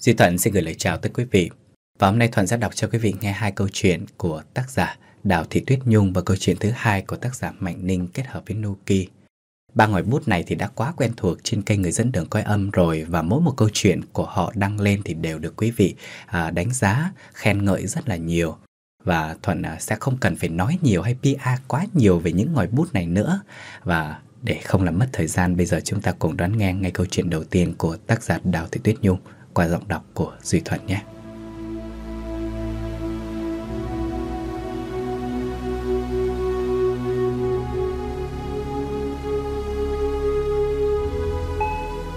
Duy Thuận xin gửi lời chào tới quý vị. Và hôm nay Thuận sẽ đọc cho quý vị nghe hai câu chuyện của tác giả Đào Thị Tuyết Nhung và câu chuyện thứ hai của tác giả Mạnh Ninh kết hợp với Nuki. Ba ngòi bút này thì đã quá quen thuộc trên kênh Người dẫn đường coi âm rồi và mỗi một câu chuyện của họ đăng lên thì đều được quý vị à, đánh giá, khen ngợi rất là nhiều. Và Thuận à, sẽ không cần phải nói nhiều hay PR quá nhiều về những ngòi bút này nữa. Và để không làm mất thời gian, bây giờ chúng ta cùng đón nghe ngay câu chuyện đầu tiên của tác giả Đào Thị Tuyết Nhung qua giọng đọc của Duy Thuận nhé.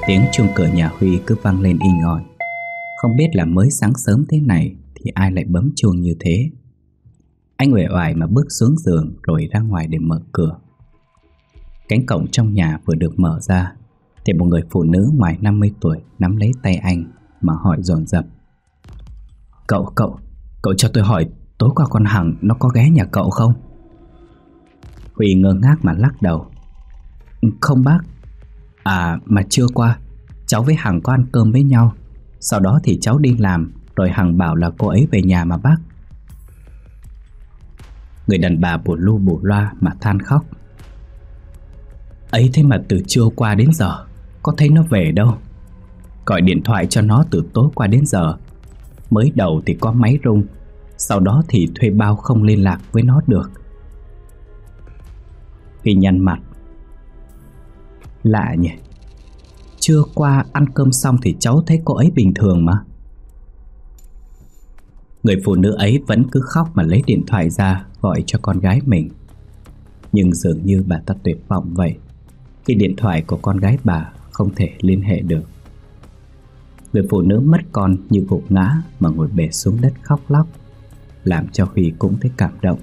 Tiếng chuông cửa nhà Huy cứ vang lên inh ỏi. Không biết là mới sáng sớm thế này Thì ai lại bấm chuông như thế? Anh uể oải mà bước xuống giường Rồi ra ngoài để mở cửa. Cánh cổng trong nhà vừa được mở ra Thì một người phụ nữ ngoài 50 tuổi Nắm lấy tay anh. Mà hỏi dồn dập. Cậu, cậu, cậu cho tôi hỏi Tối qua con Hằng nó có ghé nhà cậu không? Huy ngơ ngác mà lắc đầu. Không bác. À mà chưa qua Cháu với Hằng có ăn cơm với nhau. Sau đó thì cháu đi làm Rồi Hằng bảo là cô ấy về nhà mà bác. Người đàn bà bù lu bù loa mà than khóc. Ấy thế mà từ trưa qua đến giờ Có thấy nó về đâu? Gọi điện thoại cho nó từ tối qua đến giờ. Mới đầu thì có máy rung, Sau đó thì thuê bao không liên lạc với nó được. Vì nhăn mặt, Lạ nhỉ? Trưa qua ăn cơm xong thì cháu thấy cô ấy bình thường mà. Người phụ nữ ấy vẫn cứ khóc mà lấy điện thoại ra gọi cho con gái mình. Nhưng dường như bà ta tuyệt vọng vậy. Khi điện thoại của con gái bà không thể liên hệ được. Người phụ nữ mất con như gục ngã mà ngồi bệt xuống đất khóc lóc Làm cho Huy cũng thấy cảm động.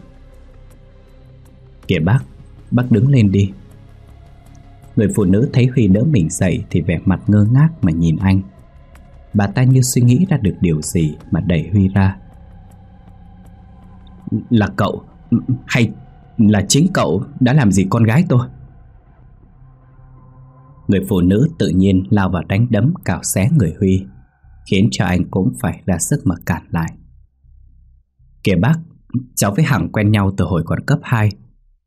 Kìa bác, bác đứng lên đi. Người phụ nữ thấy Huy đỡ mình dậy Thì vẻ mặt ngơ ngác mà nhìn anh. Bà ta như suy nghĩ ra được điều gì Mà đẩy Huy ra. Là cậu Hay là chính cậu Đã làm gì con gái tôi? Người phụ nữ tự nhiên lao vào đánh đấm cào xé người Huy, Khiến cho anh cũng phải ra sức mà cản lại. Kìa bác, Cháu với Hằng quen nhau từ hồi còn cấp 2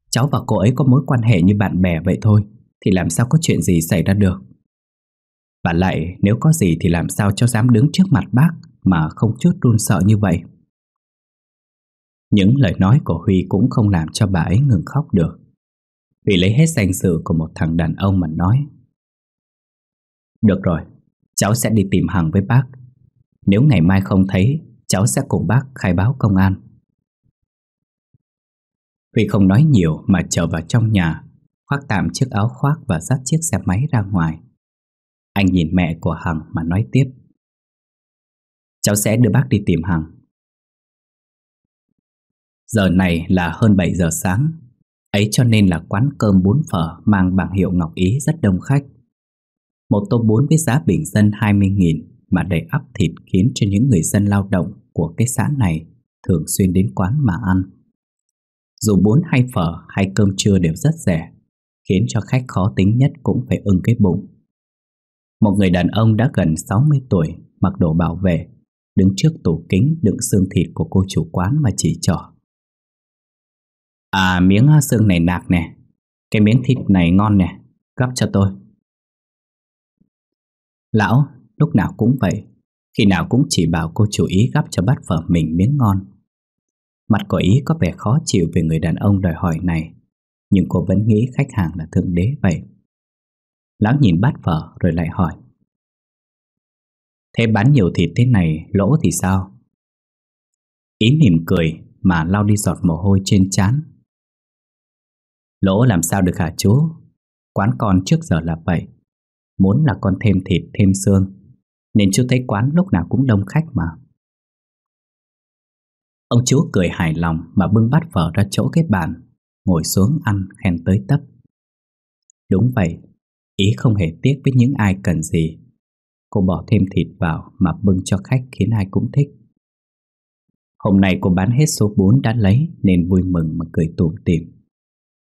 Cháu và cô ấy có mối quan hệ như bạn bè vậy thôi, thì làm sao có chuyện gì xảy ra được? Và lại nếu có gì thì làm sao cháu dám đứng trước mặt bác Mà không chút run sợ như vậy? Những lời nói của Huy cũng không làm cho bà ấy ngừng khóc được. Vì lấy hết danh dự của một thằng đàn ông mà nói được rồi, cháu sẽ đi tìm Hằng với bác Nếu ngày mai không thấy Cháu sẽ cùng bác khai báo công an Huy không nói nhiều mà trở vào trong nhà khoác tạm chiếc áo khoác và dắt chiếc xe máy ra ngoài. Anh nhìn mẹ của Hằng mà nói tiếp. Cháu sẽ đưa bác đi tìm Hằng. Giờ này là hơn 7 giờ sáng, ấy cho nên là quán cơm bún phở mang bảng hiệu Ngọc Ý rất đông khách. Một tô bún với giá bình dân 20.000 mà đầy ắp thịt khiến cho những người dân lao động của cái xã này thường xuyên đến quán mà ăn. Dù bún hay phở hay cơm trưa đều rất rẻ, khiến cho khách khó tính nhất cũng phải ưng cái bụng. Một người đàn ông đã gần 60 tuổi, mặc đồ bảo vệ, đứng trước tủ kính đựng xương thịt của cô chủ quán mà chỉ trỏ. À miếng xương này nạc nè, cái miếng thịt này ngon nè, gắp cho tôi. Lão, lúc nào cũng vậy, khi nào cũng chỉ bảo cô chủ ý gắp cho bát phở mình miếng ngon. Mặt của ý có vẻ khó chịu về người đàn ông đòi hỏi này, nhưng cô vẫn nghĩ khách hàng là thượng đế vậy Lão nhìn bát phở rồi lại hỏi Thế bán nhiều thịt thế này lỗ thì sao? Ý mỉm cười mà lau đi giọt mồ hôi trên trán. Lỗ làm sao được hả chú? Quán con trước giờ là vậy Muốn là con thêm thịt, thêm xương, Nên chú thấy quán lúc nào cũng đông khách mà. Ông chú cười hài lòng mà bưng bát phở ra chỗ cái bàn, Ngồi xuống ăn khen tới tấp. Đúng vậy, Ý không hề tiếc với những ai cần gì. Cô bỏ thêm thịt vào Mà bưng cho khách khiến ai cũng thích. Hôm nay cô bán hết số 4 đã lấy Nên vui mừng mà cười tủm tỉm.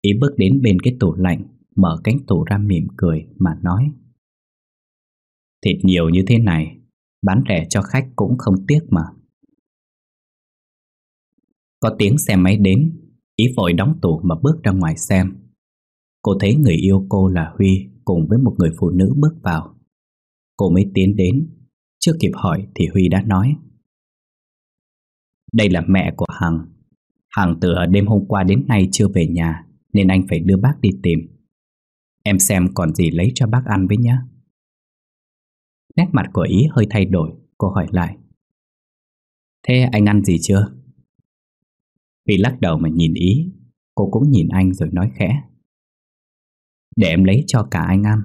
Ý bước đến bên cái tủ lạnh, Mở cánh tủ ra mỉm cười mà nói. Thịt nhiều như thế này, Bán rẻ cho khách cũng không tiếc mà. Có tiếng xe máy đến, Ý vội đóng tủ mà bước ra ngoài xem. Cô thấy người yêu cô là Huy Cùng với một người phụ nữ bước vào. Cô mới tiến đến, Chưa kịp hỏi thì Huy đã nói. Đây là mẹ của Hằng. Hằng từ đêm hôm qua đến nay chưa về nhà, Nên anh phải đưa bác đi tìm. Em xem còn gì lấy cho bác ăn với nhá. Nét mặt của Ý hơi thay đổi Cô hỏi lại. Thế anh ăn gì chưa? Vì lắc đầu mà nhìn Ý Cô cũng nhìn anh rồi nói khẽ. Để em lấy cho cả anh ăn.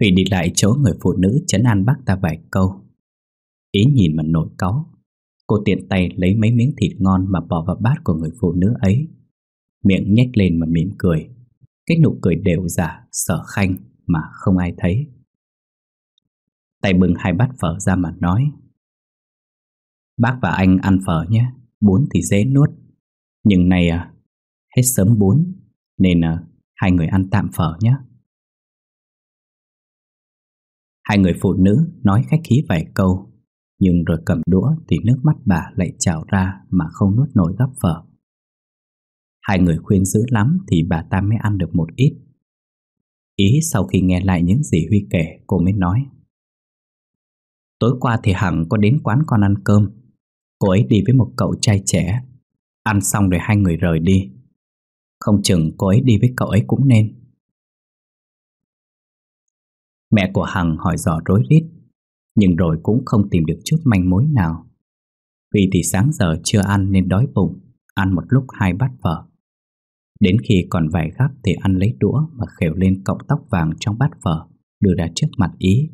Vì đi lại chỗ người phụ nữ chấn an bác ta vài câu. Ý nhìn mà nổi cáu. Cô tiện tay lấy mấy miếng thịt ngon mà bỏ vào bát của người phụ nữ ấy. Miệng nhếch lên mà mỉm cười. Cái nụ cười đều giả, sở khanh mà không ai thấy. Tay bưng hai bát phở ra mà nói Bác và anh ăn phở nhé Bún thì dễ nuốt Nhưng này à, hết sớm bún Nên à, hai người ăn tạm phở nhé. Hai người phụ nữ nói khách khí vài câu Nhưng rồi cầm đũa thì nước mắt bà lại trào ra Mà không nuốt nổi gắp phở. Hai người khuyên giữ lắm thì bà ta mới ăn được một ít. Ý sau khi nghe lại những gì Huy kể, cô mới nói. Tối qua thì Hằng có đến quán con ăn cơm. Cô ấy đi với một cậu trai trẻ. Ăn xong rồi hai người rời đi. Không chừng cô ấy đi với cậu ấy cũng nên. Mẹ của Hằng hỏi dò rối rít, Nhưng rồi cũng không tìm được chút manh mối nào. Vì thì sáng giờ chưa ăn nên đói bụng, Ăn một lúc hai bát phở Đến khi còn vài gắp thì ăn lấy đũa Mà khều lên cọng tóc vàng trong bát phở, Đưa ra trước mặt ý.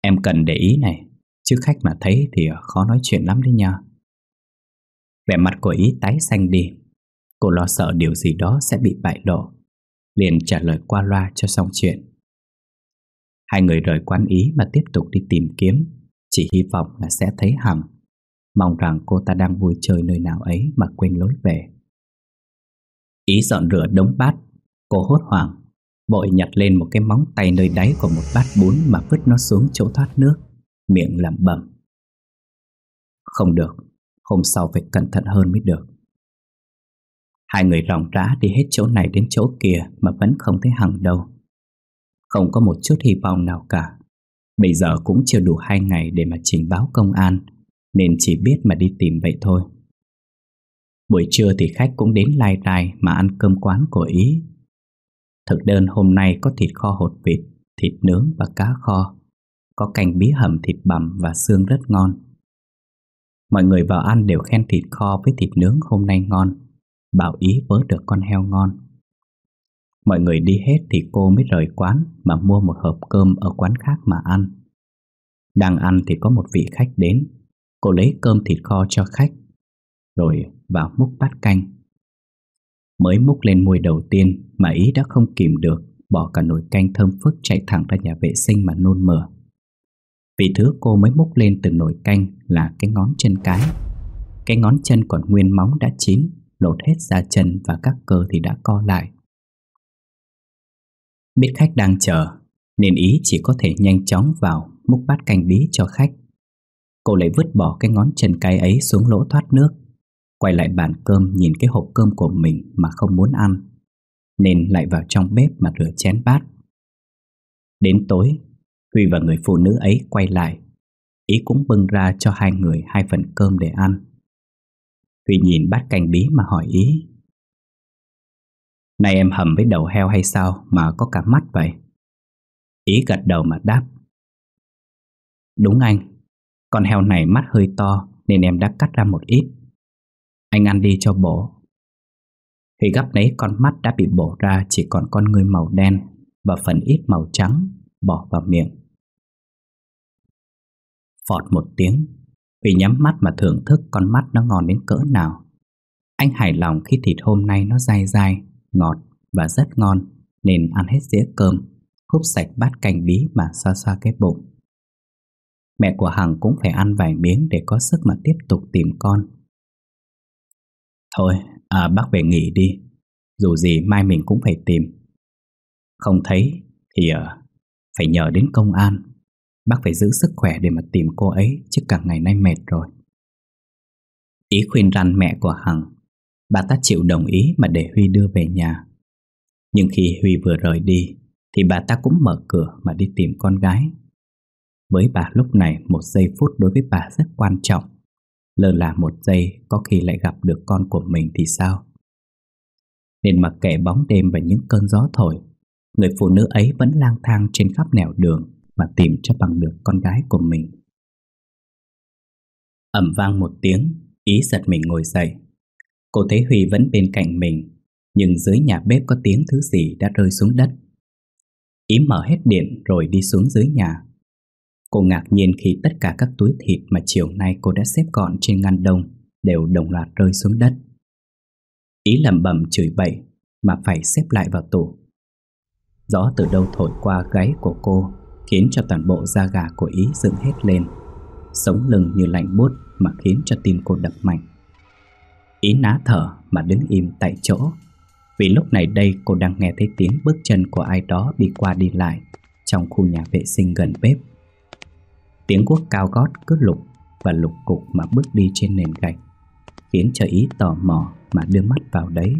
Em cần để ý này, Chứ khách mà thấy thì khó nói chuyện lắm đấy nha. Vẻ mặt của ý tái xanh đi. Cô lo sợ điều gì đó sẽ bị bại lộ, Liền trả lời qua loa cho xong chuyện. Hai người rời quán ý mà tiếp tục đi tìm kiếm, Chỉ hy vọng là sẽ thấy Hằng Mong rằng cô ta đang vui chơi nơi nào ấy mà quên lối về. Ý dọn rửa đống bát, Cô hốt hoảng, Vội nhặt lên một cái móng tay nơi đáy của một bát bún Mà vứt nó xuống chỗ thoát nước, Miệng lẩm bẩm. Không được, Hôm sau phải cẩn thận hơn mới được. Hai người ròng rã đi hết chỗ này đến chỗ kia Mà vẫn không thấy Hằng đâu. Không có một chút hy vọng nào cả. Bây giờ cũng chưa đủ hai ngày để mà trình báo công an, Nên chỉ biết mà đi tìm vậy thôi. Buổi trưa thì khách cũng đến lai rai mà ăn cơm quán của Ý. Thực đơn hôm nay có thịt kho hột vịt, thịt nướng và cá kho. Có canh bí hầm thịt bằm và xương rất ngon. Mọi người vào ăn đều khen thịt kho với thịt nướng hôm nay ngon. Bảo Ý vớ được con heo ngon. Mọi người đi hết thì cô mới rời quán mà mua một hộp cơm ở quán khác mà ăn. Đang ăn thì có một vị khách đến. Cô lấy cơm thịt kho cho khách. Rồi vào múc bát canh. Mới múc lên mùi đầu tiên mà ý đã không kìm được, Bỏ cả nồi canh thơm phức chạy thẳng ra nhà vệ sinh mà nôn mửa. Vì thứ cô mới múc lên từ nồi canh là cái ngón chân cái. Cái ngón chân còn nguyên móng đã chín, Lột hết da chân và các cơ thì đã co lại. Biết khách đang chờ, Nên ý chỉ có thể nhanh chóng vào Múc bát canh bí cho khách. Cô lại vứt bỏ cái ngón chân cái ấy xuống lỗ thoát nước. Quay lại bàn cơm nhìn cái hộp cơm của mình mà không muốn ăn, Nên lại vào trong bếp mà rửa chén bát. Đến tối, Huy và người phụ nữ ấy quay lại, Ý cũng bưng ra cho hai người hai phần cơm để ăn. Huy nhìn bát canh bí mà hỏi Ý Này em hầm với đầu heo hay sao mà có cả mắt vậy? Ý gật đầu mà đáp, Đúng anh, Con heo này mắt hơi to Nên em đã cắt ra một ít anh ăn đi cho bổ. Khi gấp nấy con mắt đã bị bổ ra, Chỉ còn con ngươi màu đen Và phần ít màu trắng Bỏ vào miệng. Phọt một tiếng, Vì nhắm mắt mà thưởng thức con mắt nó ngon đến cỡ nào. Anh hài lòng khi thịt hôm nay nó dai dai, Ngọt và rất ngon, Nên ăn hết dĩa cơm, Húp sạch bát canh bí mà xoa xoa cái bụng. Mẹ của Hằng cũng phải ăn vài miếng để có sức mà tiếp tục tìm con. Thôi, à, bác về nghỉ đi. Dù gì mai mình cũng phải tìm. Không thấy Thì à, Phải nhờ đến công an. Bác phải giữ sức khỏe để mà tìm cô ấy Chứ cả ngày nay mệt rồi. Ý khuyên răn mẹ của Hằng Bà ta chịu đồng ý mà để Huy đưa về nhà. Nhưng khi Huy vừa rời đi Thì bà ta cũng mở cửa mà đi tìm con gái. Với bà lúc này một giây phút đối với bà rất quan trọng. Lơ là một giây, có khi lại gặp được con của mình thì sao? Nên mặc kệ bóng đêm và những cơn gió thổi, Người phụ nữ ấy vẫn lang thang trên khắp nẻo đường Mà tìm cho bằng được con gái của mình. Ầm vang một tiếng, Ý giật mình ngồi dậy. Cô thấy Huy vẫn bên cạnh mình, Nhưng dưới nhà bếp có tiếng thứ gì đã rơi xuống đất. Ý mở hết điện rồi đi xuống dưới nhà. Cô ngạc nhiên khi tất cả các túi thịt mà chiều nay cô đã xếp gọn trên ngăn đông đều đồng loạt rơi xuống đất. Ý lẩm bẩm chửi bậy mà phải xếp lại vào tủ. Gió từ đâu thổi qua gáy của cô khiến cho toàn bộ da gà của Ý dựng hết lên. Sống lưng như lạnh buốt mà khiến cho tim cô đập mạnh. Ý ná thở mà đứng im tại chỗ, vì lúc này đây cô đang nghe thấy tiếng bước chân của ai đó đi qua đi lại trong khu nhà vệ sinh gần bếp. Tiếng quốc cao gót cứ lục và lục cục mà bước đi trên nền gạch, Khiến cho ý tò mò mà đưa mắt vào đấy.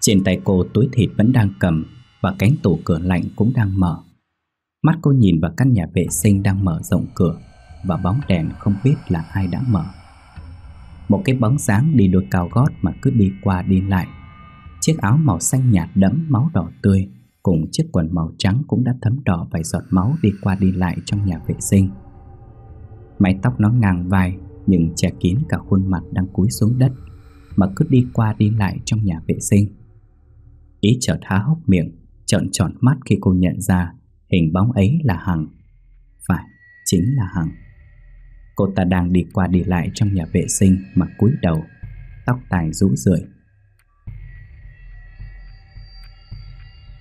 Trên tay cô túi thịt vẫn đang cầm Và cánh tủ cửa lạnh cũng đang mở. Mắt cô nhìn vào căn nhà vệ sinh đang mở rộng cửa Và bóng đèn không biết là ai đã mở. Một cái bóng sáng đi đôi cao gót mà cứ đi qua đi lại. Chiếc áo màu xanh nhạt đẫm máu đỏ tươi cùng chiếc quần màu trắng cũng đã thấm đỏ vài giọt máu đi qua đi lại trong nhà vệ sinh. Mái tóc nó ngang vai nhưng che kín cả khuôn mặt đang cúi xuống đất mà cứ đi qua đi lại trong nhà vệ sinh. Ý chợt há hốc miệng, trợn tròn mắt khi cô nhận ra hình bóng ấy là Hằng. Phải, chính là Hằng. Cô ta đang đi qua đi lại trong nhà vệ sinh mà cúi đầu, tóc tài rũ rượi,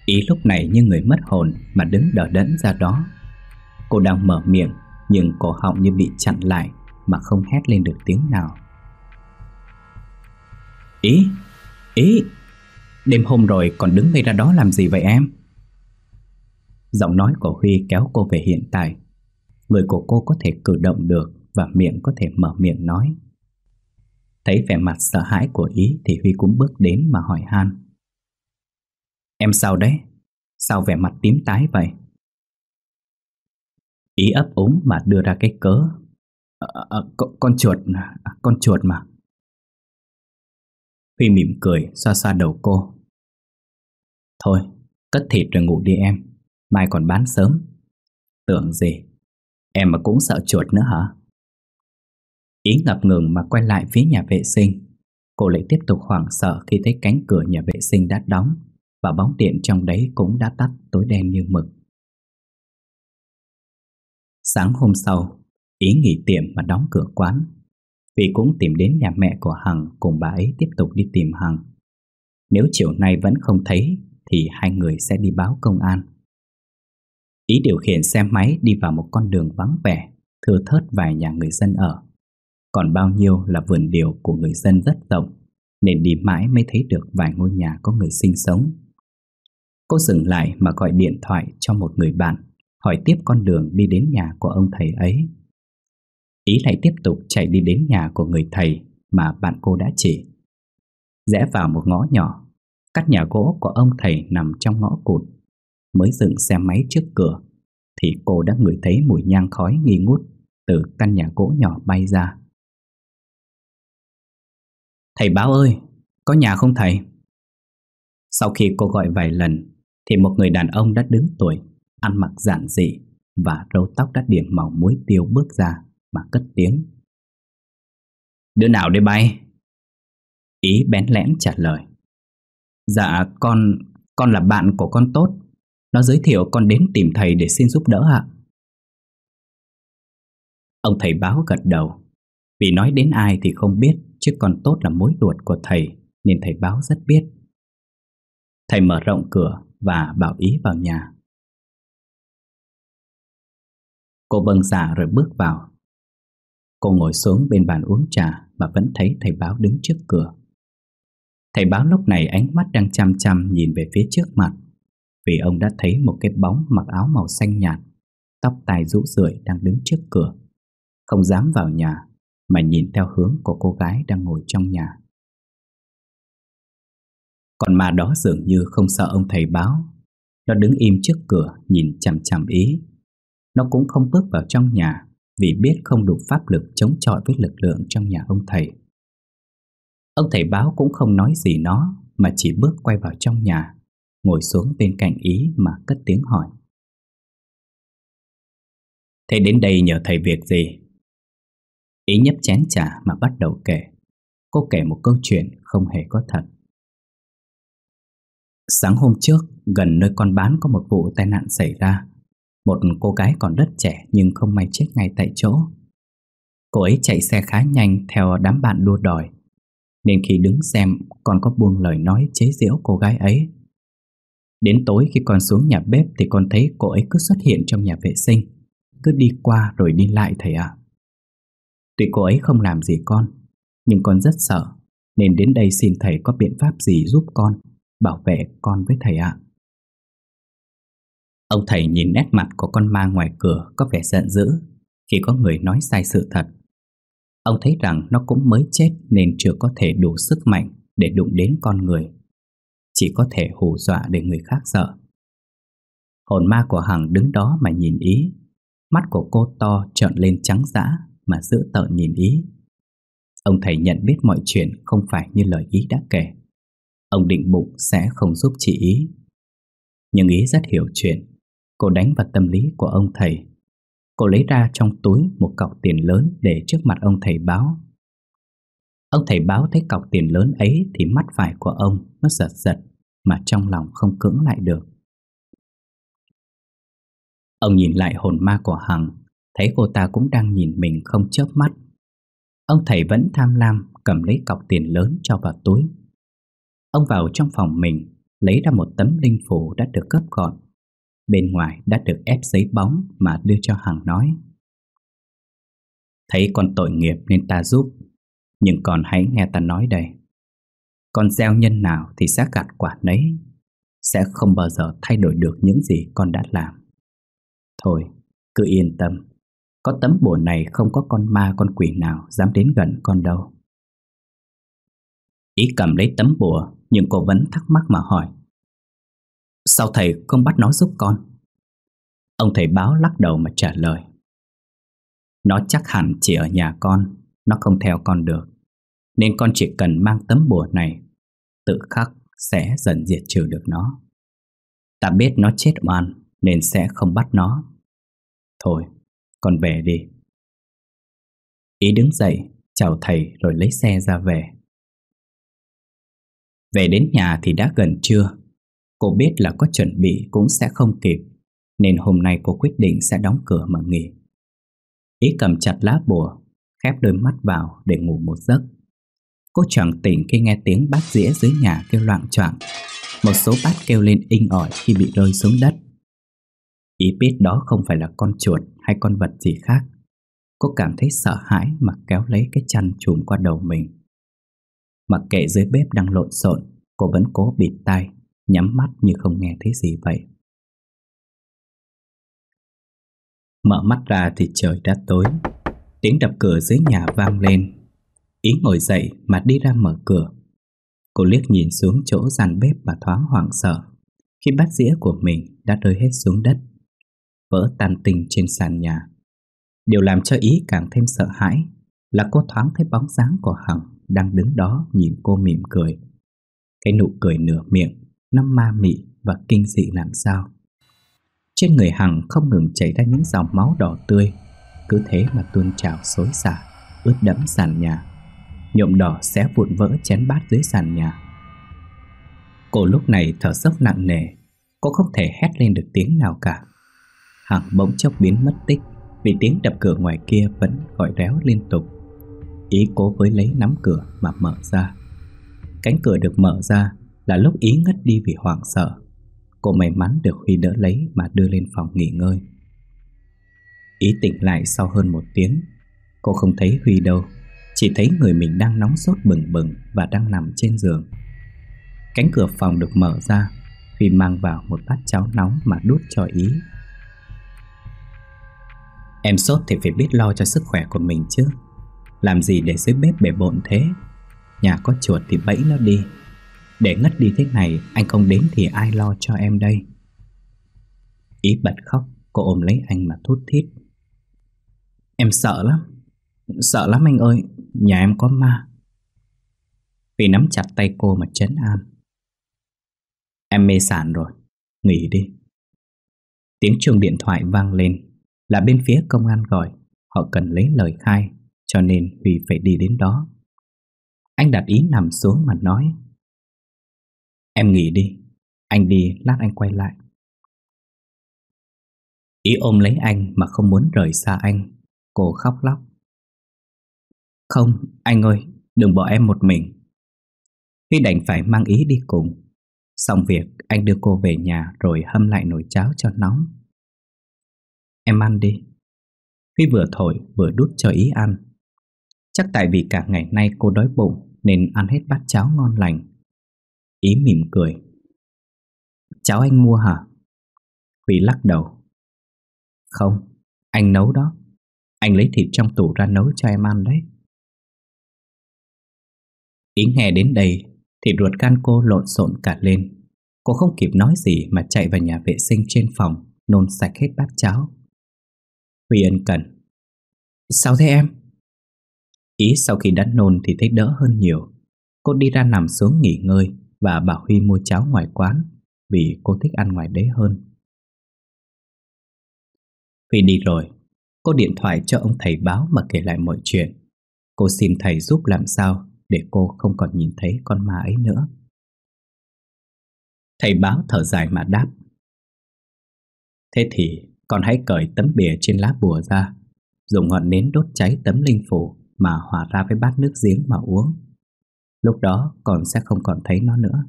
Ý lúc này như người mất hồn mà đứng đờ đẫn ra đó. Cô đang mở miệng nhưng cổ họng như bị chặn lại mà không hét lên được tiếng nào. Ý, ý, đêm hôm rồi còn đứng ngay ra đó làm gì vậy em? Giọng nói của Huy kéo cô về hiện tại. Người của cô có thể cử động được và miệng có thể mở miệng nói. Thấy vẻ mặt sợ hãi của Ý thì Huy cũng bước đến mà hỏi han. Em sao đấy? Sao vẻ mặt tím tái vậy? Ý ấp úng mà đưa ra cái cớ. À, à, con, con chuột, à, con chuột mà. Huy mỉm cười xoa xoa đầu cô. Thôi, cất thịt rồi ngủ đi em. Mai còn bán sớm. Tưởng gì? Em mà cũng sợ chuột nữa hả? Ý ngập ngừng mà quay lại phía nhà vệ sinh. Cô lại tiếp tục hoảng sợ khi thấy cánh cửa nhà vệ sinh đã đóng và bóng điện trong đấy cũng đã tắt tối đen như mực. Sáng hôm sau, Ý nghỉ tiệm mà đóng cửa quán. Vì cũng tìm đến nhà mẹ của Hằng cùng bà ấy tiếp tục đi tìm Hằng. Nếu chiều nay vẫn không thấy thì hai người sẽ đi báo công an. Ý điều khiển xe máy đi vào một con đường vắng vẻ, thưa thớt vài nhà người dân ở. Còn bao nhiêu là vườn điều của người dân rất rộng, nên đi mãi mới thấy được vài ngôi nhà có người sinh sống. Cô dừng lại mà gọi điện thoại cho một người bạn Hỏi tiếp con đường đi đến nhà của ông thầy ấy. Ý lại tiếp tục chạy đi đến nhà của người thầy mà bạn cô đã chỉ. Rẽ vào một ngõ nhỏ Các nhà gỗ của ông thầy nằm trong ngõ cụt. Mới dừng xe máy trước cửa Thì cô đã ngửi thấy mùi nhang khói nghi ngút Từ căn nhà gỗ nhỏ bay ra. Thầy báo ơi, có nhà không thầy? Sau khi cô gọi vài lần thì một người đàn ông đã đứng tuổi, ăn mặc giản dị và râu tóc đã điểm màu muối tiêu bước ra mà cất tiếng. Đứa nào đây bay? Ý bén lẽn trả lời. Dạ con, con là bạn của con tốt. Nó giới thiệu con đến tìm thầy để xin giúp đỡ ạ. Ông thầy báo gật đầu. Vì nói đến ai thì không biết, chứ con tốt là mối ruột của thầy, nên thầy báo rất biết. Thầy mở rộng cửa và bảo ý vào nhà. Cô vâng dạ rồi bước vào. Cô ngồi xuống bên bàn uống trà mà vẫn thấy thầy báo đứng trước cửa. Thầy báo lúc này ánh mắt đang chăm chăm nhìn về phía trước mặt. Vì ông đã thấy một cái bóng mặc áo màu xanh nhạt, Tóc tai rũ rượi đang đứng trước cửa Không dám vào nhà, Mà nhìn theo hướng của cô gái đang ngồi trong nhà còn ma đó dường như không sợ ông thầy báo. Nó đứng im trước cửa, nhìn chằm chằm ý. Nó cũng không bước vào trong nhà, Vì biết không đủ pháp lực chống chọi với lực lượng trong nhà ông thầy. Ông thầy báo cũng không nói gì nó, Mà chỉ bước quay vào trong nhà, Ngồi xuống bên cạnh ý mà cất tiếng hỏi. Thế đến đây nhờ thầy việc gì? Ý nhấp chén trà mà bắt đầu kể. Cô kể một câu chuyện không hề có thật. Sáng hôm trước, gần nơi con bán có một vụ tai nạn xảy ra. Một cô gái còn rất trẻ nhưng không may chết ngay tại chỗ. Cô ấy chạy xe khá nhanh theo đám bạn đua đòi Nên khi đứng xem còn có buông lời nói chế giễu cô gái ấy. Đến tối khi con xuống nhà bếp thì con thấy cô ấy cứ xuất hiện trong nhà vệ sinh Cứ đi qua rồi đi lại thầy ạ. Tuy cô ấy không làm gì con Nhưng con rất sợ Nên đến đây xin thầy có biện pháp gì giúp con. Bảo vệ con với thầy ạ Ông thầy nhìn nét mặt của con ma ngoài cửa có vẻ giận dữ khi có người nói sai sự thật. Ông thấy rằng nó cũng mới chết nên chưa có thể đủ sức mạnh để đụng đến con người chỉ có thể hù dọa để người khác sợ. Hồn ma của Hằng đứng đó mà nhìn ý, mắt của cô to trợn lên trắng dã mà giữ tợn nhìn ý. Ông thầy nhận biết mọi chuyện không phải như lời ý đã kể. Ông định bụng sẽ không giúp chị ý. Nhưng ý rất hiểu chuyện, cô đánh vào tâm lý của ông thầy. Cô lấy ra trong túi một cọc tiền lớn để trước mặt ông thầy báo. Ông thầy báo thấy cọc tiền lớn ấy thì mắt phải của ông nó giật giật mà trong lòng không cưỡng lại được. Ông nhìn lại hồn ma của Hằng, thấy cô ta cũng đang nhìn mình không chớp mắt. Ông thầy vẫn tham lam cầm lấy cọc tiền lớn cho vào túi. Ông vào trong phòng mình, lấy ra một tấm linh phủ đã được cấp gọn. Bên ngoài đã được ép giấy bóng mà đưa cho Hằng nói. Thấy con tội nghiệp nên ta giúp, nhưng còn hãy nghe ta nói đây. Con gieo nhân nào thì sẽ gặt quả nấy Sẽ không bao giờ thay đổi được những gì con đã làm Thôi, cứ yên tâm Có tấm bùa này không có con ma con quỷ nào dám đến gần con đâu Ý cầm lấy tấm bùa nhưng cô vẫn thắc mắc mà hỏi. Sao thầy không bắt nó giúp con? Ông thầy báo lắc đầu mà trả lời. Nó chắc hẳn chỉ ở nhà con, Nó không theo con được. Nên con chỉ cần mang tấm bùa này, Tự khắc sẽ dần diệt trừ được nó. Ta biết nó chết oan, Nên sẽ không bắt nó. Thôi, con về đi. Ý đứng dậy, Chào thầy rồi lấy xe ra về. Về đến nhà thì đã gần trưa. Cô biết là có chuẩn bị cũng sẽ không kịp, Nên hôm nay cô quyết định sẽ đóng cửa mà nghỉ. Ý cầm chặt lá bùa, Khép đôi mắt vào để ngủ một giấc. Cô chẳng tỉnh khi nghe tiếng bát dĩa dưới nhà kêu loạn choạng. Một số bát kêu lên inh ỏi khi bị rơi xuống đất. Ý biết đó không phải là con chuột hay con vật gì khác, Cô cảm thấy sợ hãi mà kéo lấy cái chăn trùm qua đầu mình. Mặc kệ dưới bếp đang lộn xộn, Cô vẫn cố bịt tai, Nhắm mắt như không nghe thấy gì vậy. Mở mắt ra thì trời đã tối. Tiếng đập cửa dưới nhà vang lên. Ý ngồi dậy mà đi ra mở cửa. Cô liếc nhìn xuống chỗ gian bếp mà thoáng hoảng sợ. Khi bát dĩa của mình đã rơi hết xuống đất, Vỡ tan tình trên sàn nhà. Điều làm cho Ý càng thêm sợ hãi Là cô thoáng thấy bóng dáng của Hằng. Đang đứng đó nhìn cô mỉm cười. Cái nụ cười nửa miệng, Nó ma mị và kinh dị làm sao? Trên người Hằng không ngừng chảy ra những dòng máu đỏ tươi. Cứ thế mà tuôn trào xối xả, Ướt đẫm sàn nhà. Nhộm đỏ xé vụn vỡ chén bát dưới sàn nhà. Cô lúc này thở dốc nặng nề, Cô không thể hét lên được tiếng nào cả. Hằng bỗng chốc biến mất tích, Vì tiếng đập cửa ngoài kia vẫn gọi réo liên tục. Ý cố với lấy nắm cửa mà mở ra. Cánh cửa được mở ra là lúc Ý ngất đi vì hoảng sợ. Cô may mắn được Huy đỡ lấy mà đưa lên phòng nghỉ ngơi. Ý tỉnh lại sau hơn một tiếng. Cô không thấy Huy đâu, chỉ thấy người mình đang nóng sốt bừng bừng Và đang nằm trên giường. Cánh cửa phòng được mở ra, Huy mang vào một bát cháo nóng mà đút cho ý. Em sốt thì phải biết lo cho sức khỏe của mình chứ. Làm gì để dưới bếp bể bộn thế? Nhà có chuột thì bẫy nó đi. Để ngất đi thế này, Anh không đến thì ai lo cho em đây? Ý bật khóc, Cô ôm lấy anh mà thút thít. Em sợ lắm. Sợ lắm anh ơi, Nhà em có ma. Vì nắm chặt tay cô mà chấn an. Em mê sản rồi, Nghỉ đi. Tiếng chuông điện thoại vang lên. Là bên phía công an gọi, Họ cần lấy lời khai. Cho nên Huy phải đi đến đó. Anh đặt ý nằm xuống mà nói Em nghỉ đi Anh đi lát anh quay lại. Ý ôm lấy anh mà không muốn rời xa anh Cô khóc lóc. Không, anh ơi, đừng bỏ em một mình. Huy đành phải mang ý đi cùng. Xong việc, anh đưa cô về nhà rồi hâm lại nồi cháo cho nóng Em ăn đi. Huy vừa thổi vừa đút cho ý ăn Chắc tại vì cả ngày nay cô đói bụng Nên ăn hết bát cháo ngon lành. Ý mỉm cười. Cháo anh mua hả? Huy lắc đầu. Không, anh nấu đó. Anh lấy thịt trong tủ ra nấu cho em ăn đấy. Ý nghe đến đây Thì ruột gan cô lộn xộn cả lên. Cô không kịp nói gì mà chạy vào nhà vệ sinh trên phòng Nôn sạch hết bát cháo. Huy ân cần. Sao thế em? Ý sau khi đã nôn thì thấy đỡ hơn nhiều. Cô đi ra nằm xuống nghỉ ngơi Và bảo Huy mua cháo ngoài quán, Vì cô thích ăn ngoài đấy hơn. Huy đi rồi. Cô điện thoại cho ông thầy báo mà kể lại mọi chuyện. Cô xin thầy giúp làm sao Để cô không còn nhìn thấy con ma ấy nữa. Thầy báo thở dài mà đáp. Thế thì con hãy cởi tấm bìa trên lá bùa ra, Dùng ngọn nến đốt cháy tấm linh phủ mà hòa ra với bát nước giếng mà uống. Lúc đó con sẽ không còn thấy nó nữa.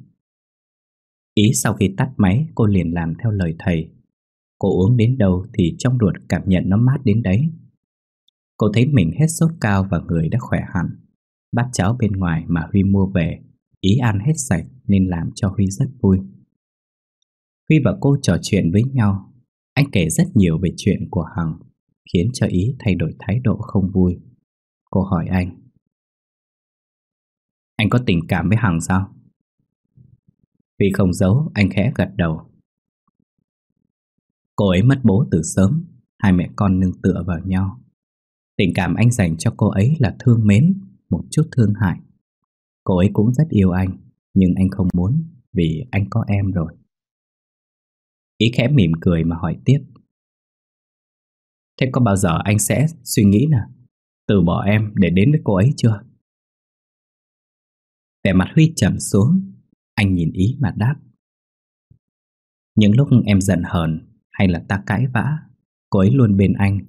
Ý sau khi tắt máy, cô liền làm theo lời thầy. Cô uống đến đâu thì trong ruột cảm nhận nó mát đến đấy. Cô thấy mình hết sốt cao và người đã khỏe hẳn. Bát cháo bên ngoài mà Huy mua về, Ý ăn hết sạch nên làm cho Huy rất vui. Huy và cô trò chuyện với nhau. Anh kể rất nhiều về chuyện của Hằng, Khiến cho Ý thay đổi thái độ không vui. Cô hỏi anh. Anh có tình cảm với Hằng sao? vì không giấu, anh khẽ gật đầu. Cô ấy mất bố từ sớm, Hai mẹ con nương tựa vào nhau. Tình cảm anh dành cho cô ấy là thương mến, Một chút thương hại. Cô ấy cũng rất yêu anh, Nhưng anh không muốn Vì anh có em rồi. Ý khẽ mỉm cười mà hỏi tiếp. Thế có bao giờ anh sẽ suy nghĩ nào? Từ bỏ em để đến với cô ấy chưa Vẻ mặt Huy trầm xuống Anh nhìn ý mà đáp Những lúc em giận hờn hay là ta cãi vã, cô ấy luôn bên anh.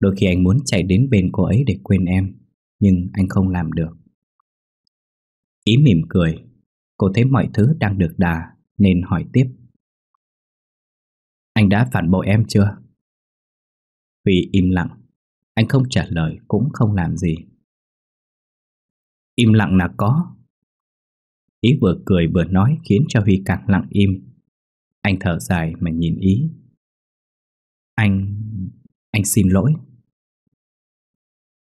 Đôi khi anh muốn chạy đến bên cô ấy để quên em, nhưng anh không làm được. Ý mỉm cười, cô thấy mọi thứ đang được đà nên hỏi tiếp. Anh đã phản bội em chưa? Huy im lặng, anh không trả lời cũng không làm gì. Im lặng là có. Ý vừa cười vừa nói khiến cho Huy càng lặng im. Anh thở dài mà nhìn Ý anh... anh xin lỗi.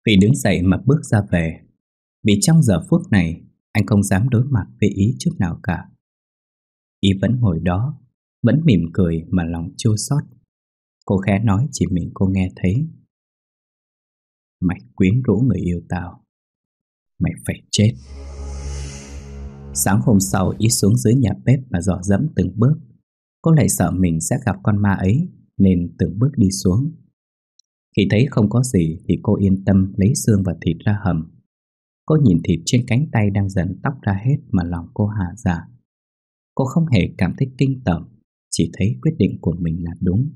Vì đứng dậy mà bước ra về. Vì trong giờ phút này, anh không dám đối mặt với ý chút nào cả. Ý vẫn ngồi đó, vẫn mỉm cười mà lòng chua xót. Cô khẽ nói chỉ mình cô nghe thấy. Mày quyến rũ người yêu tao. Mày phải chết. Sáng hôm sau ý xuống dưới nhà bếp mà dò dẫm từng bước. Cô lại sợ mình sẽ gặp con ma ấy nên từng bước đi xuống. Khi thấy không có gì thì cô yên tâm lấy xương và thịt ra hầm. Cô nhìn thịt trên cánh tay đang dần tóc ra hết mà lòng cô hạ dạ. Cô không hề cảm thấy kinh tởm, chỉ thấy quyết định của mình là đúng.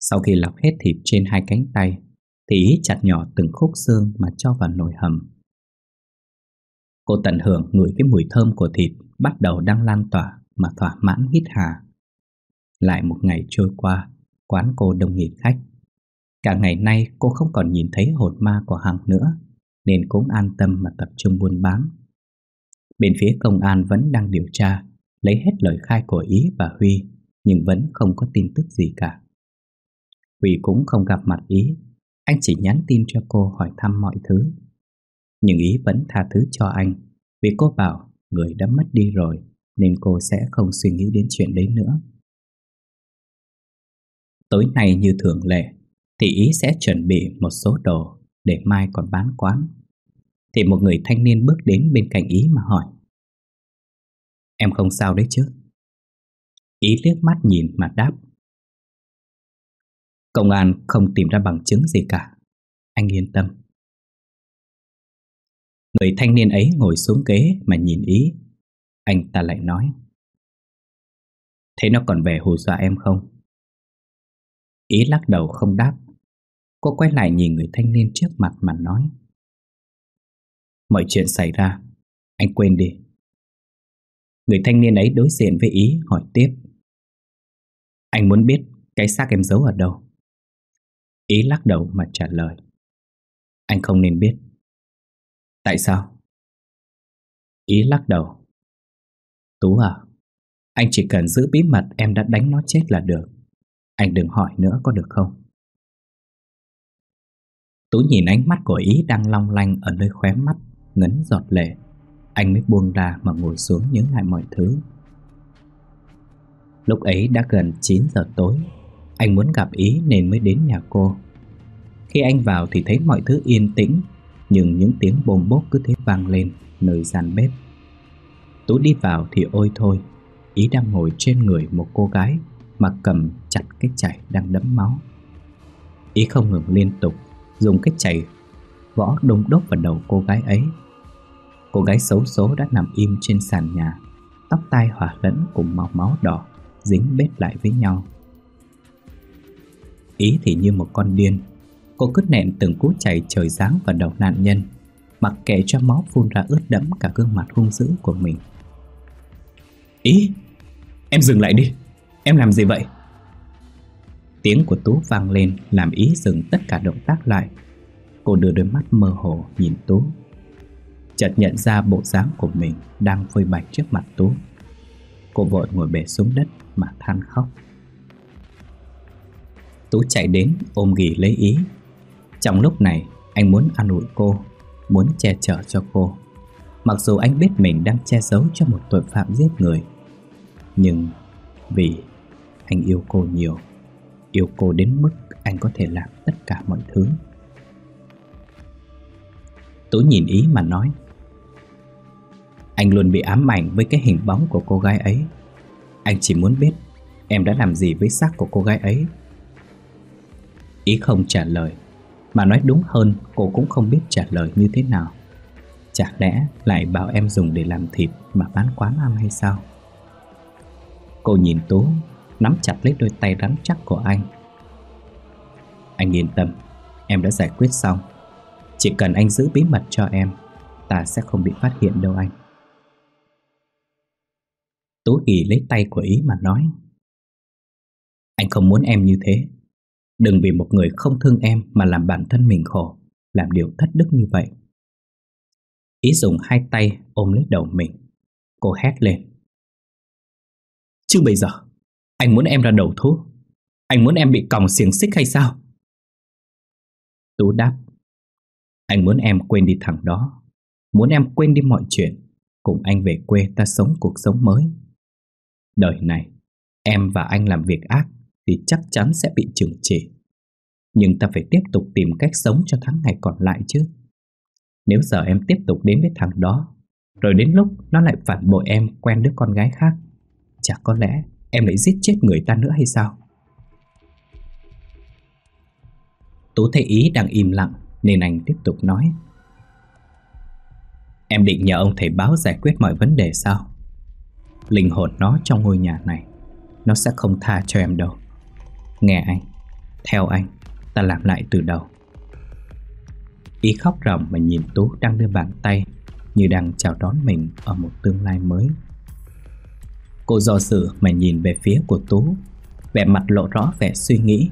Sau khi lọc hết thịt trên hai cánh tay, thì chặt nhỏ từng khúc xương mà cho vào nồi hầm. Cô tận hưởng ngửi cái mùi thơm của thịt bắt đầu đang lan tỏa mà thỏa mãn hít hà. Lại một ngày trôi qua, quán cô đông nghịt khách. Cả ngày nay cô không còn nhìn thấy hồn ma của Hằng nữa, nên cũng an tâm mà tập trung buôn bán. Bên phía công an vẫn đang điều tra, Lấy hết lời khai của Ý và Huy Nhưng vẫn không có tin tức gì cả Huy cũng không gặp mặt Ý anh chỉ nhắn tin cho cô hỏi thăm mọi thứ. Nhưng Ý vẫn tha thứ cho anh, Vì cô bảo người đã mất đi rồi, Nên cô sẽ không suy nghĩ đến chuyện đấy nữa. Tối nay như thường lệ, Thì Ý sẽ chuẩn bị một số đồ Để mai còn bán quán. Thì một người thanh niên bước đến bên cạnh Ý mà hỏi. Em không sao đấy chứ? Ý liếc mắt nhìn mà đáp. Công an không tìm ra bằng chứng gì cả. Anh yên tâm. Người thanh niên ấy ngồi xuống ghế mà nhìn Ý. Anh ta lại nói, Thế nó còn về hù dọa em không? Ý lắc đầu không đáp. Cô quay lại nhìn người thanh niên trước mặt mà nói, Mọi chuyện xảy ra, Anh quên đi. Người thanh niên ấy đối diện với Ý hỏi tiếp, Anh muốn biết cái xác em giấu ở đâu? Ý lắc đầu mà trả lời. Anh không nên biết. Tại sao? Ý lắc đầu. Tú à Anh chỉ cần giữ bí mật em đã đánh nó chết là được. Anh đừng hỏi nữa có được không? Tú nhìn ánh mắt của Ý đang long lanh ở nơi khóe mắt, Ngấn giọt lệ. Anh mới buông ra mà ngồi xuống nhớ lại mọi thứ. Lúc ấy đã gần 9 giờ tối anh muốn gặp Ý nên mới đến nhà cô. Khi anh vào thì thấy mọi thứ yên tĩnh, Nhưng những tiếng bồm bốp cứ thế vang lên nơi gian bếp. Tú đi vào thì ôi thôi, Ý đang ngồi trên người một cô gái Mà cầm chặt cái chảy đang đẫm máu. Ý không ngừng liên tục Dùng cái chảy gõ đông đốc vào đầu cô gái ấy. Cô gái xấu số đã nằm im trên sàn nhà, Tóc tai hòa lẫn cùng màu máu đỏ Dính bết lại với nhau. Ý thì như một con điên. Cô cứ nện từng cú chảy trời giáng vào đầu nạn nhân, Mặc kệ cho máu phun ra ướt đẫm cả gương mặt hung dữ của mình. Ý, Em dừng lại đi. Em làm gì vậy? Tiếng của Tú vang lên, Làm Ý dừng tất cả động tác lại. Cô đưa đôi mắt mơ hồ nhìn Tú, Chợt nhận ra bộ dáng của mình Đang phơi bạch trước mặt Tú. Cô vội ngồi bề xuống đất Mà than khóc. Tú chạy đến ôm ghì lấy Ý. Trong lúc này, Anh muốn an ủi cô, Muốn che chở cho cô. Mặc dù anh biết mình đang che giấu cho một tội phạm giết người, Nhưng vì anh yêu cô nhiều, Yêu cô đến mức anh có thể làm tất cả mọi thứ. Tú nhìn ý mà nói, Anh luôn bị ám ảnh với cái hình bóng của cô gái ấy. Anh chỉ muốn biết Em đã làm gì với xác của cô gái ấy. Ý không trả lời. Mà nói đúng hơn, cô cũng không biết trả lời như thế nào. Chả lẽ lại bảo em dùng để làm thịt mà bán quán ăn hay sao? Cô nhìn Tú, Nắm chặt lấy đôi tay rắn chắc của anh. Anh yên tâm, Em đã giải quyết xong. Chỉ cần anh giữ bí mật cho em, Ta sẽ không bị phát hiện đâu anh. Tú ghi lấy tay của Ý mà nói. Anh không muốn em như thế. Đừng vì một người không thương em Mà làm bản thân mình khổ, Làm điều thất đức như vậy. Ý dùng hai tay ôm lấy đầu mình. Cô hét lên. Chứ bây giờ, Anh muốn em ra đầu thú? Anh muốn em bị còng xiềng xích hay sao? Tú đáp. Anh muốn em quên đi thằng đó. Muốn em quên đi mọi chuyện. Cùng anh về quê ta sống cuộc sống mới. Đời này, Em và anh làm việc ác. Thì chắc chắn sẽ bị trừng trị. Nhưng ta phải tiếp tục tìm cách sống cho tháng ngày còn lại chứ. Nếu giờ em tiếp tục đến với thằng đó, Rồi đến lúc nó lại phản bội em quen đứa con gái khác, Chả có lẽ em lại giết chết người ta nữa hay sao? Tú thấy ý đang im lặng, Nên anh tiếp tục nói. Em định nhờ ông thầy báo giải quyết mọi vấn đề sao? Linh hồn nó trong ngôi nhà này, Nó sẽ không tha cho em đâu. Nghe anh. Theo anh, Ta làm lại từ đầu. Ý khóc ròng mà nhìn Tú đang đưa bàn tay Như đang chào đón mình Ở một tương lai mới. Cô do dự mà nhìn về phía của Tú, Vẻ mặt lộ rõ vẻ suy nghĩ,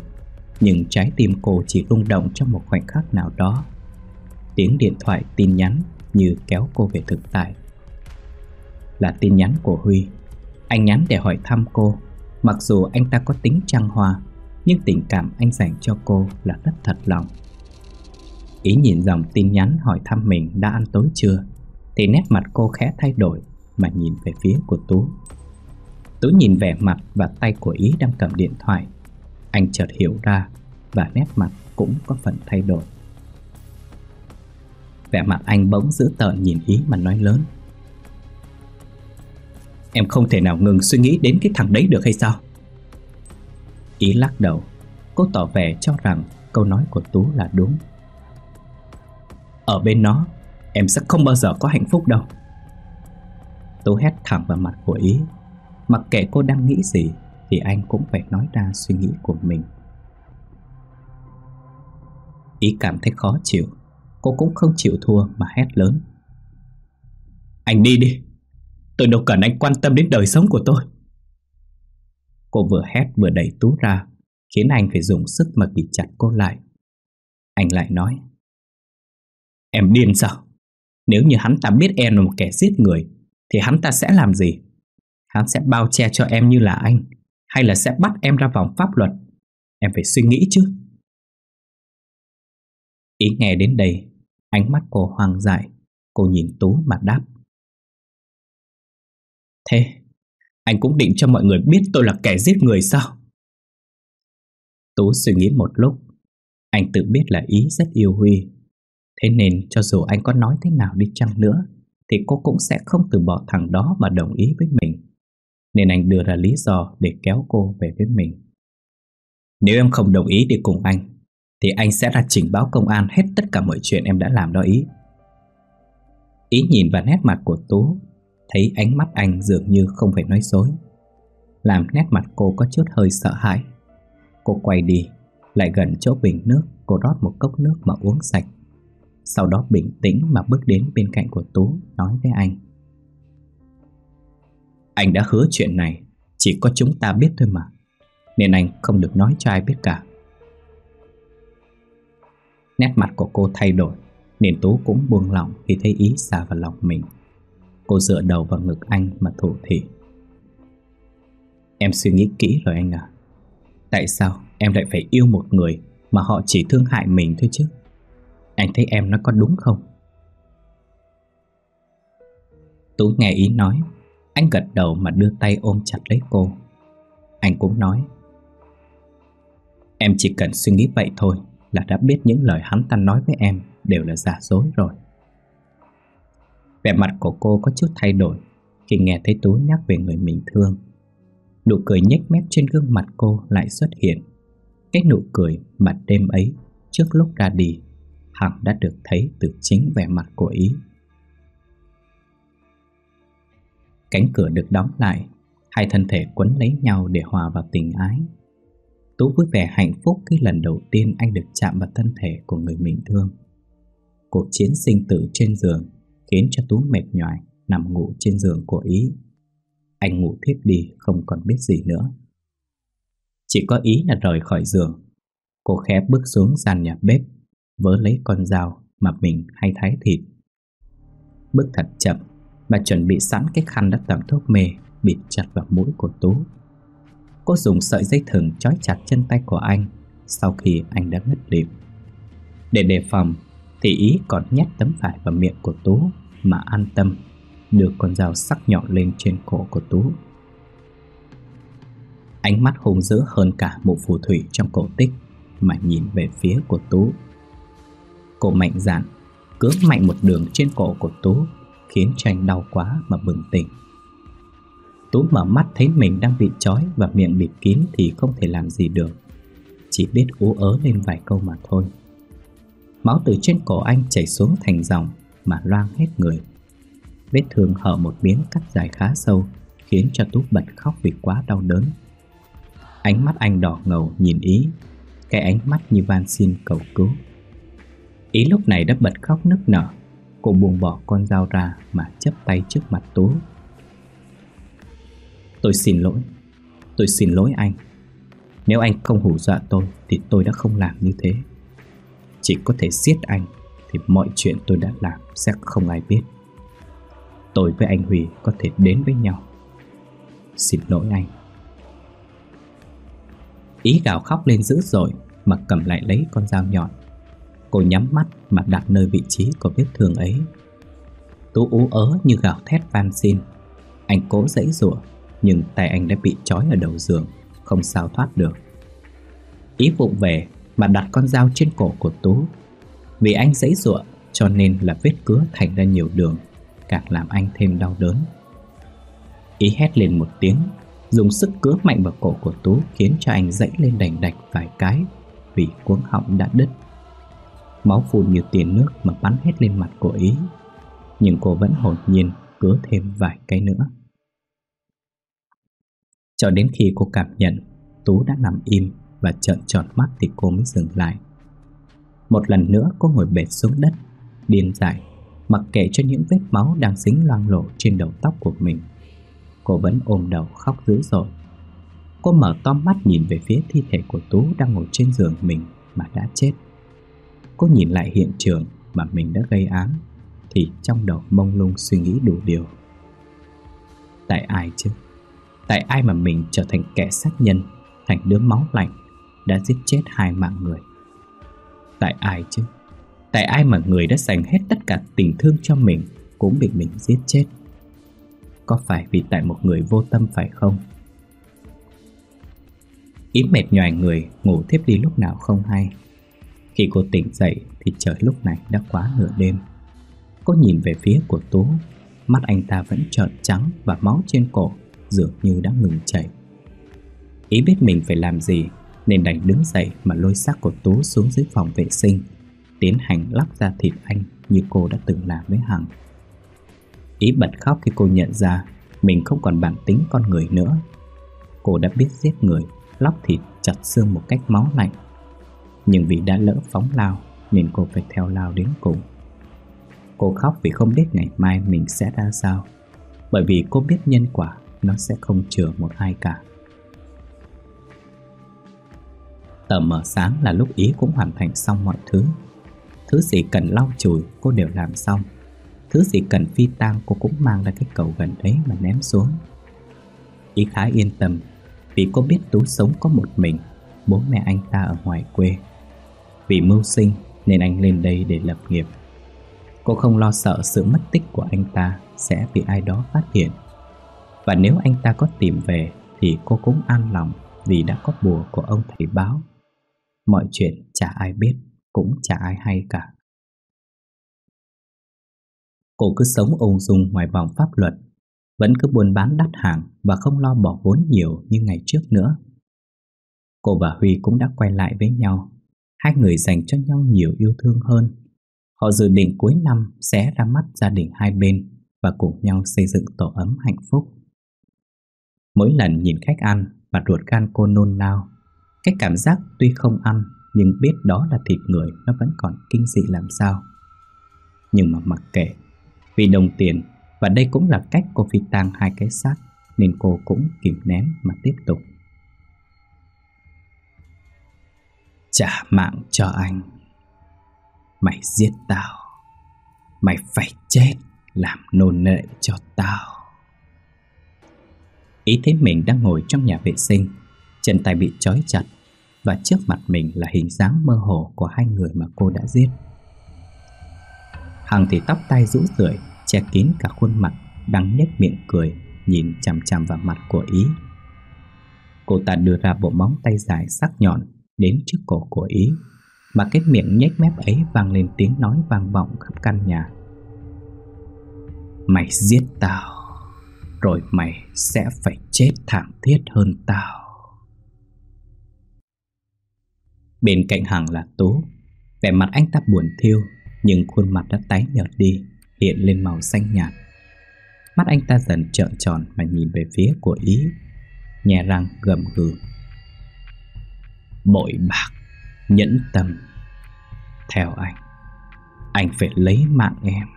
Nhưng trái tim cô chỉ rung động trong một khoảnh khắc nào đó. Tiếng điện thoại tin nhắn như kéo cô về thực tại. Là tin nhắn của Huy. Anh nhắn để hỏi thăm cô, Mặc dù anh ta có tính trăng hoa nhưng tình cảm anh dành cho cô là rất thật lòng. Ý nhìn dòng tin nhắn hỏi thăm mình đã ăn tối chưa? Thì nét mặt cô khẽ thay đổi Mà nhìn về phía của Tú. Tú nhìn vẻ mặt và tay của Ý đang cầm điện thoại. Anh chợt hiểu ra Và nét mặt cũng có phần thay đổi. Vẻ mặt anh bỗng giữ tợn nhìn Ý mà nói lớn. Em không thể nào ngừng suy nghĩ đến cái thằng đấy được hay sao? Ý lắc đầu. Cô tỏ vẻ cho rằng câu nói của Tú là đúng. Ở bên nó, Em sẽ không bao giờ có hạnh phúc đâu. Tú hét thẳng vào mặt của Ý. Mặc kệ cô đang nghĩ gì, Thì anh cũng phải nói ra suy nghĩ của mình. Ý cảm thấy khó chịu. Cô cũng không chịu thua mà hét lớn. Anh đi đi. Tôi đâu cần anh quan tâm đến đời sống của tôi. Cô vừa hét vừa đẩy Tú ra, Khiến anh phải dùng sức mà bị chặt cô lại. Anh lại nói, Em điên sao? Nếu như hắn ta biết em là một kẻ giết người, Thì hắn ta sẽ làm gì? Hắn sẽ bao che cho em như là anh, Hay là sẽ bắt em ra vòng pháp luật? Em phải suy nghĩ chứ. Ý nghe đến đây, Ánh mắt cô hoang dại. Cô nhìn Tú mà đáp, Thế anh cũng định cho mọi người biết tôi là kẻ giết người sao? Tú suy nghĩ một lúc. Anh tự biết là ý rất yêu Huy. Thế nên cho dù anh có nói thế nào đi chăng nữa, Thì cô cũng sẽ không từ bỏ thằng đó mà đồng ý với mình. Nên anh đưa ra lý do để kéo cô về với mình. Nếu em không đồng ý đi cùng anh, Thì anh sẽ ra trình báo công an hết tất cả mọi chuyện em đã làm đó ý. Ý nhìn vào nét mặt của Tú. Thấy ánh mắt anh dường như không phải nói dối. Làm nét mặt cô có chút hơi sợ hãi. Cô quay đi, Lại gần chỗ bình nước, Cô rót một cốc nước mà uống sạch. Sau đó bình tĩnh mà bước đến bên cạnh của Tú, Nói với anh. Anh đã hứa chuyện này, Chỉ có chúng ta biết thôi mà, Nên anh không được nói cho ai biết cả. Nét mặt của cô thay đổi, Nên Tú cũng buông lỏng khi thấy ý xa vào lòng mình. Cô dựa đầu vào ngực anh mà thủ thị. Em suy nghĩ kỹ rồi anh à Tại sao em lại phải yêu một người Mà họ chỉ thương hại mình thôi chứ? Anh thấy em nó có đúng không? Tú nghe ý nói, Anh gật đầu mà đưa tay ôm chặt lấy cô. Anh cũng nói, Em chỉ cần suy nghĩ vậy thôi Là đã biết những lời hắn ta nói với em Đều là giả dối rồi. Vẻ mặt của cô có chút thay đổi Khi nghe thấy Tú nhắc về người mình thương. Nụ cười nhếch mép trên gương mặt cô lại xuất hiện. Cái nụ cười mặt đêm ấy, Trước lúc ra đi, Hằng đã được thấy từ chính vẻ mặt của Ý. Cánh cửa được đóng lại, Hai thân thể quấn lấy nhau để hòa vào tình ái. Tú vui vẻ hạnh phúc khi lần đầu tiên anh được chạm vào thân thể của người mình thương. Cuộc chiến sinh tử trên giường khiến cho Tú mệt nhoài nằm ngủ trên giường của Ý. Anh ngủ thiếp đi không còn biết gì nữa. Chỉ có Ý là rời khỏi giường. Cô khẽ bước xuống gian nhà bếp, vớ lấy con dao mà mình hay thái thịt. Bước thật chậm mà chuẩn bị sẵn cái khăn đã tẩm thuốc mê bịt chặt vào mũi của Tú. Cô dùng sợi dây thừng trói chặt chân tay của anh sau khi anh đã ngất lịm. Để đề phòng thì Ý còn nhét tấm vải vào miệng của Tú mà an tâm, đưa con dao sắc nhọn lên trên cổ của Tú. Ánh mắt hung dữ hơn cả một phù thủy trong cổ tích mà nhìn về phía của Tú. Cô mạnh dạn cướp mạnh một đường trên cổ của Tú, khiến tranh đau quá mà bừng tỉnh. Tú mở mắt thấy mình đang bị trói và miệng bịt kín thì không thể làm gì được. Chỉ biết ú ớ lên vài câu mà thôi. Máu từ trên cổ anh chảy xuống thành dòng mà loang hết người. Vết thương hở một miếng cắt dài khá sâu, khiến cho Tú bật khóc vì quá đau đớn. Ánh mắt anh đỏ ngầu nhìn Ý, cái ánh mắt như van xin cầu cứu. Ý lúc này đã bật khóc nức nở, cô buông bỏ con dao ra mà chấp tay trước mặt Tú. Tôi xin lỗi, tôi xin lỗi anh. Nếu anh không hù dọa tôi thì tôi đã không làm như thế. Chỉ có thể giết anh thì mọi chuyện tôi đã làm sẽ không ai biết. Tôi với anh Huy có thể đến với nhau. xin lỗi anh. Ý gào khóc lên dữ dội Mà cầm lại lấy con dao nhọn. Cô nhắm mắt mà đặt nơi vị trí của vết thương ấy. Tú ú ớ như gào thét van xin. Anh cố dãy rủa Nhưng tay anh đã bị trói ở đầu giường, Không sao thoát được. Ý vụng về mà đặt con dao trên cổ của Tú. Vì anh dãy dụa cho nên là vết cứa thành ra nhiều đường, Càng làm anh thêm đau đớn. Ý hét lên một tiếng, Dùng sức cứa mạnh vào cổ của Tú, Khiến cho anh dãy lên đành đạch vài cái, Vì cuống họng đã đứt. Máu phun như tiền nước mà bắn hết lên mặt của Ý Nhưng cô vẫn hồn nhiên cứa thêm vài cái nữa. Cho đến khi cô cảm nhận Tú đã nằm im và trợn tròn mắt thì cô mới dừng lại. Một lần nữa cô ngồi bệt xuống đất, Điên dại, Mặc kệ cho những vết máu đang dính loang lộ trên đầu tóc của mình. Cô vẫn ôm đầu khóc dữ dội. Cô mở to mắt nhìn về phía thi thể của Tú đang ngồi trên giường mình mà đã chết. Cô nhìn lại hiện trường mà mình đã gây án, Thì trong đầu mông lung suy nghĩ đủ điều. Tại ai chứ? Tại ai mà mình trở thành kẻ sát nhân, Thành đứa máu lạnh, Đã giết chết hai mạng người? Tại ai chứ? Tại ai mà người đã dành hết tất cả tình thương cho mình Cũng bị mình giết chết Có phải vì tại một người vô tâm phải không? Ý mệt nhòi người ngủ thiếp đi lúc nào không hay Khi cô tỉnh dậy thì trời lúc này đã quá nửa đêm Cô nhìn về phía của Tú, Mắt anh ta vẫn trợn trắng và máu trên cổ dường như đã ngừng chảy Ý biết mình phải làm gì nên đành đứng dậy mà lôi xác của Tú xuống dưới phòng vệ sinh, Tiến hành lắp ra thịt anh như cô đã từng làm với Hằng. Ý bật khóc khi cô nhận ra Mình không còn bản tính con người nữa. Cô đã biết giết người, Lóc thịt, chặt xương một cách máu lạnh. Nhưng vì đã lỡ phóng lao, Nên cô phải theo lao đến cùng. Cô khóc vì không biết ngày mai mình sẽ ra sao, Bởi vì cô biết nhân quả Nó sẽ không chừa một ai cả. Tờ mở sáng là lúc Ý cũng hoàn thành xong mọi thứ. Thứ gì cần lau chùi, cô đều làm xong. Thứ gì cần phi tang, cô cũng mang ra cái cầu gần đấy mà ném xuống. Ý khá yên tâm, Vì cô biết Tú sống có một mình, Bố mẹ anh ta ở ngoài quê. Vì mưu sinh, nên anh lên đây để lập nghiệp. Cô không lo sợ sự mất tích của anh ta sẽ bị ai đó phát hiện. Và nếu anh ta có tìm về, thì cô cũng an lòng vì đã có bùa của ông thầy báo. Mọi chuyện chả ai biết cũng chả ai hay cả. Cô cứ sống ung dung ngoài vòng pháp luật, vẫn cứ buôn bán đắt hàng và không lo bỏ vốn nhiều như ngày trước nữa. Cô và Huy cũng đã quay lại với nhau, hai người dành cho nhau nhiều yêu thương hơn. Họ dự định cuối năm sẽ ra mắt gia đình hai bên và cùng nhau xây dựng tổ ấm hạnh phúc. Mỗi lần nhìn khách ăn, mặt ruột gan cô nôn nao. Cái cảm giác tuy không ăn, nhưng biết đó là thịt người, nó vẫn còn kinh dị làm sao. Nhưng mà mặc kệ, Vì đồng tiền, Và đây cũng là cách cô phi tang hai cái xác, Nên cô cũng kìm nén mà tiếp tục. Trả mạng cho anh. Mày giết tao. Mày phải chết, Làm nôn nệ cho tao. Ý thấy mình đang ngồi trong nhà vệ sinh Chân tay bị trói chặt và trước mặt mình là hình dáng mơ hồ của hai người mà cô đã giết. Hằng thì tóc tai rũ rượi, che kín cả khuôn mặt, đang nhếch miệng cười, nhìn chằm chằm vào mặt của Ý. Cô ta đưa ra bộ móng tay dài sắc nhọn đến trước cổ của Ý, mà cái miệng nhếch mép ấy vang lên tiếng nói vang vọng khắp căn nhà. Mày giết tao, rồi mày sẽ phải chết thảm thiết hơn tao. Bên cạnh Hằng là tố. Vẻ mặt anh ta buồn thiêu, Nhưng khuôn mặt đã tái nhợt đi, Hiện lên màu xanh nhạt. Mắt anh ta dần trợn tròn Mà nhìn về phía của Ý Nhè răng gầm gừ. Bội bạc, Nhẫn tâm. Theo anh Anh phải lấy mạng em.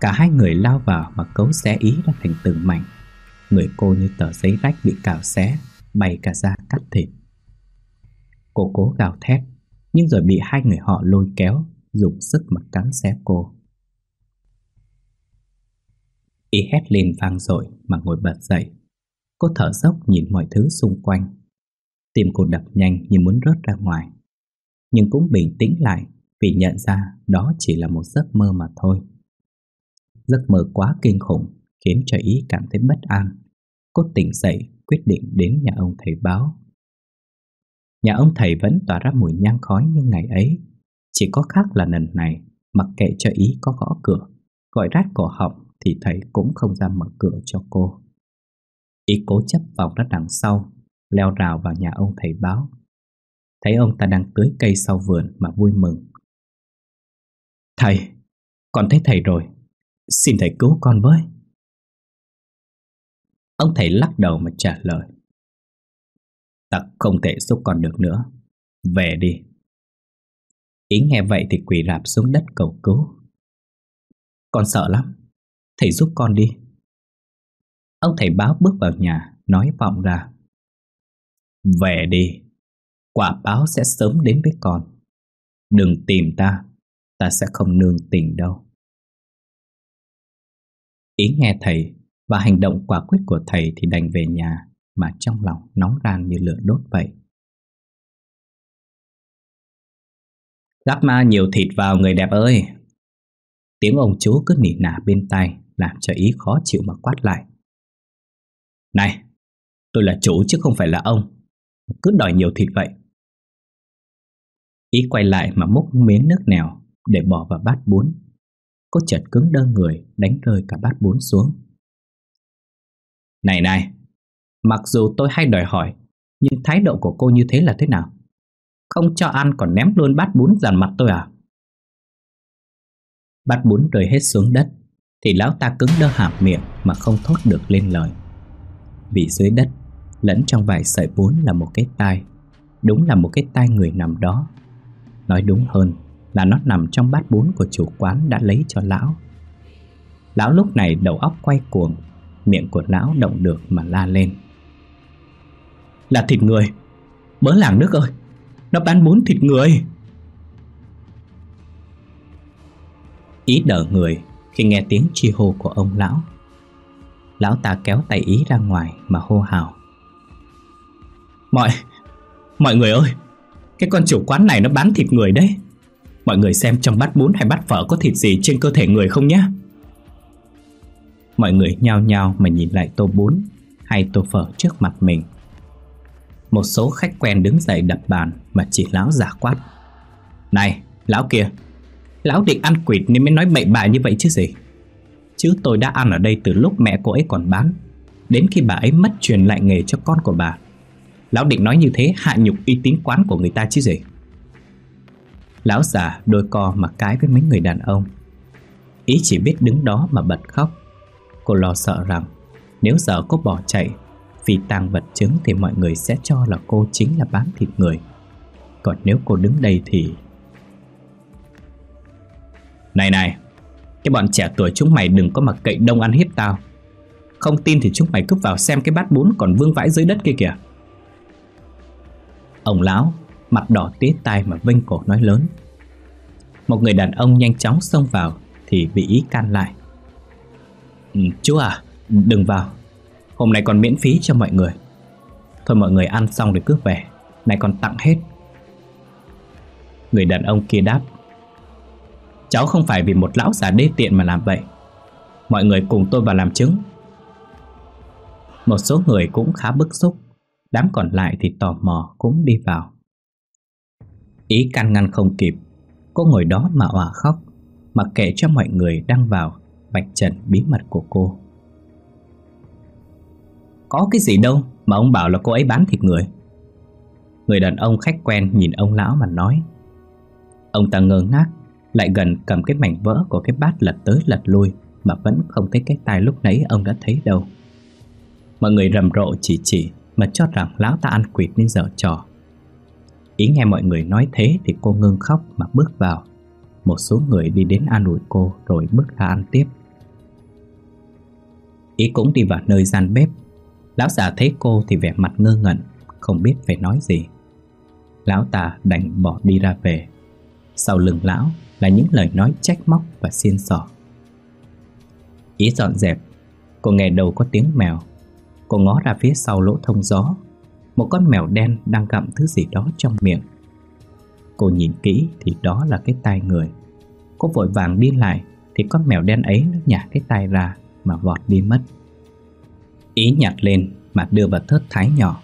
Cả hai người lao vào Mà cấu xé Ý ra thành từng mảnh. Người cô như tờ giấy rách bị cào xé, Bay cả ra cắt thịt. Cô cố gào thét, Nhưng rồi bị hai người họ lôi kéo, Dùng sức mà cắn xé cô Y hét lên vang dội mà ngồi bật dậy. Cô thở dốc nhìn mọi thứ xung quanh. Tim cô đập nhanh như muốn rớt ra ngoài. Nhưng cũng bình tĩnh lại vì nhận ra đó chỉ là một giấc mơ mà thôi. Giấc mơ quá kinh khủng khiến cho Ý cảm thấy bất an. Cô tỉnh dậy, quyết định đến nhà ông thầy báo. Nhà ông thầy vẫn tỏa ra mùi nhang khói như ngày ấy. Chỉ có khác là lần này, mặc kệ cho Ý có gõ cửa, gọi rát cổ họng thì thầy cũng không ra mở cửa cho cô. Ý cố chấp vòng ra đằng sau, leo rào vào nhà ông thầy báo. Thấy ông ta đang tưới cây sau vườn mà vui mừng. Thầy, con thấy thầy rồi, xin thầy cứu con với. Ông thầy lắc đầu mà trả lời. Ta không thể giúp con được nữa. Về đi. Ý nghe vậy thì quỳ rạp xuống đất cầu cứu. Con sợ lắm. Thầy giúp con đi. Ông thầy báo bước vào nhà, nói vọng ra. Về đi. Quả báo sẽ sớm đến với con. Đừng tìm ta, ta sẽ không nương tình đâu. Ý nghe thầy và hành động quả quyết của thầy thì đành về nhà mà trong lòng nóng ran như lửa đốt vậy. Gắp ma nhiều thịt vào người đẹp ơi! Tiếng ông chú cứ nỉ nả bên tai làm cho ý khó chịu mà quát lại. Này, tôi là chủ chứ không phải là ông. Cứ đòi nhiều thịt vậy. Ý quay lại mà múc miếng nước nèo để bỏ vào bát bún. Cô chợt cứng đơ người đánh rơi cả bát bún xuống. Này này, mặc dù tôi hay đòi hỏi, nhưng thái độ của cô như thế là thế nào? Không cho ăn còn ném luôn bát bún dàn mặt tôi à? Bát bún rơi hết xuống đất, thì lão ta cứng đơ hàm miệng mà không thốt được lên lời. Vì dưới đất, lẫn trong vài sợi bún là một cái tai, đúng là một cái tai người nằm đó. Nói đúng hơn là nó nằm trong bát bún của chủ quán đã lấy cho lão. Lão lúc này đầu óc quay cuồng Miệng của lão động được mà la lên là thịt người. Bớ làng nước ơi, Nó bán bún thịt người. Ý đỡ người Khi nghe tiếng chi hô của ông lão. Lão ta kéo tay ý ra ngoài Mà hô hào. Mọi Mọi người ơi, Cái con chủ quán này nó bán thịt người đấy. Mọi người xem trong bát bún hay bát phở có thịt gì trên cơ thể người không nhé. Mọi người nhao nhao mà nhìn lại tô bún hay tô phở trước mặt mình. Một số khách quen đứng dậy đập bàn mà chỉ lão giả quát. Này, lão kia, lão định ăn quỵt nên mới nói bậy bạ như vậy chứ gì. Chứ tôi đã ăn ở đây từ lúc mẹ cô ấy còn bán, đến khi bà ấy mất truyền lại nghề cho con của bà. Lão định nói như thế hạ nhục uy tín quán của người ta chứ gì. Lão già đôi co mà cái với mấy người đàn ông. Ý chỉ biết đứng đó mà bật khóc Cô lo sợ rằng nếu giờ cô bỏ chạy vì tàng vật chứng thì mọi người sẽ cho là cô chính là bán thịt người. Còn nếu cô đứng đây thì... Này này, cái bọn trẻ tuổi chúng mày đừng có mặc cậy đông ăn hiếp tao. Không tin thì chúng mày cứ vào xem cái bát bún còn vương vãi dưới đất kia kìa. Ông lão, mặt đỏ tía tai mà vênh cổ nói lớn. Một người đàn ông nhanh chóng xông vào thì bị ý can lại. Ừ, chú à, đừng vào Hôm nay còn miễn phí cho mọi người. Thôi mọi người ăn xong rồi cứ về. Này còn tặng hết. Người đàn ông kia đáp, Cháu không phải vì một lão già đê tiện mà làm vậy. Mọi người cùng tôi vào làm chứng. Một số người cũng khá bức xúc. Đám còn lại thì tò mò cũng đi vào. Ý can ngăn không kịp. Cô ngồi đó mà òa khóc, Mặc kệ cho mọi người đang vào, vạch trần bí mật của cô. Có cái gì đâu mà ông bảo là cô ấy bán thịt người. Người đàn ông khách quen nhìn ông lão mà nói. Ông ta ngơ ngác, Lại gần cầm cái mảnh vỡ của cái bát lật tới lật lui Mà vẫn không thấy cái tai lúc nãy ông đã thấy đâu. Mọi người rầm rộ chỉ chỉ Mà cho rằng lão ta ăn quỵt nên dở trò. Ý nghe mọi người nói thế thì cô ngưng khóc mà bước vào. Một số người đi đến an ủi cô rồi bước ra ăn tiếp. Ý cũng đi vào nơi gian bếp. Lão già thấy cô thì vẻ mặt ngơ ngẩn, Không biết phải nói gì. Lão ta đành bỏ đi ra về. Sau lưng lão là những lời nói trách móc và xiên xỏ Ý dọn dẹp, Cô nghe đầu có tiếng mèo. Cô ngó ra phía sau lỗ thông gió, Một con mèo đen đang gặm thứ gì đó trong miệng. Cô nhìn kỹ thì đó là cái tai người. Cô vội vàng đi lại Thì con mèo đen ấy nó nhả cái tai ra Mà vọt đi mất. Ý nhặt lên mà đưa vào thớt thái nhỏ.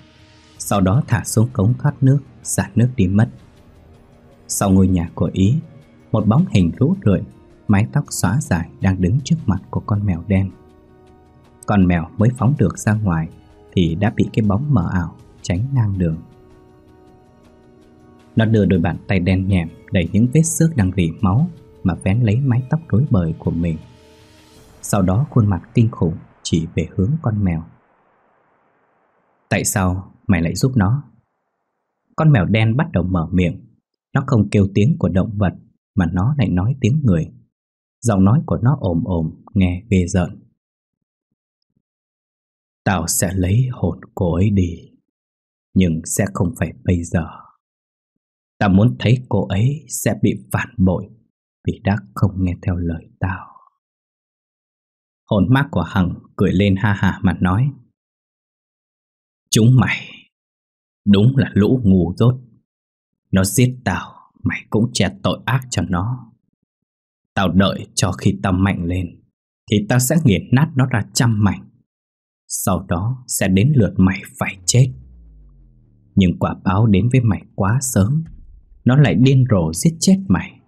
Sau đó thả xuống cống thoát nước, Xả nước đi mất. Sau ngôi nhà của Ý, Một bóng hình rũ rượi Mái tóc xóa dài đang đứng trước mặt của con mèo đen. Con mèo mới phóng được ra ngoài Thì đã bị cái bóng mờ ảo Tránh ngang đường. Nó đưa đôi bàn tay đen nhẹm Đầy những vết xước đang rỉ máu Mà vén lấy mái tóc rối bời của mình. Sau đó khuôn mặt kinh khủng chỉ về hướng con mèo. Tại sao mày lại giúp nó? Con mèo đen bắt đầu mở miệng. Nó không kêu tiếng của động vật, Mà nó lại nói tiếng người. Giọng nói của nó ồm ồm, Nghe ghê rợn. Tao sẽ lấy hồn cô ấy đi, Nhưng sẽ không phải bây giờ. Tao muốn thấy cô ấy sẽ bị phản bội Vì đã không nghe theo lời tao. Hồn mắt của Hằng cười lên ha ha mà nói. Chúng mày, Đúng là lũ ngu dốt. Nó giết tao, Mày cũng che tội ác cho nó. Tao đợi cho khi tao mạnh lên, Thì tao sẽ nghiền nát nó ra trăm mảnh. Sau đó sẽ đến lượt mày phải chết. Nhưng quả báo đến với mày quá sớm, Nó lại điên rồ giết chết mày.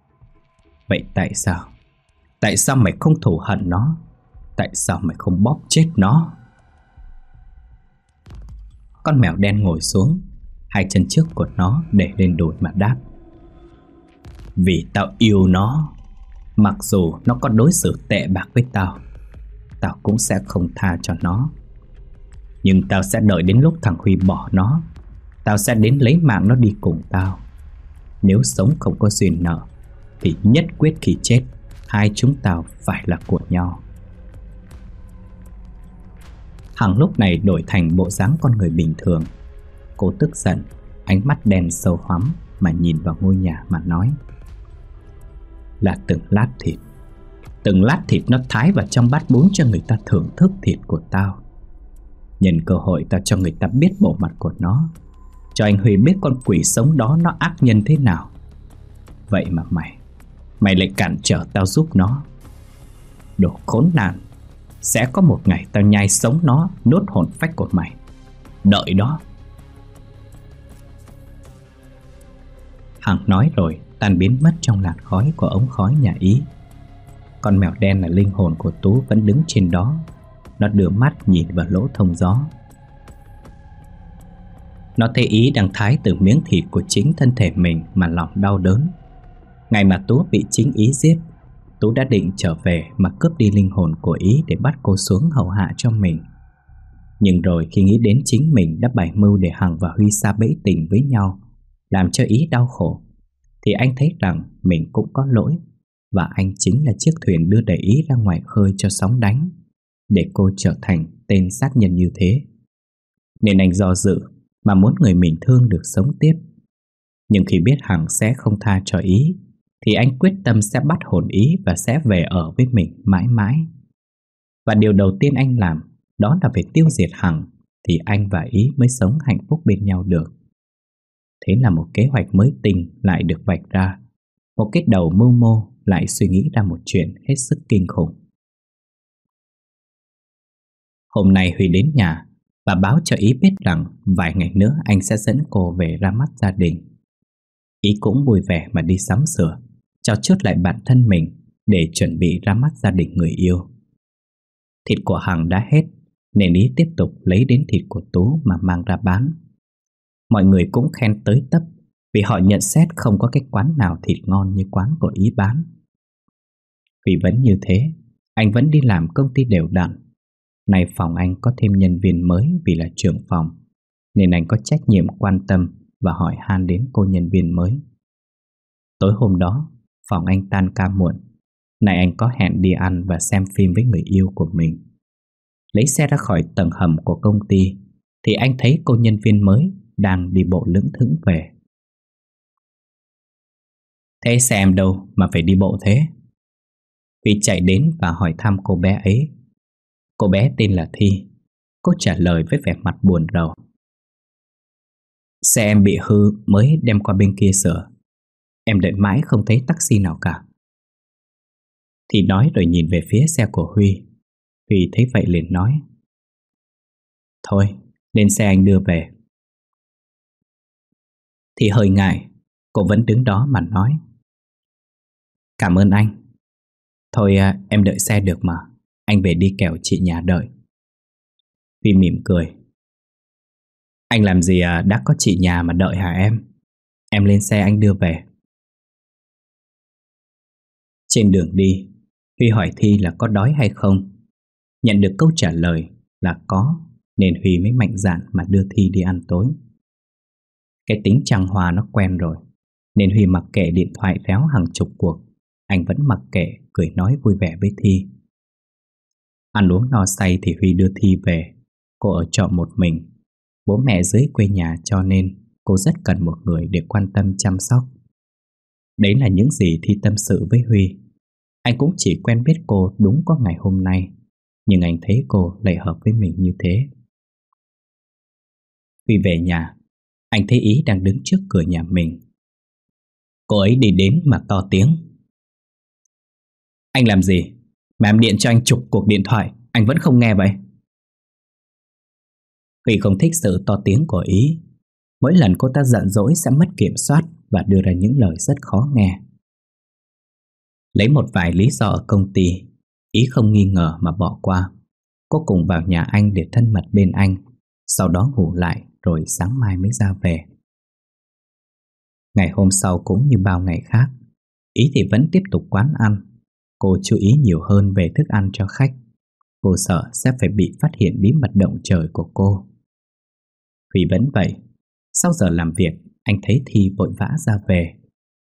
Vậy tại sao? Tại sao mày không thù hận nó? Tại sao mày không bóp chết nó? Con mèo đen ngồi xuống, Hai chân trước của nó để lên đùi mà đáp. Vì tao yêu nó, Mặc dù nó có đối xử tệ bạc với tao Tao cũng sẽ không tha cho nó. Nhưng tao sẽ đợi đến lúc thằng Huy bỏ nó, Tao sẽ đến lấy mạng nó đi cùng tao. Nếu sống không có duyên nợ, Thì nhất quyết khi chết, Hai chúng tao phải là của nhau. Hằng lúc này đổi thành bộ dáng con người bình thường. Cô tức giận, Ánh mắt đen sâu hoắm Mà nhìn vào ngôi nhà mà nói, Là từng lát thịt. Từng lát thịt nó thái vào trong bát bún cho người ta thưởng thức thịt của tao. Nhân cơ hội tao cho người ta biết bộ mặt của nó, Cho anh Huy biết con quỷ sống đó nó ác nhân thế nào. Vậy mà mày Mày lại cản trở tao giúp nó. Đồ khốn nạn sẽ có một ngày tao nhai sống nó, Nốt hồn phách của mày. Đợi đó. Hằng nói rồi, Tan biến mất trong làn khói của ống khói nhà Ý. Con mèo đen là linh hồn của Tú Vẫn đứng trên đó. Nó đưa mắt nhìn vào lỗ thông gió. Nó thấy Ý đang thái từ miếng thịt của chính thân thể mình Mà lòng đau đớn. Ngày mà Tú bị chính Ý giết Tú đã định trở về mà cướp đi linh hồn của Ý để bắt cô xuống hầu hạ cho mình. Nhưng rồi khi nghĩ đến chính mình đã bày mưu để Hằng và Huy xa bẫy tình với nhau, làm cho Ý đau khổ, thì anh thấy rằng mình cũng có lỗi và anh chính là chiếc thuyền đưa đẩy Ý ra ngoài khơi cho sóng đánh, để cô trở thành tên sát nhân như thế. Nên anh do dự mà muốn người mình thương được sống tiếp. Nhưng khi biết Hằng sẽ không tha cho Ý thì anh quyết tâm sẽ bắt hồn ý và sẽ về ở với mình mãi mãi. Và điều đầu tiên anh làm, đó là phải tiêu diệt Hằng, thì anh và Ý mới sống hạnh phúc bên nhau được. Thế là một kế hoạch mới tình lại được vạch ra. Một cái đầu mưu mô lại suy nghĩ ra một chuyện hết sức kinh khủng. Hôm nay Huy đến nhà và báo cho Ý biết rằng vài ngày nữa anh sẽ dẫn cô về ra mắt gia đình. Ý cũng vui vẻ mà đi sắm sửa cho chốt lại bản thân mình để chuẩn bị ra mắt gia đình người yêu. Thịt của Hằng đã hết nên Ý tiếp tục lấy đến thịt của Tú mà mang ra bán. Mọi người cũng khen tới tấp vì họ nhận xét không có cái quán nào thịt ngon như quán của Ý bán. Vì vẫn như thế, anh vẫn đi làm công ty đều đặn. Nay phòng anh có thêm nhân viên mới vì là trưởng phòng, nên anh có trách nhiệm quan tâm và hỏi han đến cô nhân viên mới. Tối hôm đó, Phòng anh tan ca muộn. Này anh có hẹn đi ăn và xem phim với người yêu của mình. Lấy xe ra khỏi tầng hầm của công ty, Thì anh thấy cô nhân viên mới Đang đi bộ lững thững về. Thế xe em đâu mà phải đi bộ thế? Vì chạy đến và hỏi thăm cô bé ấy. Cô bé tên là Thi. Cô trả lời với vẻ mặt buồn rầu. Xe em bị hư, mới đem qua bên kia sửa. Em đợi mãi không thấy taxi nào cả. Thì nói rồi nhìn về phía xe của Huy. Huy thấy vậy liền nói Thôi, lên xe anh đưa về. Thì hơi ngại Cô vẫn đứng đó mà nói Cảm ơn anh. Thôi à, em đợi xe được mà Anh về đi kẻo chị nhà đợi. Huy mỉm cười Anh làm gì à đã có chị nhà mà đợi hả em? Em lên xe anh đưa về. Trên đường đi Huy hỏi Thi là có đói hay không. Nhận được câu trả lời là có, Nên Huy mới mạnh dạn mà đưa Thi đi ăn tối. Cái tính chàng hòa nó quen rồi, Nên Huy mặc kệ điện thoại réo hàng chục cuộc. Anh vẫn mặc kệ, cười nói vui vẻ với Thi. Ăn uống no say thì Huy đưa Thi về. Cô ở trọ một mình, Bố mẹ dưới quê nhà cho nên Cô rất cần một người để quan tâm chăm sóc. Đấy là những gì Thi tâm sự với Huy. Anh cũng chỉ quen biết cô đúng có ngày hôm nay, Nhưng anh thấy cô lại hợp với mình như thế. Khi về nhà, Anh thấy Ý đang đứng trước cửa nhà mình. Cô ấy đi đến mà to tiếng. Anh làm gì? Mà em điện cho anh chục cuộc điện thoại, Anh vẫn không nghe vậy? Vì không thích sự to tiếng của Ý, Mỗi lần cô ta giận dỗi sẽ mất kiểm soát Và đưa ra những lời rất khó nghe. Lấy một vài lý do ở công ty, Ý không nghi ngờ mà bỏ qua. Cô cùng vào nhà anh để thân mật bên anh, Sau đó ngủ lại Rồi sáng mai mới ra về. Ngày hôm sau cũng như bao ngày khác, Ý thì vẫn tiếp tục quán ăn. Cô chú ý nhiều hơn về thức ăn cho khách. Cô sợ sẽ phải bị phát hiện bí mật động trời của cô. Vì vẫn vậy, Sau giờ làm việc, Anh thấy Thi vội vã ra về.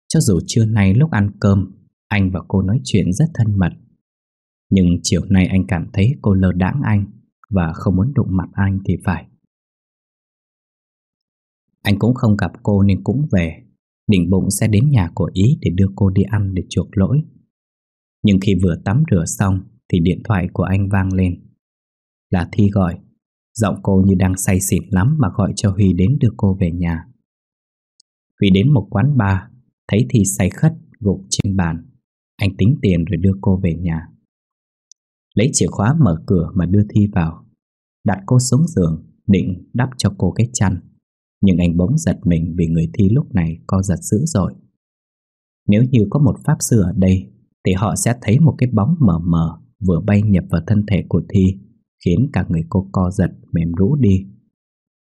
Cho dù trưa nay lúc ăn cơm anh và cô nói chuyện rất thân mật. Nhưng chiều nay anh cảm thấy cô lơ đãng anh Và không muốn đụng mặt anh thì phải. Anh cũng không gặp cô nên cũng về. Định bụng sẽ đến nhà của Ý để đưa cô đi ăn để chuộc lỗi. Nhưng khi vừa tắm rửa xong Thì điện thoại của anh vang lên. Là Thi gọi. Giọng cô như đang say xỉn lắm mà gọi cho Huy đến đưa cô về nhà. Huy đến một quán bar, thấy Thi say khất gục trên bàn. Anh tính tiền rồi đưa cô về nhà. Lấy chìa khóa mở cửa mà đưa Thi vào. Đặt cô xuống giường, định đắp cho cô cái chăn. Nhưng anh bỗng giật mình vì người Thi lúc này co giật dữ rồi. Nếu như có một pháp sư ở đây, thì họ sẽ thấy một cái bóng mờ mờ vừa bay nhập vào thân thể của Thi khiến cả người cô co giật mềm rũ đi.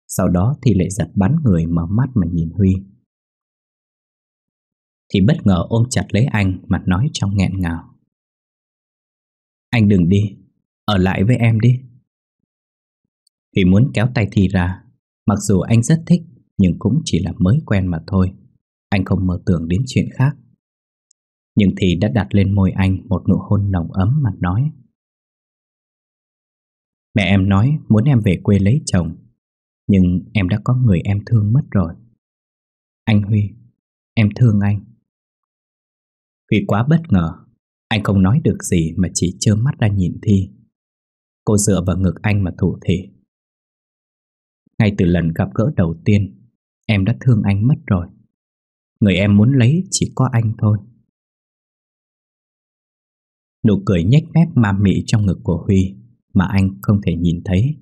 Sau đó thi lại giật bắn người mở mắt mà nhìn Huy. Thì bất ngờ ôm chặt lấy anh mà nói trong nghẹn ngào. Anh đừng đi, ở lại với em đi. Thì muốn kéo tay Thi ra, mặc dù anh rất thích nhưng cũng chỉ là mới quen mà thôi. Anh không mơ tưởng đến chuyện khác. Nhưng Thi đã đặt lên môi anh một nụ hôn nồng ấm mà nói. Mẹ em nói muốn em về quê lấy chồng Nhưng em đã có người em thương mất rồi Anh Huy Em thương anh Huy quá bất ngờ Anh không nói được gì mà chỉ trơ mắt ra nhìn Thi Cô dựa vào ngực anh mà thủ thể. Ngay từ lần gặp gỡ đầu tiên Em đã thương anh mất rồi Người em muốn lấy chỉ có anh thôi Nụ cười nhếch mép ma mị trong ngực của Huy mà anh không thể nhìn thấy.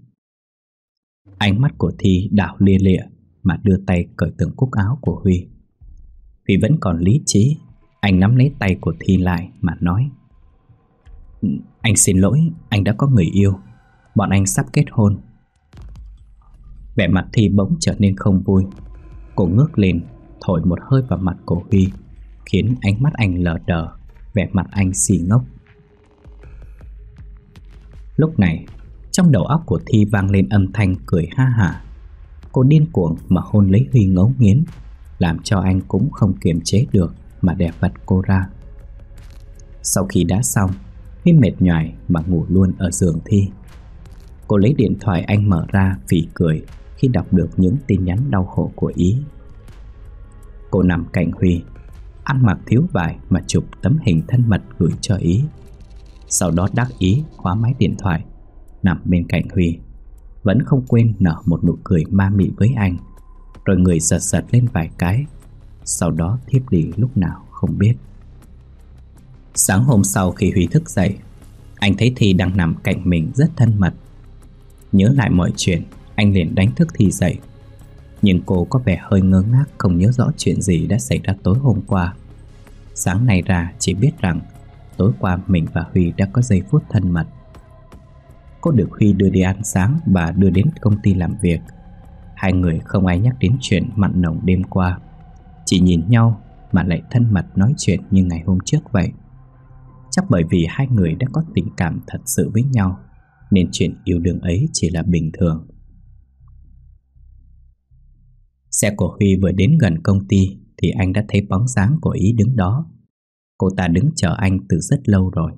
Ánh mắt của Thi đảo lia lịa mà đưa tay cởi từng cúc áo của Huy. Huy vẫn còn lý trí, anh nắm lấy tay của Thi lại mà nói Anh xin lỗi, anh đã có người yêu, bọn anh sắp kết hôn. Vẻ mặt Thi bỗng trở nên không vui. Cô ngước lên, thổi một hơi vào mặt của Huy, khiến ánh mắt anh lờ đờ, vẻ mặt anh xì ngốc. Lúc này, trong đầu óc của Thi vang lên âm thanh cười ha hả. Cô điên cuồng mà hôn lấy Huy ngấu nghiến, làm cho anh cũng không kiềm chế được mà đè vật cô ra. Sau khi đã xong, Huy mệt nhoài mà ngủ luôn ở giường Thi. Cô lấy điện thoại anh mở ra phỉ cười khi đọc được những tin nhắn đau khổ của Ý. Cô nằm cạnh Huy, ăn mặc thiếu vải mà chụp tấm hình thân mật gửi cho Ý sau đó đắc ý khóa máy điện thoại nằm bên cạnh Huy Vẫn không quên nở một nụ cười ma mị với anh Rồi người giật giật lên vài cái sau đó thiếp đi lúc nào không biết. Sáng hôm sau khi Huy thức dậy, Anh thấy Thi đang nằm cạnh mình rất thân mật. Nhớ lại mọi chuyện, Anh liền đánh thức Thi dậy. Nhưng cô có vẻ hơi ngơ ngác, Không nhớ rõ chuyện gì đã xảy ra tối hôm qua. Sáng nay ra, chỉ biết rằng Tối qua mình và Huy đã có giây phút thân mật. Cô được Huy đưa đi ăn sáng và đưa đến công ty làm việc. Hai người không ai nhắc đến chuyện mặn nồng đêm qua. Chỉ nhìn nhau mà lại thân mật nói chuyện như ngày hôm trước vậy. Chắc bởi vì hai người đã có tình cảm thật sự với nhau, Nên chuyện yêu đương ấy chỉ là bình thường. Xe của Huy vừa đến gần công ty Thì anh đã thấy bóng dáng của Ý đứng đó. Cô ta đứng chờ anh từ rất lâu rồi.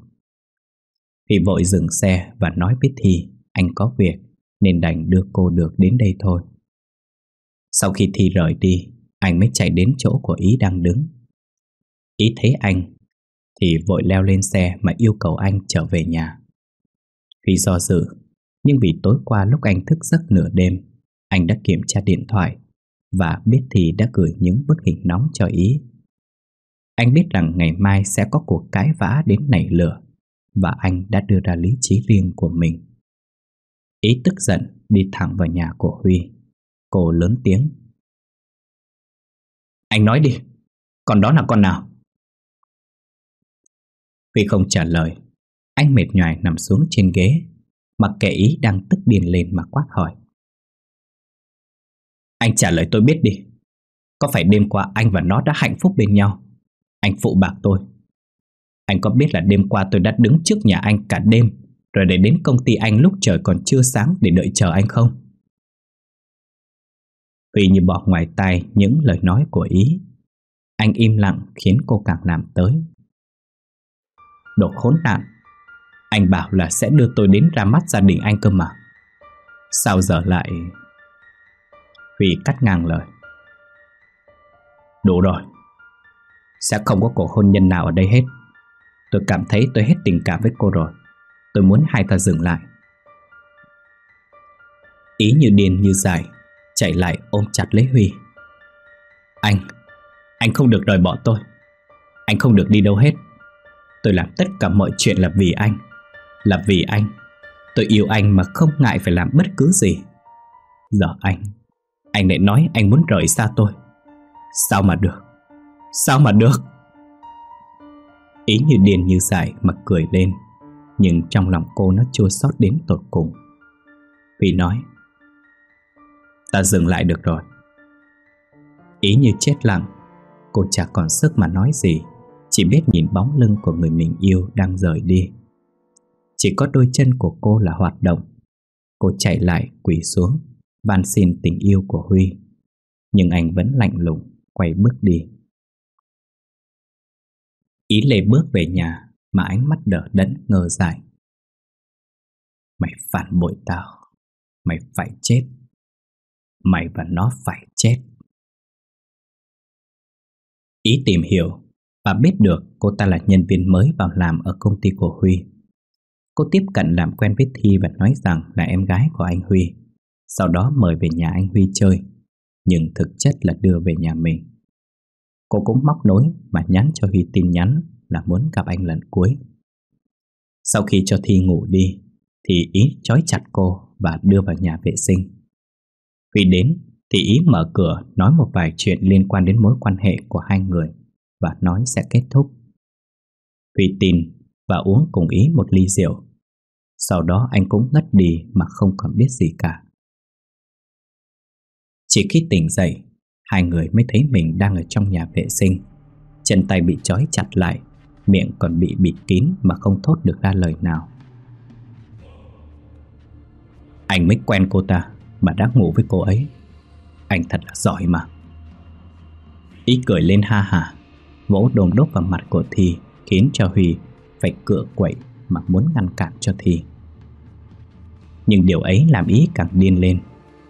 Huy vội dừng xe và nói với Thi, Anh có việc, nên đành đưa cô được đến đây thôi. Sau khi Thi rời đi anh mới chạy đến chỗ của Ý đang đứng Ý thấy anh thì vội leo lên xe mà yêu cầu anh trở về nhà. Vì do dự, nhưng vì tối qua lúc anh thức giấc nửa đêm, anh đã kiểm tra điện thoại và biết thì đã gửi những bức hình nóng cho Ý. Anh biết rằng ngày mai sẽ có cuộc cãi vã đến nảy lửa và anh đã đưa ra lý trí riêng của mình. Ý tức giận đi thẳng vào nhà của Huy. Cô lớn tiếng. Anh nói đi, còn đó là con nào? Huy không trả lời Anh mệt nhoài nằm xuống trên ghế Mặc kệ ý đang tức điên lên mà quát hỏi. Anh trả lời tôi biết đi. Có phải đêm qua anh và nó đã hạnh phúc bên nhau? Anh phụ bạc tôi. Anh có biết là đêm qua tôi đã đứng trước nhà anh cả đêm Rồi để đến công ty anh lúc trời còn chưa sáng để đợi chờ anh không? Vì như bỏ ngoài tai những lời nói của ý. Anh im lặng khiến cô càng làm tới. Đồ khốn nạn. Anh bảo là sẽ đưa tôi đến ra mắt gia đình anh cơ mà. Sao giờ lại? Huy cắt ngang lời. Đủ rồi. Sẽ không có cuộc hôn nhân nào ở đây hết. Tôi cảm thấy tôi hết tình cảm với cô rồi. Tôi muốn hai ta dừng lại. Ý như điên như dài Chạy lại ôm chặt lấy Huy. Anh Anh không được rời bỏ tôi. Anh không được đi đâu hết. Tôi làm tất cả mọi chuyện là vì anh, Là vì anh. Tôi yêu anh mà không ngại phải làm bất cứ gì. Giờ anh Anh lại nói anh muốn rời xa tôi. Sao mà được? Sao mà được? Ý như điên như dại mà cười lên, Nhưng trong lòng cô nó chua xót đến tột cùng. Vì nói Ta dừng lại được rồi. Ý như chết lặng, Cô chả còn sức mà nói gì, chỉ biết nhìn bóng lưng của người mình yêu đang rời đi. Chỉ có đôi chân của cô là hoạt động. Cô chạy lại, quỳ xuống van xin tình yêu của Huy. Nhưng anh vẫn lạnh lùng, Quay bước đi. Ý lê bước về nhà, Mà ánh mắt đỡ đẫn ngơ dại. Mày phản bội tao, Mày phải chết. Mày và nó phải chết Ý tìm hiểu Bà biết được cô ta là nhân viên mới vào làm ở công ty của Huy. Cô tiếp cận làm quen với Thi và nói rằng là em gái của anh Huy. Sau đó mời về nhà anh Huy chơi, nhưng thực chất là đưa về nhà mình. Cô cũng móc nối mà nhắn cho Huy tin nhắn là muốn gặp anh lần cuối. Sau khi cho Thi ngủ đi, thì Ý trói chặt cô và đưa vào nhà vệ sinh vì đến thì Ý mở cửa nói một vài chuyện liên quan đến mối quan hệ của hai người và nói sẽ kết thúc. Vì tin và uống cùng ý một ly rượu. Sau đó anh cũng ngất đi mà không còn biết gì cả. Chỉ khi tỉnh dậy, hai người mới thấy mình đang ở trong nhà vệ sinh. Chân tay bị trói chặt lại, miệng còn bị bịt kín mà không thốt được ra lời nào. Anh mới quen cô ta mà đã ngủ với cô ấy. Anh thật là giỏi mà. Ý cười lên ha ha vỗ đồm đốt vào mặt của Thi khiến cho Huy phải cựa quậy mà muốn ngăn cản cho Thi. Nhưng điều ấy làm ý càng điên lên.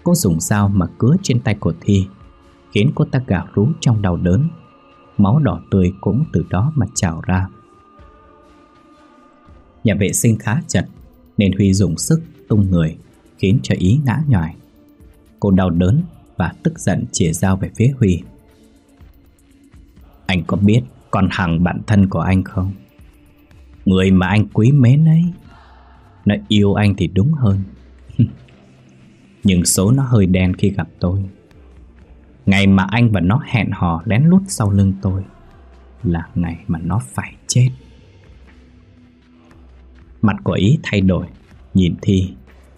Cô dùng dao mà cứa trên tay của Thi, khiến cô ta gào rú trong đau đớn. Máu đỏ tươi cũng từ đó mà trào ra. Nhà vệ sinh khá chật, nên Huy dùng sức tung người, Khiến cho Ý ngã nhòi Cô đau đớn và tức giận chĩa dao về phía Huy. Anh có biết con Hằng bạn thân của anh không? Người mà anh quý mến ấy, Nó yêu anh thì đúng hơn. Nhưng số nó hơi đen khi gặp tôi. Ngày mà anh và nó hẹn hò lén lút sau lưng tôi Là ngày mà nó phải chết. Mặt của Ý thay đổi, Nhìn Thi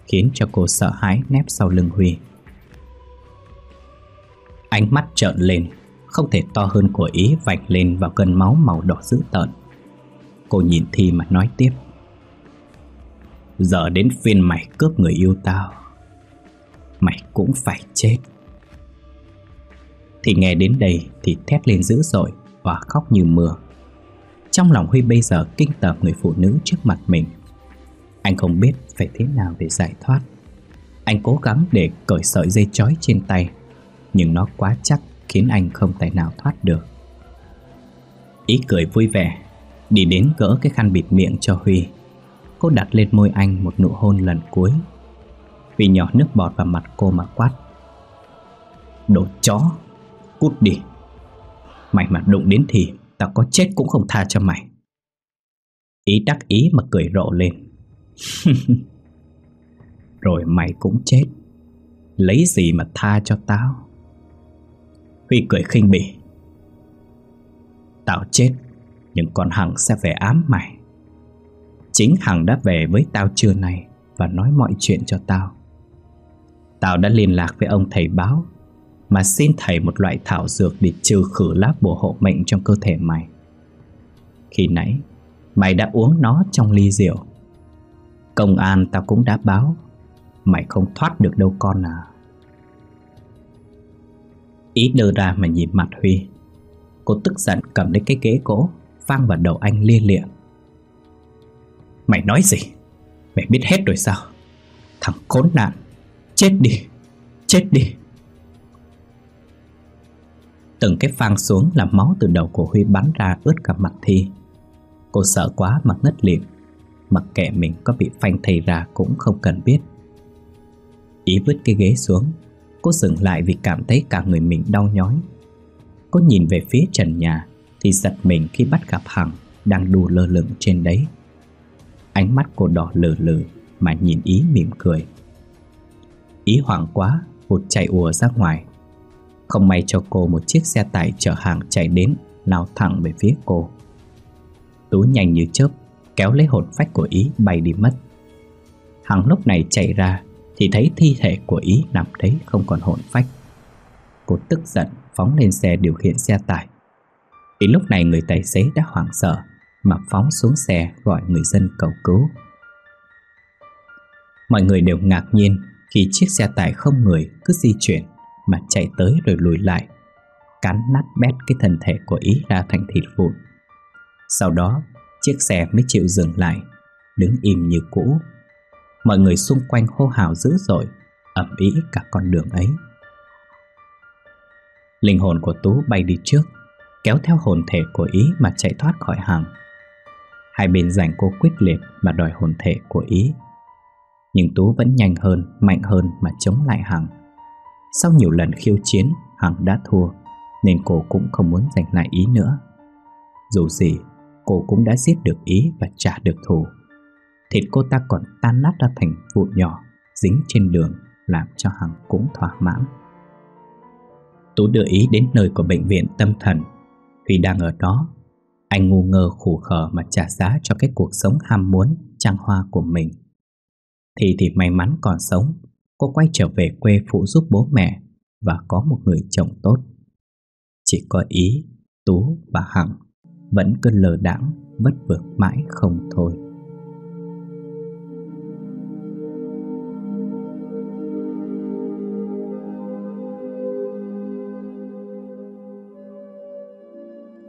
Khiến cho cô sợ hãi nép sau lưng Huy. Ánh mắt trợn lên, Không thể to hơn của Ý vạch lên vào cơn máu màu đỏ dữ tợn. Cô nhìn Thi mà nói tiếp. Giờ đến phiên mày cướp người yêu tao, Mày cũng phải chết. Thì nghe đến đây thì thét lên dữ dội Và khóc như mưa. Trong lòng Huy bây giờ kinh tởm người phụ nữ trước mặt mình. Anh không biết phải thế nào để giải thoát. Anh cố gắng để cởi sợi dây chói trên tay nhưng nó quá chắc khiến anh không thể nào thoát được. Ý cười vui vẻ, Đi đến gỡ cái khăn bịt miệng cho Huy. Cô đặt lên môi anh một nụ hôn lần cuối. Huy nhỏ nước bọt vào mặt cô mà quát. Đồ chó, Cút đi. Mày mà đụng đến thì Tao có chết cũng không tha cho mày. Ý đắc ý mà cười rộ lên. Rồi mày cũng chết. Lấy gì mà tha cho tao? Huy cười khinh bỉ. Tao chết, Nhưng con Hằng sẽ về ám mày. Chính Hằng đã về với tao trưa nay Và nói mọi chuyện cho tao. Tao đã liên lạc với ông thầy báo, Mà xin thầy một loại thảo dược Để trừ khử lá bùa hộ mệnh trong cơ thể mày. Khi nãy, Mày đã uống nó trong ly rượu. Công an tao cũng đã báo, Mày không thoát được đâu con à. Ý đơ ra mà nhìn mặt Huy. Cô tức giận cầm lấy cái ghế gỗ Vang vào đầu anh lia lịa. Mày nói gì? Mày biết hết rồi sao? Thằng khốn nạn! Chết đi! Chết đi! Từng cái phang xuống làm máu từ đầu của Huy bắn ra ướt cả mặt Thi. Cô sợ quá mà ngất liệm Mặc kệ mình có bị phanh thầy ra cũng không cần biết. Ý vứt cái ghế xuống Cô dừng lại vì cảm thấy cả người mình đau nhói. Cô nhìn về phía trần nhà Thì giật mình khi bắt gặp Hằng Đang đù lơ lửng trên đấy. Ánh mắt cô đỏ lử lử Mà nhìn Ý mỉm cười. Ý hoảng quá Vụt chạy ùa ra ngoài. Không may cho cô một chiếc xe tải chở hàng chạy đến, Lao thẳng về phía cô. Tú nhanh như chớp, Kéo lấy hột phách của Ý bay đi mất. Hằng lúc này chạy ra thì thấy thi thể của Ý nằm đấy không còn hồn phách Cô tức giận phóng lên xe điều khiển xe tải Thì lúc này người tài xế đã hoảng sợ Mà phóng xuống xe gọi người dân cầu cứu Mọi người đều ngạc nhiên khi chiếc xe tải không người cứ di chuyển mà chạy tới rồi lùi lại, cắn nát bét cái thân thể của Ý ra thành thịt vụn. Sau đó, chiếc xe mới chịu dừng lại, đứng im như cũ. Mọi người xung quanh hô hào dữ dội, ẩm ý cả con đường ấy. Linh hồn của Tú bay đi trước, kéo theo hồn thể của Ý mà chạy thoát khỏi hàng. Hai bên giành cô quyết liệt mà đòi hồn thể của Ý nhưng Tú vẫn nhanh hơn, mạnh hơn mà chống lại Hằng Sau nhiều lần khiêu chiến Hằng đã thua Nên cô cũng không muốn giành lại ý nữa Dù gì Cô cũng đã giết được ý và trả được thù Thịt cô ta còn tan nát ra thành vụn nhỏ Dính trên đường Làm cho Hằng cũng thỏa mãn. Tú đưa ý đến nơi của bệnh viện tâm thần. Khi đang ở đó Anh ngu ngơ khủ khờ mà trả giá cho cái cuộc sống ham muốn trăng hoa của mình. Thì thì may mắn còn sống Cô quay trở về quê phụ giúp bố mẹ Và có một người chồng tốt. Chỉ có Ý, Tú và Hằng Vẫn cứ lờ đãng vất vượt mãi không thôi.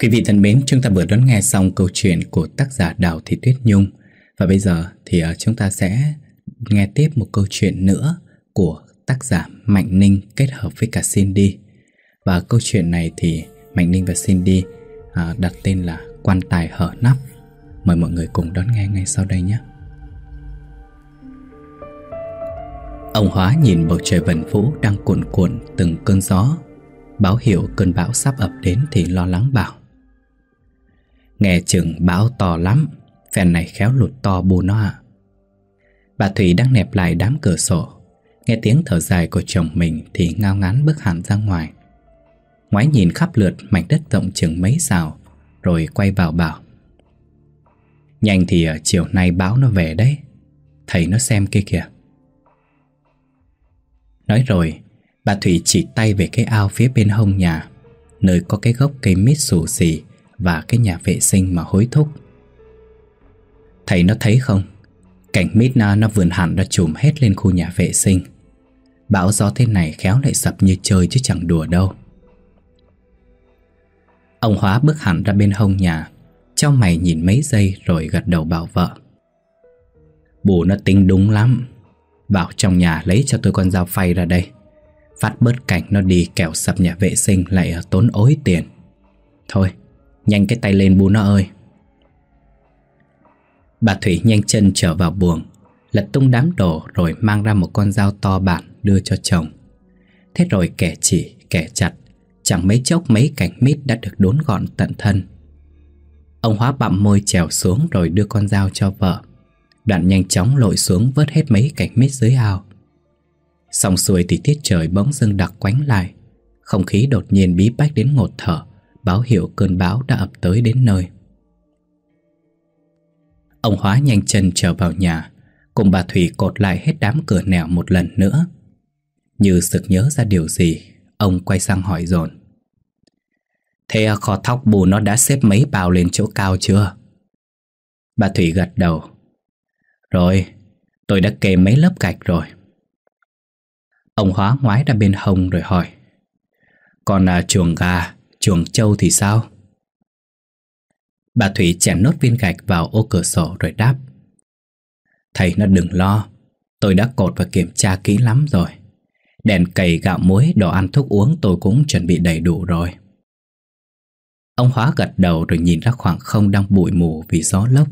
Quý vị thân mến, chúng ta vừa đón nghe xong câu chuyện của tác giả Đào Thị Tuyết Nhung Và bây giờ thì ờ, chúng ta sẽ nghe tiếp một câu chuyện nữa của tác giả Mạnh Ninh kết hợp với cả Cindy. Và câu chuyện này thì Mạnh Ninh và Cindy ờ, đặt tên là Quan tài hở nắp. Mời mọi người cùng đón nghe ngay sau đây nhé. Ông Hóa nhìn bầu trời vần vũ đang cuộn cuộn từng cơn gió Báo hiệu cơn bão sắp ập đến thì lo lắng bảo Nghe chừng bão to lắm, Phen này khéo lụt to bù nó ạ. Bà Thủy đang nẹp lại đám cửa sổ, Nghe tiếng thở dài của chồng mình Thì ngao ngán bước hẳn ra ngoài. Ngoái nhìn khắp lượt mảnh đất rộng chừng mấy xào Rồi quay vào bảo, Nhanh thì ờ, chiều nay báo nó về đấy, Thầy nó xem kia kìa. Nói rồi, Bà Thủy chỉ tay về cái ao phía bên hông nhà, Nơi có cái gốc cây mít xù xì và cái nhà vệ sinh mà hối thúc. Thầy nó thấy không? Cảnh mít na nó vườn hẳn ra trùm hết lên khu nhà vệ sinh. Bão gió thế này khéo lại sập như chơi chứ chẳng đùa đâu. Ông Hóa bước hẳn ra bên hông nhà cho mày nhìn mấy giây rồi gật đầu bảo vợ. Bù nó tính đúng lắm. Bảo trong nhà lấy cho tôi con dao phay ra đây. Phát bớt cảnh nó đi kẻo sập nhà vệ sinh lại tốn ối tiền. Thôi, nhanh cái tay lên bù nó ơi. Bà Thủy nhanh chân trở vào buồng Lật tung đám đồ rồi mang ra một con dao to bản đưa cho chồng. Thế rồi kẻ chỉ, kẻ chặt Chẳng mấy chốc mấy cành mít đã được đốn gọn tận thân. Ông Hóa bặm môi trèo xuống rồi đưa con dao cho vợ. Đoạn nhanh chóng lội xuống vớt hết mấy cành mít dưới ao. Xong xuôi thì tiết trời bỗng dưng đặc quánh lại Không khí đột nhiên bí bách đến ngột thở. Báo hiệu cơn bão đã ập tới đến nơi. Ông Hóa nhanh chân trở vào nhà Cùng bà Thủy cột lại hết đám cửa nẻo một lần nữa. Như sực nhớ ra điều gì Ông quay sang hỏi dồn. Thế à, kho thóc bù nó đã xếp mấy bao lên chỗ cao chưa? Bà Thủy gật đầu. Rồi, tôi đã kê mấy lớp gạch rồi. Ông Hóa ngoái ra bên hông rồi hỏi. Còn à, chuồng gà, chuồng trâu thì sao? Bà Thủy chèn nốt viên gạch vào ô cửa sổ rồi đáp. Thầy nó đừng lo Tôi đã cột và kiểm tra kỹ lắm rồi. Đèn cầy gạo muối, đồ ăn thuốc uống tôi cũng chuẩn bị đầy đủ rồi. Ông Hóa gật đầu rồi nhìn ra khoảng không đang bụi mù vì gió lốc.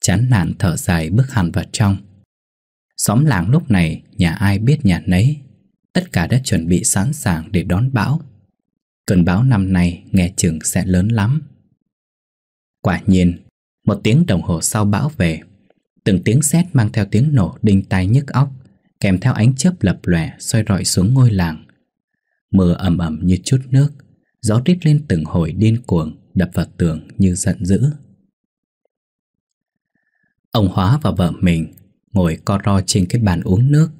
Chán nản thở dài bước hẳn vào trong. Xóm làng lúc này nhà ai biết nhà nấy. Tất cả đã chuẩn bị sẵn sàng để đón bão. Cơn bão năm nay nghe chừng sẽ lớn lắm. Quả nhiên, một tiếng đồng hồ sau bão về Từng tiếng sét mang theo tiếng nổ đinh tai nhức óc Kèm theo ánh chớp lập lòe soi rọi xuống ngôi làng. Mưa ầm ầm như chút nước Gió rít lên từng hồi điên cuồng Đập vào tường như giận dữ. Ông Hóa và vợ mình Ngồi co ro trên cái bàn uống nước.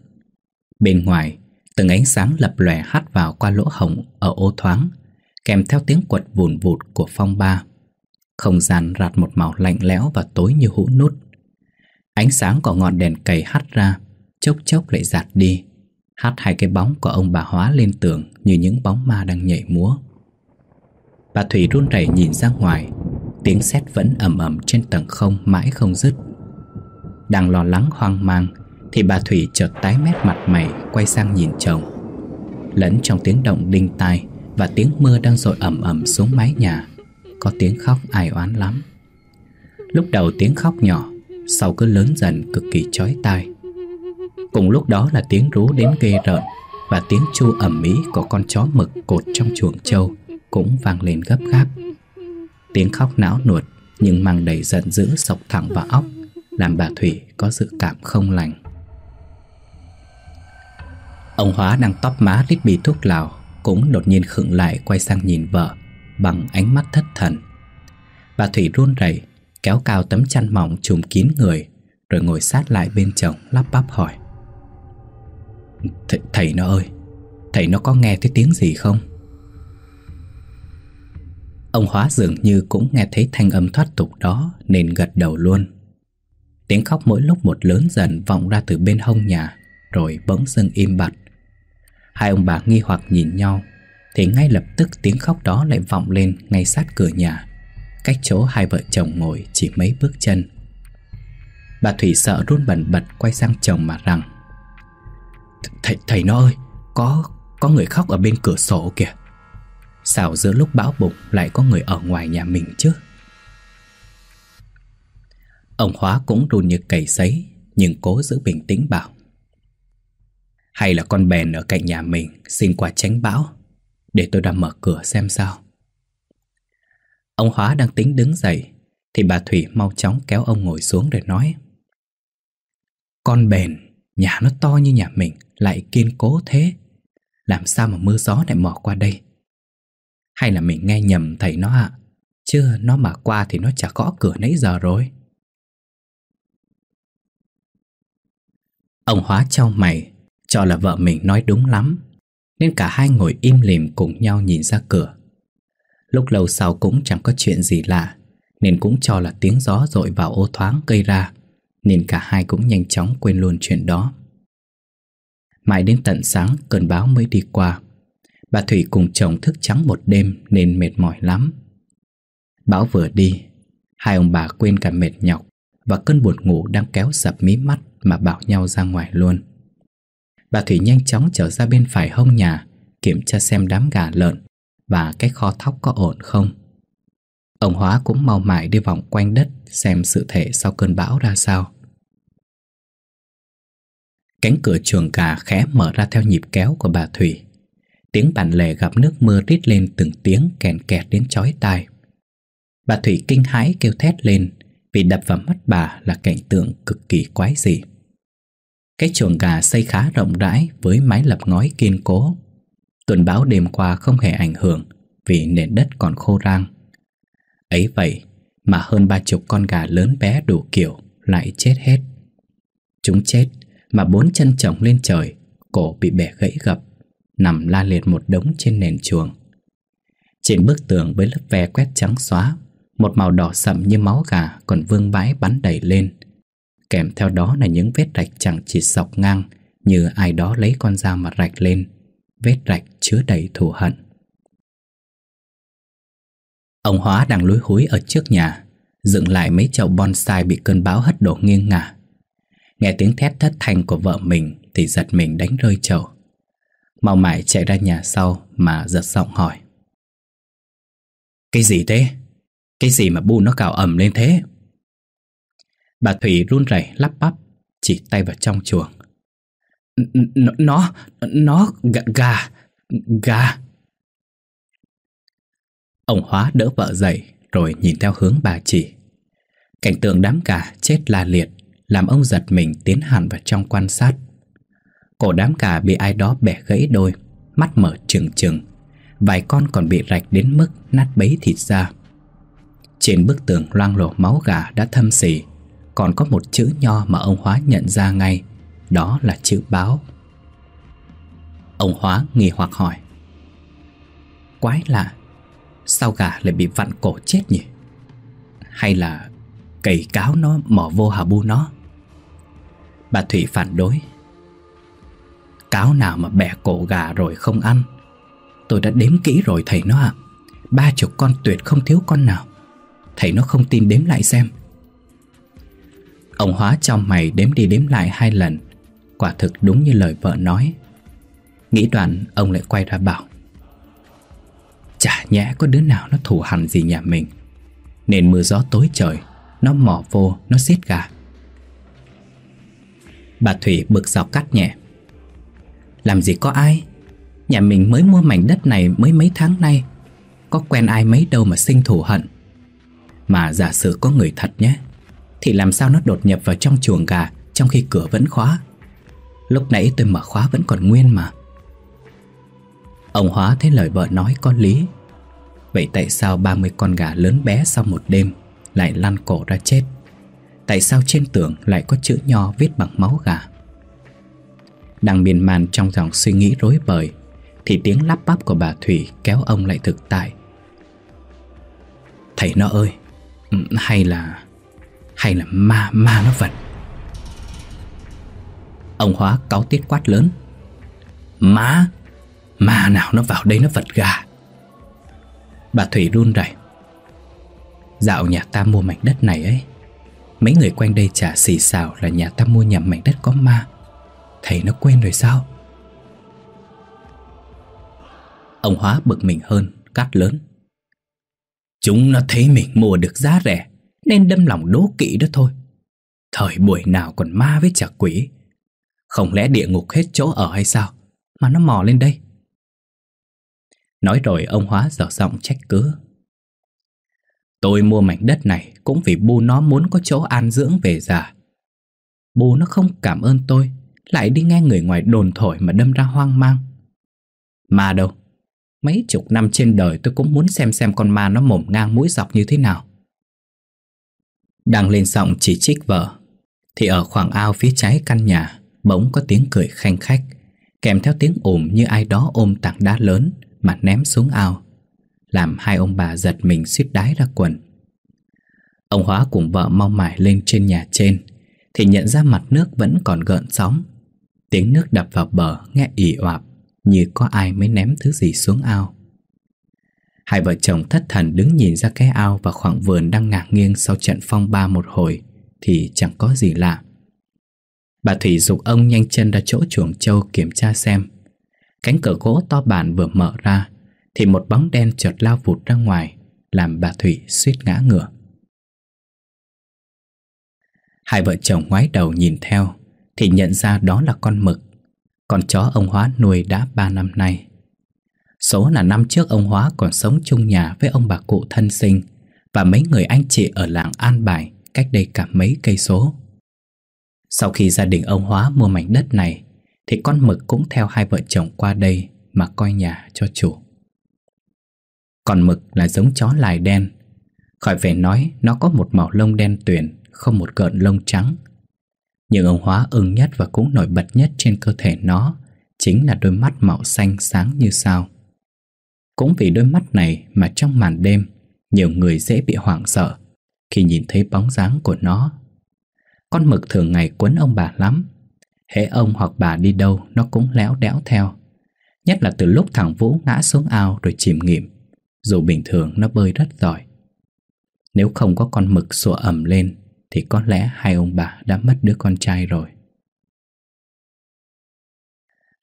Bên ngoài Từng ánh sáng lập lòe hắt vào qua lỗ hổng Ở ô thoáng. Kèm theo tiếng quật vùn vụt của phong ba. Không gian rạt một màu lạnh lẽo Và tối như hũ nút. Ánh sáng của ngọn đèn cầy hắt ra, Chốc chốc lại giạt đi, Hắt hai cái bóng của ông bà Hóa lên tường Như những bóng ma đang nhảy múa. Bà Thủy run rẩy nhìn ra ngoài, Tiếng sét vẫn ầm ầm trên tầng không mãi không dứt. Đang lo lắng hoang mang, Thì bà Thủy chợt tái mét mặt mày, Quay sang nhìn chồng. Lẫn trong tiếng động đinh tai và tiếng mưa đang rội ẩm ẩm xuống mái nhà. Có tiếng khóc ai oán lắm. Lúc đầu tiếng khóc nhỏ, Sau cứ lớn dần cực kỳ chói tai. Cùng lúc đó là tiếng rú đến ghê rợn Và tiếng chu ẩm ý của con chó mực cột trong chuồng trâu Cũng vang lên gấp gáp. Tiếng khóc não nuột Nhưng mang đầy giận dữ sộc thẳng vào óc, Làm bà Thủy có dự cảm không lành. Ông Hóa đang tóp má lít bì thuốc lào. Cũng đột nhiên khựng lại quay sang nhìn vợ Bằng ánh mắt thất thần. Bà Thủy run rẩy, Kéo cao tấm chăn mỏng trùm kín người, Rồi ngồi sát lại bên chồng, lắp bắp hỏi. Th, Thầy nó ơi, Thầy nó có nghe thấy tiếng gì không? Ông Hóa dường như cũng nghe thấy thanh âm thoát tục đó Nên gật đầu luôn. Tiếng khóc mỗi lúc một lớn dần vọng ra từ bên hông nhà, Rồi bỗng dưng im bặt. Hai ông bà nghi hoặc nhìn nhau Thì ngay lập tức tiếng khóc đó lại vọng lên ngay sát cửa nhà. Cách chỗ hai vợ chồng ngồi chỉ mấy bước chân. Bà Thủy sợ run bẩn bật quay sang chồng mà rằng Thầy, thầy nó ơi Có có người khóc ở bên cửa sổ kìa. Sao giữa lúc bão bụng Lại có người ở ngoài nhà mình chứ? Ông Hóa cũng run như cầy sấy Nhưng cố giữ bình tĩnh bảo hay là con bèn ở cạnh nhà mình xin qua tránh bão Để tôi ra mở cửa xem sao? Ông Hóa đang tính đứng dậy Thì bà Thủy mau chóng kéo ông ngồi xuống rồi nói. Con bèn, nhà nó to như nhà mình Lại kiên cố thế. Làm sao mà mưa gió lại mò qua đây? Hay là mình nghe nhầm thầy nó ạ? Chứ nó mà qua thì nó chả gõ cửa nãy giờ rồi. Ông Hóa trao mày cho là vợ mình nói đúng lắm. Nên cả hai ngồi im lìm cùng nhau nhìn ra cửa. Lúc lâu sau cũng chẳng có chuyện gì lạ, Nên cũng cho là tiếng gió dội vào ô thoáng gây ra, Nên cả hai cũng nhanh chóng quên luôn chuyện đó. Mãi đến tận sáng, cơn báo mới đi qua. Bà Thủy cùng chồng thức trắng một đêm nên mệt mỏi lắm. Bão vừa đi, Hai ông bà quên cả mệt nhọc Và cơn buồn ngủ đang kéo sập mí mắt Mà bảo nhau ra ngoài luôn. Bà Thủy nhanh chóng trở ra bên phải hông nhà, Kiểm tra xem đám gà lợn Và cái kho thóc có ổn không. Ông Hóa cũng mau mải đi vòng quanh đất Xem sự thể sau cơn bão ra sao. Cánh cửa chuồng gà khẽ mở ra theo nhịp kéo của bà Thủy. Tiếng bản lề gặp nước mưa rít lên từng tiếng kèn kẹt đến chói tai. Bà Thủy kinh hãi kêu thét lên Vì đập vào mắt bà là cảnh tượng cực kỳ quái dị. Cái chuồng gà xây khá rộng rãi Với mái lập ngói kiên cố. Tuần báo đêm qua không hề ảnh hưởng Vì nền đất còn khô rang. Ấy vậy mà hơn ba chục con gà lớn bé đủ kiểu Lại chết hết. Chúng chết mà bốn chân chồng lên trời, Cổ bị bẻ gãy gập, Nằm la liệt một đống trên nền chuồng. Trên bức tường với lớp ve quét trắng xóa, một màu đỏ sậm như máu gà còn vương vãi bắn đầy lên. Kèm theo đó là những vết rạch chẳng chỉ sọc ngang, Như ai đó lấy con dao mà rạch lên. Vết rạch chứa đầy thù hận. Ông Hóa đang lúi húi ở trước nhà, Dựng lại mấy chậu bonsai bị cơn bão hất đổ nghiêng ngả. Nghe tiếng thét thất thanh của vợ mình Thì giật mình đánh rơi chậu. Mau mải chạy ra nhà sau Mà giật giọng hỏi. Cái gì thế? Cái gì mà bu nó cào ầm lên thế? Bà Thủy run rẩy lắp bắp Chỉ tay vào trong chuồng. Nó Nó Nó Gà Gà, gà. Ông Hóa đỡ vợ dậy Rồi nhìn theo hướng bà chỉ. Cảnh tượng đám gà chết la liệt Làm ông giật mình tiến hẳn vào trong quan sát. Cổ đám gà bị ai đó bẻ gãy đôi Mắt mở trừng trừng. Vài con còn bị rạch đến mức nát bấy thịt ra trên bức tường loang lổ máu gà đã thâm xỉ còn có một chữ nho mà ông Hóa nhận ra ngay. Đó là chữ báo. Ông Hóa nghi hoặc hỏi. Quái lạ, Sao gà lại bị vặn cổ chết nhỉ? Hay là Cầy cáo nó mỏ vô hà bu nó? Bà Thủy phản đối. Cáo nào mà bẻ cổ gà rồi không ăn? Tôi đã đếm kỹ rồi, thầy nó ạ. Ba chục con tuyệt không thiếu con nào. Thầy nó không tin đếm lại xem. Ông hóa trong mày đếm đi đếm lại hai lần. Quả thực đúng như lời vợ nói. Nghĩ đoạn ông lại quay ra bảo Chả nhẽ có đứa nào nó thù hẳn gì nhà mình. Nên mưa gió tối trời Nó mò vô, nó xiết gà. Bà Thủy bực dọc cắt nhẹ Làm gì có ai? Nhà mình mới mua mảnh đất này mới mấy tháng nay Có quen ai mấy đâu mà sinh thù hận. Mà giả sử có người thật nhé thì làm sao nó đột nhập vào trong chuồng gà, Trong khi cửa vẫn khóa? Lúc nãy tôi mở khóa vẫn còn nguyên mà. Ông Hóa thấy lời vợ nói có lý. Vậy tại sao 30 con gà lớn bé sau một đêm Lại lăn cổ ra chết? Tại sao trên tường lại có chữ nho viết bằng máu gà? Đang miên man trong dòng suy nghĩ rối bời, Thì tiếng lắp bắp của bà Thủy kéo ông lại thực tại. Thầy nó ơi, hay là hay là ma ma nó vật? Ông Hóa cáu tiết quát lớn. Ma Ma nào nó vào đây nó vật gà? Bà Thủy run rẩy. Dạo nhà ta mua mảnh đất này ấy, Mấy người quanh đây trả xì xào là nhà ta mua nhầm mảnh đất có ma. Thầy nó quên rồi sao? Ông Hóa bực mình hơn Cắt lớn. Chúng nó thấy mình mua được giá rẻ. Nên đâm lòng đố kỵ đó thôi. Thời buổi nào còn ma với chả quỷ? Không lẽ địa ngục hết chỗ ở hay sao? Mà nó mò lên đây. Nói rồi ông Hóa dở giọng trách cứ. Tôi mua mảnh đất này Cũng vì bu nó muốn có chỗ an dưỡng về già. Bu nó không cảm ơn tôi, Lại đi nghe người ngoài đồn thổi Mà đâm ra hoang mang. Mà đâu? Mấy chục năm trên đời tôi cũng muốn xem xem con ma nó mồm ngang mũi dọc như thế nào. Đang lên giọng chỉ trích vợ, Thì ở khoảng ao phía trái căn nhà, Bỗng có tiếng cười khanh khách, Kèm theo tiếng ồm như ai đó ôm tảng đá lớn Mà ném xuống ao, Làm hai ông bà giật mình suýt đái ra quần. Ông Hóa cùng vợ mau mải lên trên nhà trên, Thì nhận ra mặt nước vẫn còn gợn sóng. Tiếng nước đập vào bờ nghe ỉ oạp, Như có ai mới ném thứ gì xuống ao. Hai vợ chồng thất thần đứng nhìn ra cái ao Và khoảng vườn đang ngả nghiêng sau trận phong ba một hồi, Thì chẳng có gì lạ. Bà Thủy dục ông nhanh chân ra chỗ chuồng trâu kiểm tra xem. Cánh cửa gỗ to bản vừa mở ra, Thì một bóng đen chợt lao vụt ra ngoài, Làm bà Thủy suýt ngã ngửa. Hai vợ chồng ngoái đầu nhìn theo, Thì nhận ra đó là con mực. Con chó ông Hóa nuôi đã ba năm nay. Số là năm trước ông Hóa còn sống chung nhà với ông bà cụ thân sinh Và mấy người anh chị ở làng An Bài Cách đây cả mấy cây số. Sau khi gia đình ông Hóa mua mảnh đất này, Thì con mực cũng theo hai vợ chồng qua đây Mà coi nhà cho chủ. Còn mực là giống chó lài đen. Khỏi phải nói, Nó có một màu lông đen tuyền, Không một gợn lông trắng. Nhưng ông Hóa ưng nhất và cũng nổi bật nhất Trên cơ thể nó Chính là đôi mắt màu xanh sáng như sao. Cũng vì đôi mắt này Mà trong màn đêm, Nhiều người dễ bị hoảng sợ Khi nhìn thấy bóng dáng của nó. Con mực thường ngày quấn ông bà lắm. Hễ ông hoặc bà đi đâu, Nó cũng léo đéo theo. Nhất là từ lúc thằng Vũ ngã xuống ao Rồi chìm nghỉm Dù bình thường nó bơi rất giỏi. Nếu không có con mực sủa ẩm lên, Thì có lẽ hai ông bà đã mất đứa con trai rồi.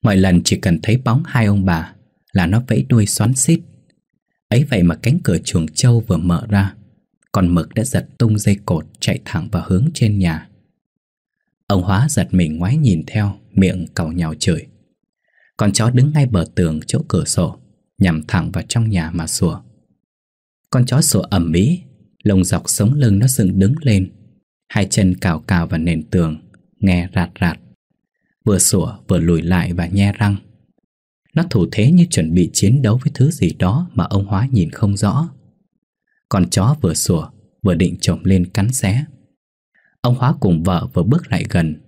Mọi lần chỉ cần thấy bóng hai ông bà là nó vẫy đuôi xoắn xít. Ấy vậy mà cánh cửa chuồng trâu vừa mở ra, Con mực đã giật tung dây cột Chạy thẳng vào hướng trên nhà. Ông Hóa giật mình ngoái nhìn theo, Miệng cầu nhào chửi. Con chó đứng ngay bờ tường chỗ cửa sổ, Nhằm thẳng vào trong nhà mà sủa. Con chó sủa ẩm mỹ Lông dọc sống lưng nó dựng đứng lên. Hai chân cào cào vào nền tường, Nghe rạt rạt. Vừa sủa vừa lùi lại và nhe răng. Nó thủ thế như chuẩn bị chiến đấu với thứ gì đó Mà ông Hóa nhìn không rõ. Con chó vừa sủa, Vừa định trồng lên cắn xé. Ông Hóa cùng vợ vừa bước lại gần.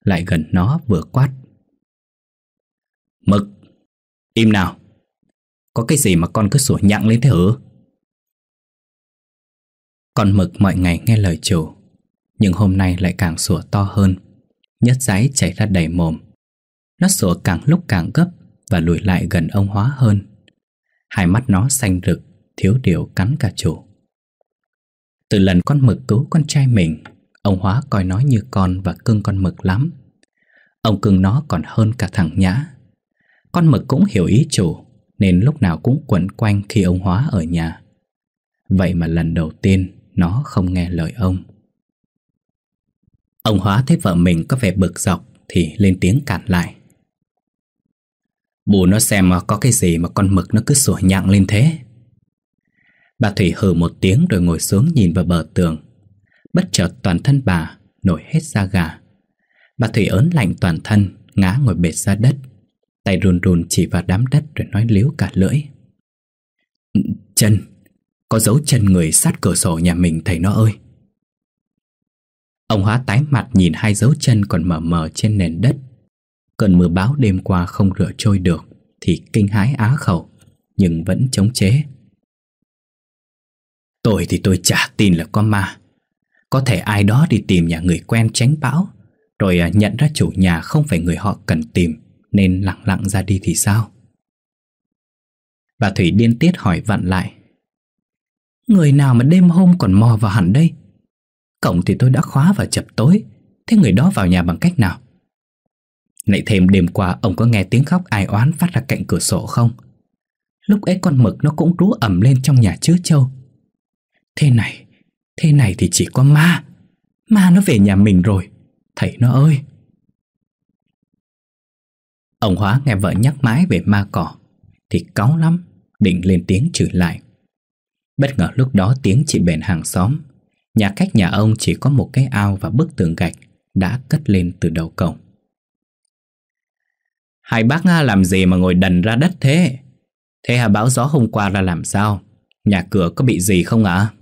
Lại gần nó vừa quát. Mực, Im nào. Có cái gì mà con cứ sủa nhặng lên thế hử? Con mực mọi ngày nghe lời chủ, Nhưng hôm nay lại càng sủa to hơn. Nhất giấy chảy ra đầy mồm. Nó sủa càng lúc càng gấp. Và lùi lại gần ông Hóa hơn. Hai mắt nó xanh rực, Thiếu điều cắn cả chủ. Từ lần con mực cứu con trai mình, Ông Hóa coi nó như con và cưng con mực lắm. Ông cưng nó còn hơn cả thằng Nhã. Con mực cũng hiểu ý chủ, Nên lúc nào cũng quẩn quanh khi ông Hóa ở nhà. Vậy mà lần đầu tiên, Nó không nghe lời ông. Ông Hóa thấy vợ mình có vẻ bực dọc Thì lên tiếng cản lại. Bù nó xem có cái gì mà con mực nó cứ sủa nhặng lên thế. Bà Thủy hừ một tiếng rồi ngồi xuống nhìn vào bờ tường. Bất chợt toàn thân bà nổi hết da gà. Bà Thủy ớn lạnh toàn thân, Ngã ngồi bệt ra đất. Tay run run chỉ vào đám đất rồi nói liếu cả lưỡi. Ừ, chân Có dấu chân người sát cửa sổ nhà mình, thầy nó ơi. Ông Hóa tái mặt nhìn hai dấu chân còn mờ mờ trên nền đất. Cơn mưa báo đêm qua không rửa trôi được Thì kinh hái á khẩu, Nhưng vẫn chống chế. Tôi thì tôi chả tin là có ma. Có thể ai đó đi tìm nhà người quen tránh bão, Rồi à, nhận ra chủ nhà không phải người họ cần tìm, Nên lặng lặng ra đi thì sao? Bà Thủy điên tiết hỏi vặn lại. Người nào mà đêm hôm còn mò vào hẳn đây? Cổng thì tôi đã khóa và chập tối, Thế người đó vào nhà bằng cách nào? Lại thêm đêm qua, ông có nghe tiếng khóc ai oán phát ra cạnh cửa sổ không? Lúc ấy con mực nó cũng rú ẩm lên trong nhà chứa châu Thế này Thế này thì chỉ có ma. Ma nó về nhà mình rồi. Thầy nó ơi! Ông Hóa nghe vợ nhắc mãi về ma cỏ, Thì cáu lắm, Định lên tiếng chửi lại. Bất ngờ lúc đó tiếng chị bền hàng xóm. Nhà cách nhà ông chỉ có một cái ao và bức tường gạch Đã cất lên từ đầu cổng. Hai bác làm gì mà ngồi đần ra đất thế? Thế hà bão gió hôm qua ra làm sao? Nhà cửa có bị gì không ạ?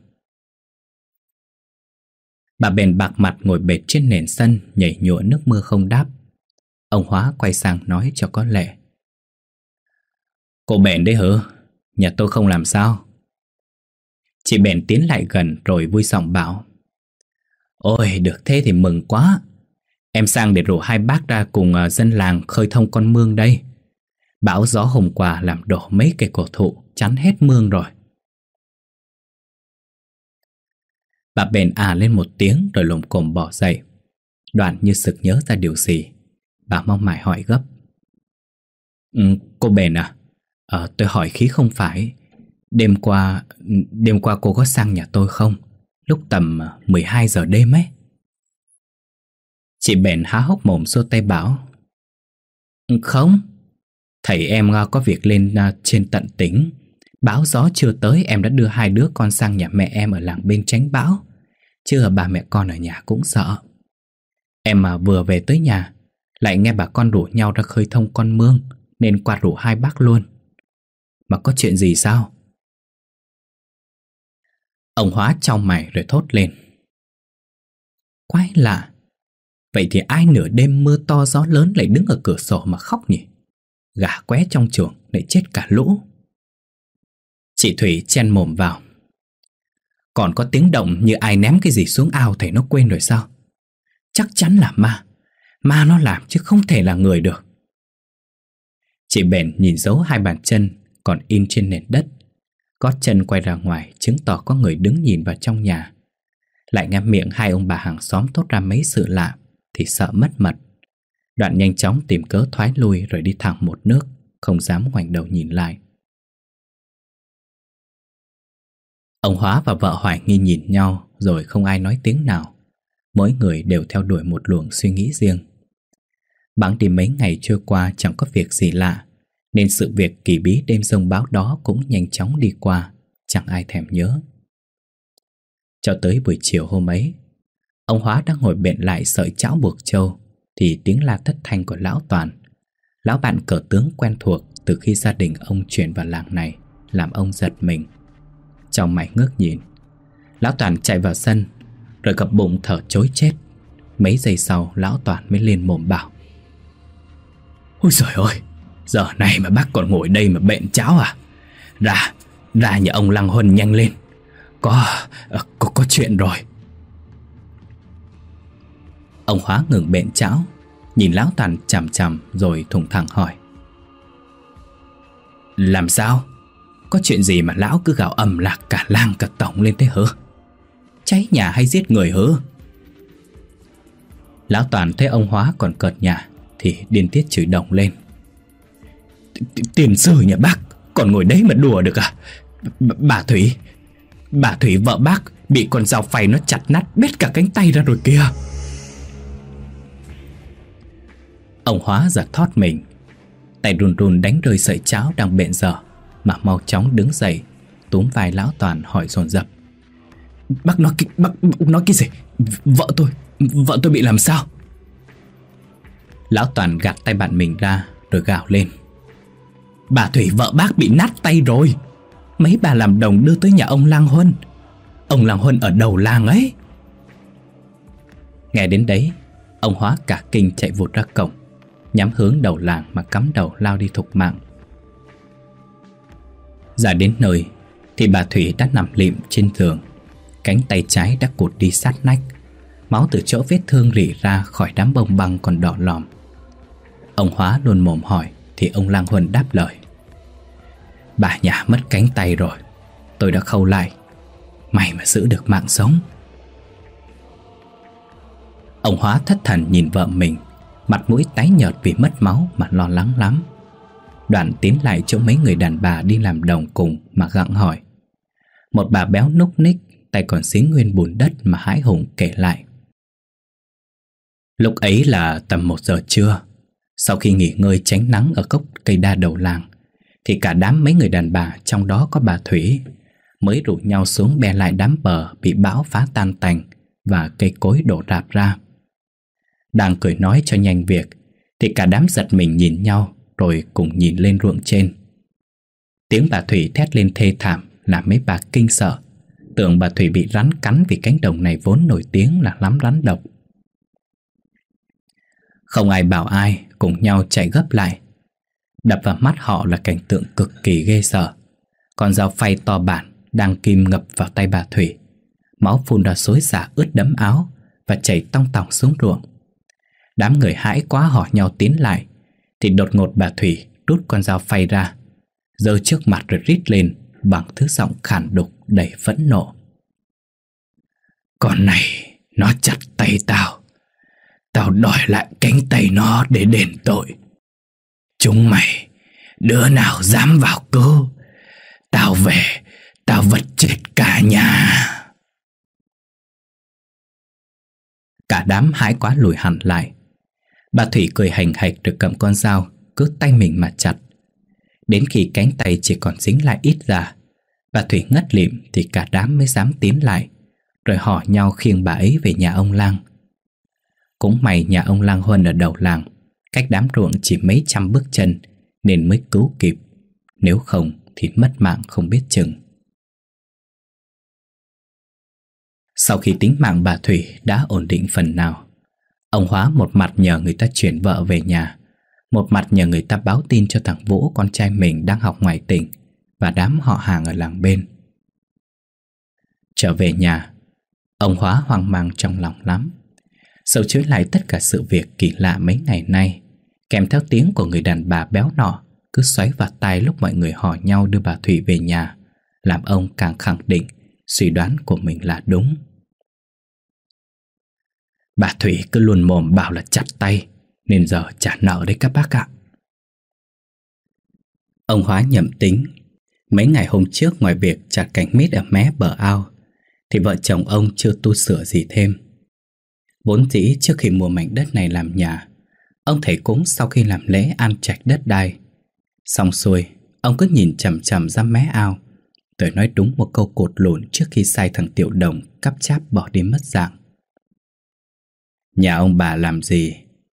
Bà bền bạc mặt ngồi bệt trên nền sân, Nhảy nhụa nước mưa không đáp. Ông Hóa quay sang nói cho có lệ. Cô bền đấy hử? Nhà tôi không làm sao? Chị bền tiến lại gần rồi vui giọng bảo. Ôi, được thế thì mừng quá. Em sang để rủ hai bác ra cùng ờ, dân làng khơi thông con mương đây. Bão gió hôm qua làm đổ mấy cây cổ thụ Chắn hết mương rồi. Bà bền à lên một tiếng rồi lồm cồm bỏ dậy. Đoạn như sực nhớ ra điều gì Bà mong mải hỏi gấp. Ừ, Cô bền à à? tôi hỏi khí không phải. Đêm qua ừ, Đêm qua cô có sang nhà tôi không? Lúc tầm ờ, 12 giờ đêm ấy. Chị bền há hốc mồm xô tay bảo, Không, Thầy em à, có việc lên à, trên tận tỉnh Báo gió chưa tới, em đã đưa hai đứa con sang nhà mẹ em ở làng bên tránh bão. Chưa bà mẹ con ở nhà cũng sợ. Em mà vừa về tới nhà, Lại nghe bà con rủ nhau ra khơi thông con mương, Nên qua rủ hai bác luôn. Mà có chuyện gì sao? Ông hóa trong mày rồi thốt lên, Quái lạ Vậy thì ai nửa đêm mưa to gió lớn lại đứng ở cửa sổ mà khóc nhỉ? Gà qué trong chuồng lại chết cả lũ. Chị Thủy chen mồm vào. Còn có tiếng động như ai ném cái gì xuống ao thầy nó quên rồi sao? Chắc chắn là ma. Ma nó làm chứ không thể là người được. Chị bền nhìn dấu hai bàn chân Còn in trên nền đất. Gót chân quay ra ngoài Chứng tỏ có người đứng nhìn vào trong nhà. Lại nghe miệng hai ông bà hàng xóm Tốt ra mấy sự lạ. Thì sợ mất mật Đoạn nhanh chóng tìm cớ thoái lui Rồi đi thẳng một nước, Không dám ngoảnh đầu nhìn lại. Ông Hóa và vợ hoài nghi nhìn nhau Rồi không ai nói tiếng nào. Mỗi người đều theo đuổi một luồng suy nghĩ riêng. Bắn đi mấy ngày trôi qua chẳng có việc gì lạ, Nên sự việc kỳ bí đêm rông báo đó cũng nhanh chóng đi qua, Chẳng ai thèm nhớ. Cho tới buổi chiều hôm ấy Ông Hóa đang ngồi bện lại sợi chảo buộc trâu Thì tiếng la thất thanh của lão Toàn. Lão bạn cờ tướng quen thuộc Từ khi gia đình ông chuyển vào làng này Làm ông giật mình. Trong mày ngước nhìn Lão Toàn chạy vào sân Rồi gặp bụng thở chối chết. Mấy giây sau lão Toàn mới lên mồm bảo Ôi trời ơi Giờ này mà bác còn ngồi đây mà bệnh cháo à? Ra Ra nhà ông Lăng Huân nhanh lên. Có Có, có chuyện rồi. Ông Hóa ngừng bệnh chảo, Nhìn lão Toàn chằm chằm Rồi thùng thẳng hỏi. Làm sao? Có chuyện gì mà lão cứ gào ầm lạc cả làng cả tổng lên thế hả? Cháy nhà hay giết người hả? Lão Toàn thấy ông Hóa còn cợt nhà thì điên tiết chửi đồng lên. Tiền sư nhà bác Còn ngồi đấy mà đùa được à? Bà Thủy Bà Thủy vợ bác Bị con dao phay nó chặt nát bết cả cánh tay ra rồi kìa. Ông Hóa giật thoát mình. Tay run run đánh rơi sợi cháo đang bện dở Mà mau chóng đứng dậy Túm vai lão Toàn hỏi dồn dập. Bác nói, bác, bác nói cái gì? Vợ tôi Vợ tôi bị làm sao? Lão Toàn gạt tay bạn mình ra Rồi gào lên. Bà Thủy vợ bác bị nát tay rồi. Mấy bà làm đồng đưa tới nhà ông Lang Huân. Ông Lang Huân ở đầu làng ấy. Nghe đến đấy Ông hóa cả kinh chạy vụt ra cổng. Nhắm hướng đầu làng mà cắm đầu lao đi thục mạng. Ra đến nơi, Thì bà Thủy đã nằm lịm trên giường. Cánh tay trái đã cụt đi sát nách. Máu từ chỗ vết thương rỉ ra khỏi đám bông băng còn đỏ lòm. Ông Hóa luôn mồm hỏi, Thì ông Lang Huân đáp lời. Bà nhà mất cánh tay rồi, Tôi đã khâu lại. May mà giữ được mạng sống. Ông Hóa thất thần nhìn vợ mình. Mặt mũi tái nhợt vì mất máu mà lo lắng lắm. Đoạn tiến lại chỗ mấy người đàn bà đi làm đồng cùng mà gặng hỏi. Một bà béo núc ních, Tay còn xí nguyên bùn đất mà hãi hùng kể lại. Lúc ấy là tầm một giờ trưa. Sau khi nghỉ ngơi tránh nắng ở cốc cây đa đầu làng, Thì cả đám mấy người đàn bà Trong đó có bà Thủy Mới rủ nhau xuống bè lại đám bờ Bị bão phá tan tành Và cây cối đổ rạp ra. Đang cười nói cho nhanh việc, Thì cả đám giật mình nhìn nhau, Rồi cùng nhìn lên ruộng trên. Tiếng bà Thủy thét lên thê thảm Làm mấy bà kinh sợ. Tưởng bà Thủy bị rắn cắn Vì cánh đồng này vốn nổi tiếng là lắm rắn độc. Không ai bảo ai, Cùng nhau chạy gấp lại. Đập vào mắt họ là cảnh tượng cực kỳ ghê sợ. Con dao phay to bản Đang kim ngập vào tay bà Thủy. Máu phun ra xối xả ướt đẫm áo Và chảy tong tỏng xuống ruộng. Đám người hãi quá họ nhau tiến lại. Thì đột ngột bà Thủy rút con dao phay ra, giơ trước mặt rồi rít lên Bằng thứ giọng khản đục đầy phẫn nộ. Con này, Nó chặt tay tao. Tao đòi lại cánh tay nó để đền tội. Chúng mày, Đứa nào dám vào cứu? Tao về, Tao vật chết cả nhà. Cả đám hãi quá lùi hẳn lại. Bà Thủy cười hành hạch được cầm con dao, Cứ tay mình mà chặt. Đến khi cánh tay chỉ còn dính lại ít ra, Bà Thủy ngất lịm Thì cả đám mới dám tiến lại, Rồi họ nhau khiêng bà ấy về nhà ông Lang. Cũng may nhà ông Lang Huân ở đầu làng, Cách đám ruộng chỉ mấy trăm bước chân Nên mới cứu kịp, Nếu không thì mất mạng không biết chừng. Sau khi tính mạng bà Thủy đã ổn định phần nào. Ông Hóa một mặt nhờ người ta chuyển vợ về nhà, Một mặt nhờ người ta báo tin cho thằng Vũ, con trai mình đang học ngoài tỉnh, Và đám họ hàng ở làng bên. Trở về nhà, Ông Hóa hoang mang trong lòng lắm. Sầu chối lại tất cả sự việc kỳ lạ mấy ngày nay, Kèm theo tiếng của người đàn bà béo nọ, Cứ xoáy vào tai lúc mọi người hỏi nhau đưa bà Thủy về nhà, Làm ông càng khẳng định Suy đoán của mình là đúng. Bà Thủy cứ luôn mồm bảo là chặt tay, Nên giờ trả nợ đấy các bác ạ. Ông Hóa nhậm tính, Mấy ngày hôm trước ngoài việc chặt cành mít ở mé bờ ao, Thì vợ chồng ông chưa tu sửa gì thêm. Vốn dĩ trước khi mua mảnh đất này làm nhà, Ông thầy cúng sau khi làm lễ an trạch đất đai. Xong xuôi, Ông cứ nhìn chầm chầm ra mé ao Tới nói đúng một câu cột lộn trước khi sai thằng Tiểu Đồng cắp cháp bỏ đi mất dạng. Nhà ông bà làm gì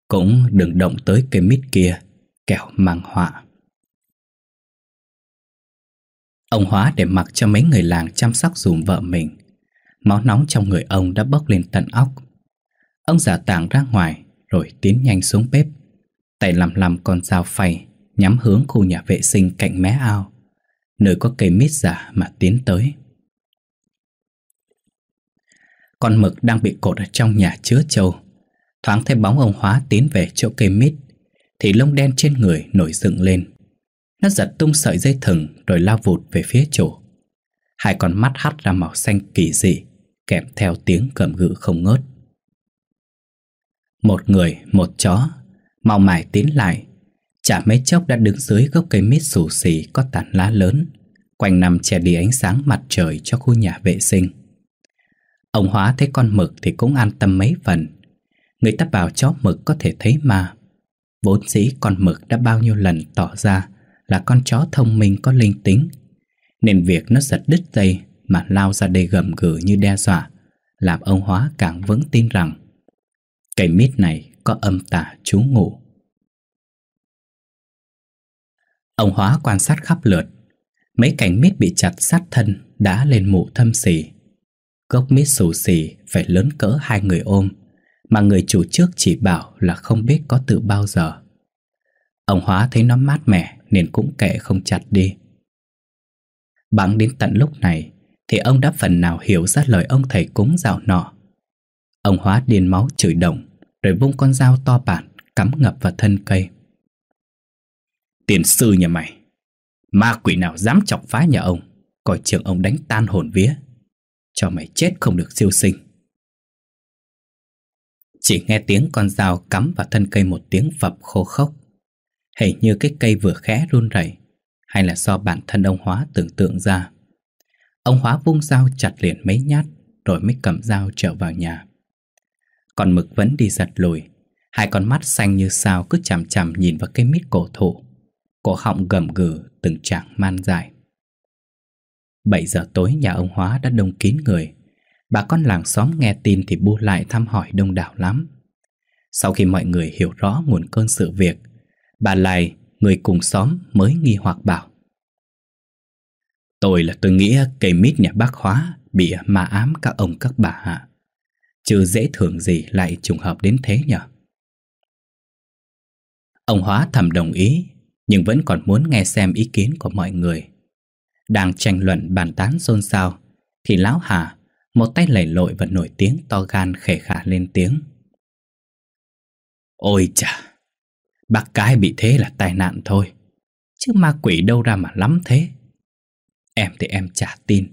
cũng đừng động tới cây mít kia, kẻo mang họa. Ông Hóa để mặc cho mấy người làng chăm sóc dùm vợ mình. Máu nóng trong người ông đã bốc lên tận óc. Ông giả tàng ra ngoài Rồi tiến nhanh xuống bếp Tay lầm lầm con dao phay Nhắm hướng khu nhà vệ sinh cạnh mé ao Nơi có cây mít giả mà tiến tới Con mực đang bị cột ở trong nhà chứa trâu Thoáng thấy bóng ông Hóa tiến về chỗ cây mít Thì lông đen trên người nổi dựng lên. Nó giật tung sợi dây thừng Rồi lao vụt về phía chủ. Hai con mắt hắt ra màu xanh kỳ dị Kèm theo tiếng cầm gự không ngớt. Một người, một chó Mau mải tiến lại. Chả mấy chốc đã đứng dưới gốc cây mít xù xì Có tàn lá lớn Quanh nằm che đi ánh sáng mặt trời Cho khu nhà vệ sinh. Ông Hóa thấy con mực thì cũng an tâm mấy phần. Người ta bảo chó mực có thể thấy ma. Vốn dĩ con mực đã bao nhiêu lần tỏ ra Là con chó thông minh, có linh tính. Nên việc nó giật đứt dây Mà lao ra đây gầm gừ như đe dọa, Làm ông Hóa càng vững tin rằng Cây mít này có âm tà chú ngủ Ông Hóa quan sát khắp lượt, Mấy cành mít bị chặt sát thân Đã lên mụ thâm xỉ Gốc mít xù xì Phải lớn cỡ hai người ôm mà người chủ trước chỉ bảo là không biết có từ bao giờ. Ông Hóa thấy nó mát mẻ Nên cũng kệ không chặt đi. Bắn đến tận lúc này Thì ông đã phần nào hiểu ra lời ông thầy cúng dạo nọ. Ông Hóa điên máu chửi động Rồi vung con dao to bản Cắm ngập vào thân cây. Tiền sư nhà mày, Ma quỷ nào dám chọc phá nhà ông, Coi trường ông đánh tan hồn vía. Cho mày chết không được siêu sinh. Chỉ nghe tiếng con dao cắm vào thân cây một tiếng phập khô khốc. Hình như cái cây vừa khẽ run rẩy, Hay là do bản thân ông Hóa tưởng tượng ra. Ông Hóa vung dao chặt liền mấy nhát, Rồi mới cầm dao trở vào nhà. Còn mực vẫn đi giật lùi, Hai con mắt xanh như sao cứ chằm chằm nhìn vào cây mít cổ thụ. Cổ họng gầm gừ, từng trạng man dài 7 giờ tối, nhà ông Hóa đã đông kín người. Bà con làng xóm nghe tin thì bu lại thăm hỏi đông đảo lắm. Sau khi mọi người hiểu rõ nguồn cơn sự việc Bà Lai, người cùng xóm mới nghi hoặc bảo Tôi là tôi nghĩ cây mít nhà bác Hóa bị ma ám các ông các bà hạ Chứ dễ thường gì lại trùng hợp đến thế nhở? Ông Hóa thầm đồng ý Nhưng vẫn còn muốn nghe xem ý kiến của mọi người. Đang tranh luận bàn tán xôn xao Thì Lão Hà một tay lầy lội và nổi tiếng to gan khể khả lên tiếng Ôi chà Bác cái bị thế là tai nạn thôi Chứ ma quỷ đâu ra mà lắm thế Em thì em chả tin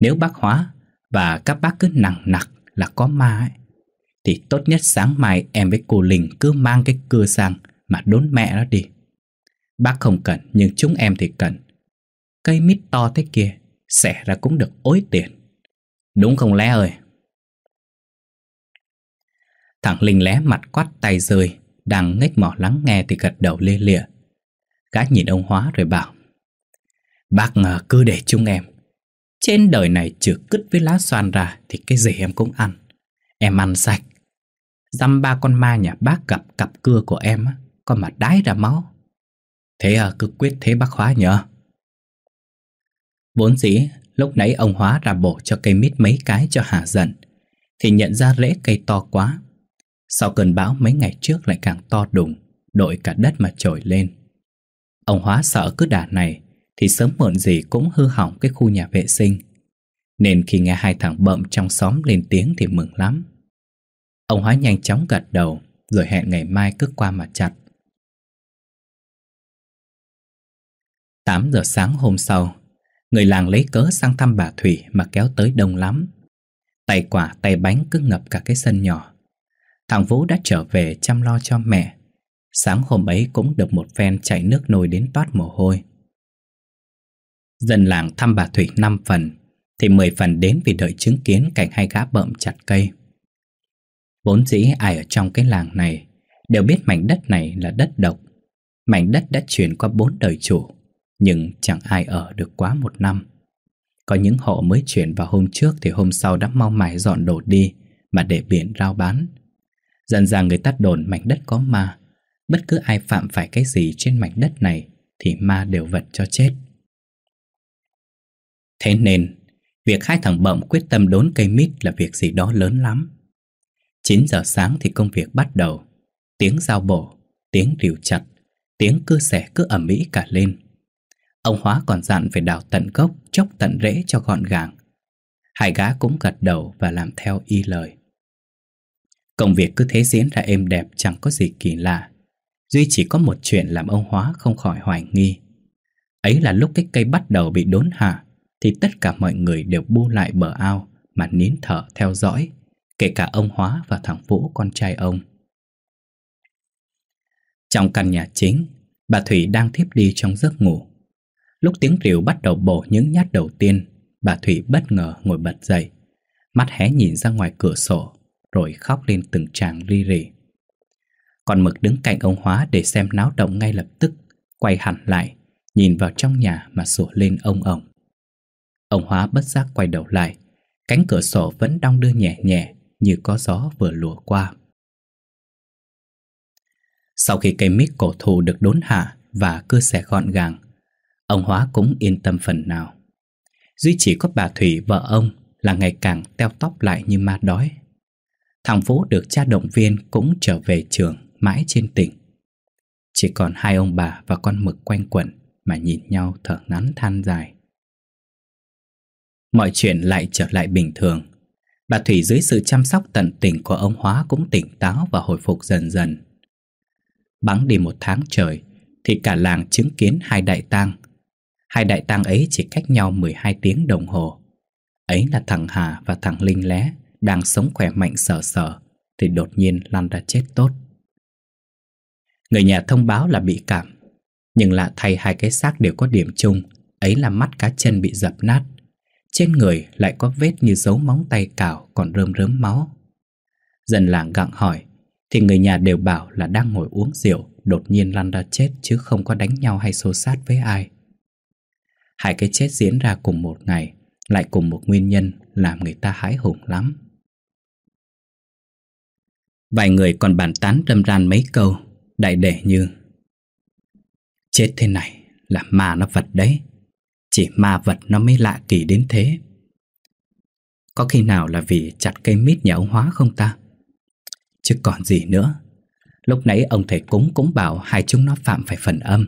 Nếu bác Hóa Và các bác cứ nặng nặc là có ma ấy Thì tốt nhất sáng mai em với cô Linh cứ mang cái cưa sang mà đốn mẹ nó đi. Bác không cần, nhưng chúng em thì cần. Cây mít to thế kia, xẻ ra cũng được ối tiền. Đúng không lẽ ơi? Thằng Linh lé mặt quát tay rơi, đang ngách mỏ lắng nghe thì gật đầu lê lịa. Gã nhìn ông Hóa rồi bảo Bác ngờ cứ để chung em Trên đời này trừ cứt với lá xoan ra Thì cái gì em cũng ăn Em ăn sạch Dăm ba con ma nhà bác gặp cặp cưa của em con mà đái ra máu. Thế à, cứ quyết thế bác Hóa nhờ. Vốn dĩ, lúc nãy ông Hóa ra bổ cho cây mít mấy cái cho hạ giận, thì nhận ra rễ cây to quá. Sau cơn bão mấy ngày trước lại càng to đùng, đội cả đất mà trồi lên. Ông Hóa sợ cứ đà này, thì sớm muộn gì cũng hư hỏng cái khu nhà vệ sinh. Nên khi nghe hai thằng bậm trong xóm lên tiếng thì mừng lắm. Ông Hóa nhanh chóng gật đầu, rồi hẹn ngày mai cứ qua mà chặt. 8 giờ sáng hôm sau, người làng lấy cớ sang thăm bà Thủy mà kéo tới đông lắm. Tay quả tay bánh cứ ngập cả cái sân nhỏ. Thằng Vũ đã trở về chăm lo cho mẹ. Sáng hôm ấy cũng được một phen chạy nước nôi đến toát mồ hôi. Dân làng thăm bà Thủy 5 phần, thì 10 phần đến vì đợi chứng kiến cảnh hai gã bợm chặt cây. Vốn dĩ ai ở trong cái làng này đều biết mảnh đất này là đất độc. Mảnh đất đã chuyển qua bốn đời chủ nhưng chẳng ai ở được quá một năm. Có những hộ mới chuyển vào hôm trước thì hôm sau đã mau mải dọn đồ đi mà để biển rao bán. Dần dần người ta đồn mảnh đất có ma. Bất cứ ai phạm phải cái gì trên mảnh đất này thì ma đều vật cho chết. Thế nên, việc hai thằng bậm quyết tâm đốn cây mít là việc gì đó lớn lắm. 9 giờ sáng thì công việc bắt đầu. Tiếng dao bổ, tiếng rìu chặt, tiếng cưa xẻ cứ ẩm mỹ cả lên. Ông Hóa còn dặn phải đào tận gốc, chốc tận rễ cho gọn gàng. Hai gã cũng gật đầu và làm theo y lời. Công việc cứ thế diễn ra êm đẹp chẳng có gì kỳ lạ. Duy chỉ có một chuyện làm ông Hóa không khỏi hoài nghi. Ấy là lúc cái cây bắt đầu bị đốn hạ, thì tất cả mọi người đều bu lại bờ ao mà nín thở theo dõi, kể cả ông Hóa và thằng Vũ con trai ông. Trong căn nhà chính, bà Thủy đang thiếp đi trong giấc ngủ. Lúc tiếng rìu bắt đầu bổ những nhát đầu tiên, bà Thủy bất ngờ ngồi bật dậy, mắt hé nhìn ra ngoài cửa sổ, rồi khóc lên từng tràng ri rỉ. Còn Mực đứng cạnh ông Hóa để xem náo động ngay lập tức, quay hẳn lại, nhìn vào trong nhà mà sủa lên ông ổng. Ông Hóa bất giác quay đầu lại, cánh cửa sổ vẫn đong đưa nhẹ nhẹ như có gió vừa lùa qua. Sau khi cây mít cổ thụ được đốn hạ và cưa xẻ gọn gàng, Ông Hóa cũng yên tâm phần nào. Duy chỉ có bà Thủy vợ ông Là ngày càng teo tóc lại như ma đói. Thằng Vũ được cha động viên Cũng trở về trường mãi trên tỉnh. Chỉ còn hai ông bà và con mực quanh quẩn Mà nhìn nhau thở ngắn than dài. Mọi chuyện lại trở lại bình thường. Bà Thủy dưới sự chăm sóc tận tình của ông Hóa cũng tỉnh táo và hồi phục dần dần. Bắn đi một tháng trời, thì cả làng chứng kiến hai đại tang Hai đại tang ấy chỉ cách nhau 12 tiếng đồng hồ. Ấy là thằng Hà và thằng Linh Lé Đang sống khỏe mạnh sở sở Thì đột nhiên lăn ra chết tốt. Người nhà thông báo là bị cảm, Nhưng lạ thay hai cái xác đều có điểm chung, Ấy là mắt cá chân bị dập nát. Trên người lại có vết như dấu móng tay cào Còn rơm rớm máu. Dân làng gặng hỏi, Thì người nhà đều bảo là đang ngồi uống rượu, Đột nhiên lăn ra chết chứ không có đánh nhau hay xô sát với ai. Hai cái chết diễn ra cùng một ngày, Lại cùng một nguyên nhân làm người ta hãi hùng lắm Vài người còn bàn tán râm ran mấy câu, Đại để như, Chết thế này là ma nó vật đấy, Chỉ ma vật nó mới lạ kỳ đến thế Có khi nào là vì chặt cây mít nhà ông Hóa không ta? Chứ còn gì nữa, Lúc nãy ông thầy cúng cũng bảo hai chúng nó phạm phải phần âm,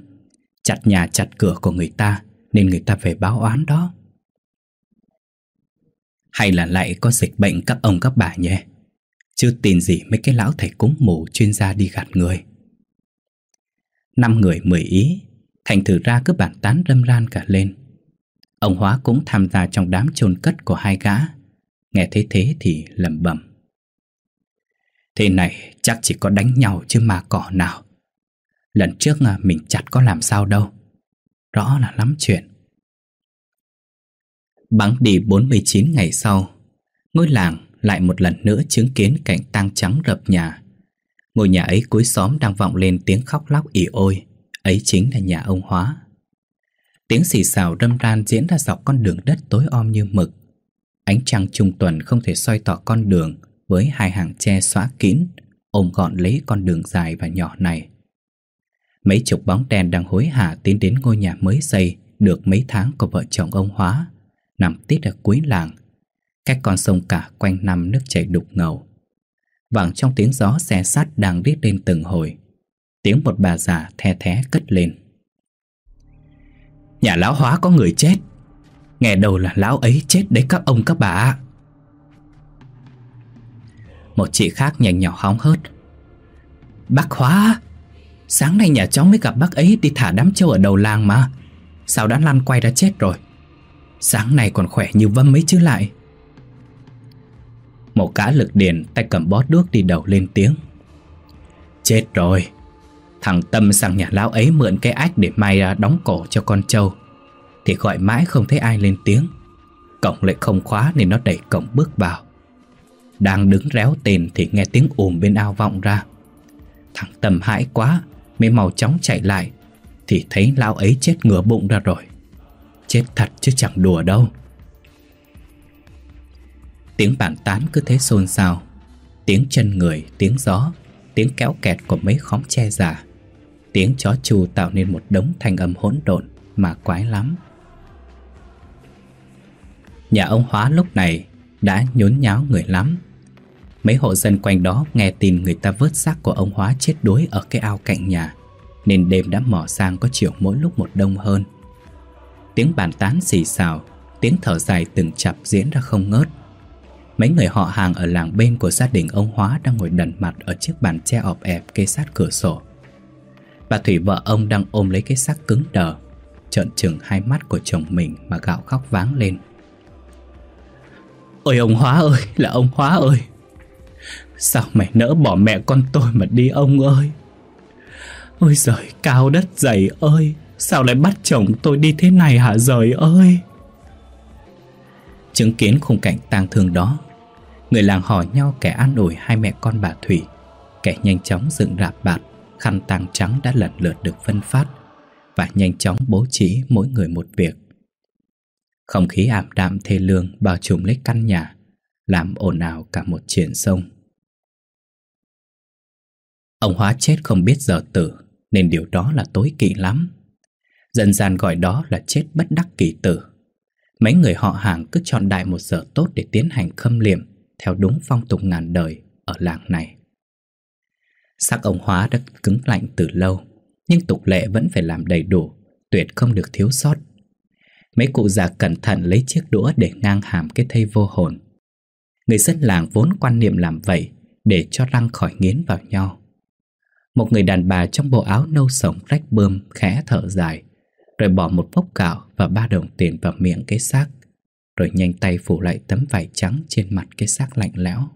Chặt nhà chặt cửa của người ta nên người ta phải báo oán đó. Hay là lại có dịch bệnh các ông các bà nhé? Chứ tin gì mấy cái lão thầy cúng mù chuyên gia đi gạt người? Năm người mười ý, Thành thử ra cứ bàn tán râm ran cả lên. Ông Hóa cũng tham gia trong đám chôn cất của hai gã. Nghe thấy thế thì lẩm bẩm. Thế này chắc chỉ có đánh nhau chứ mà cỏ nào. Lần trước à, mình chặt có làm sao đâu. Rõ là lắm chuyện. Bắn đi 49 ngày sau, Ngôi làng lại một lần nữa chứng kiến cảnh tang trắng rập nhà. Ngôi nhà ấy cuối xóm đang vọng lên tiếng khóc lóc ỉ ôi, Ấy chính là nhà ông Hóa. Tiếng xì xào râm ran diễn ra dọc con đường đất tối om như mực. Ánh trăng trung tuần không thể soi tỏ con đường Với hai hàng tre xóa kín, Ôm gọn lấy con đường dài và nhỏ này. Mấy chục bóng đèn đang hối hả tiến đến ngôi nhà mới xây Được mấy tháng của vợ chồng ông Hóa, Nằm tít ở cuối làng. Cách con sông cả quanh năm nước chảy đục ngầu. Vàng trong tiếng gió xe sắt đang rít lên từng hồi. Tiếng một bà già the thé cất lên. Nhà lão hóa có người chết. Nghe đầu là lão ấy chết đấy các ông các bà Một chị khác nhanh nhỏ hóng hớt. Bác hóa Sáng nay nhà cháu mới gặp bác ấy đi thả đám trâu ở đầu làng mà. Sao đã lăn quay ra chết rồi? Sáng nay còn khỏe như vâm mấy chứ lại. Một cá lực điền tay cầm bó đuốc đi đầu lên tiếng. Chết rồi. Thằng Tâm sang nhà lão ấy mượn cái ách để may ra đóng cổ cho con trâu. Thì gọi mãi không thấy ai lên tiếng. Cổng lại không khóa nên nó đẩy cổng bước vào. Đang đứng réo tên thì nghe tiếng ùm bên ao vọng ra. Thằng Tâm hãi quá. Mới mau chóng chạy lại Thì thấy lão ấy chết ngửa bụng ra rồi. Chết thật chứ chẳng đùa đâu. Tiếng bàn tán cứ thế xôn xao Tiếng chân người, tiếng gió Tiếng kéo kẹt của mấy khóm tre già Tiếng chó chu tạo nên một đống thanh âm hỗn độn Mà quái lắm. Nhà ông Hóa lúc này đã nhốn nháo người lắm. Mấy hộ dân quanh đó nghe tin người ta vớt xác của ông Hóa chết đuối ở cái ao cạnh nhà Nên đêm đã mò sang có chiều mỗi lúc một đông hơn. Tiếng bàn tán xì xào Tiếng thở dài từng chập diễn ra không ngớt. Mấy người họ hàng ở làng bên của gia đình ông Hóa đang ngồi đần mặt ở chiếc bàn tre ọp ẹp kê sát cửa sổ. Bà Thủy vợ ông đang ôm lấy cái xác cứng đờ Trợn trừng hai mắt của chồng mình mà gạo khóc váng lên. Ôi ông Hóa ơi, là ông Hóa ơi! Sao mày nỡ bỏ mẹ con tôi mà đi ông ơi? Ôi giời, cao đất dày ơi Sao lại bắt chồng tôi đi thế này hả giời ơi? Chứng kiến khung cảnh tang thương đó Người làng hỏi nhau kẻ an ủi hai mẹ con bà Thủy. Kẻ nhanh chóng dựng rạp bạt Khăn tang trắng đã lần lượt được phân phát Và nhanh chóng bố trí mỗi người một việc. Không khí ảm đạm thê lương bao trùm lấy căn nhà Làm ồn ào cả một triển sông. Ông Hóa chết không biết giờ tử, Nên điều đó là tối kỵ lắm. Dân gian gọi đó là chết bất đắc kỳ tử. Mấy người họ hàng cứ chọn đại một giờ tốt để tiến hành khâm liệm, Theo đúng phong tục ngàn đời ở làng này. Xác ông Hóa đã cứng lạnh từ lâu, Nhưng tục lệ vẫn phải làm đầy đủ, Tuyệt không được thiếu sót. Mấy cụ già cẩn thận lấy chiếc đũa để ngang hàm cái thây vô hồn. Người dân làng vốn quan niệm làm vậy Để cho răng khỏi nghiến vào nhau. Một người đàn bà trong bộ áo nâu sống rách bơm khẽ thở dài Rồi bỏ một phốc gạo và ba đồng tiền vào miệng cái xác Rồi nhanh tay phủ lại tấm vải trắng trên mặt cái xác lạnh lẽo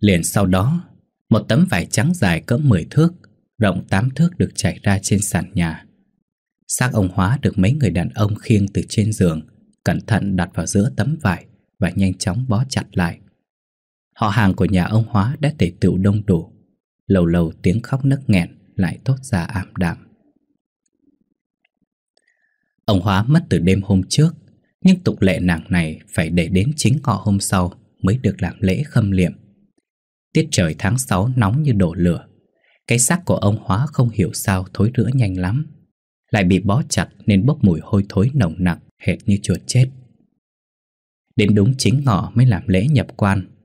Liền sau đó, một tấm vải trắng dài cỡ 10 thước, rộng 8 thước được trải ra trên sàn nhà. Xác ông Hóa được mấy người đàn ông khiêng từ trên giường, cẩn thận đặt vào giữa tấm vải và nhanh chóng bó chặt lại. Họ hàng của nhà ông Hóa đã tề tựu đông đủ. Lâu lâu tiếng khóc nấc nghẹn Lại tốt ra ảm đạm. Ông Hóa mất từ đêm hôm trước, Nhưng tục lệ nàng này Phải để đến chính ngọ hôm sau Mới được làm lễ khâm liệm. Tiết trời tháng 6 nóng như đổ lửa. Cái xác của ông Hóa không hiểu sao thối rữa nhanh lắm. Lại bị bó chặt nên bốc mùi hôi thối nồng nặc, Hệt như chuột chết. Đến đúng chính ngọ mới làm lễ nhập quan.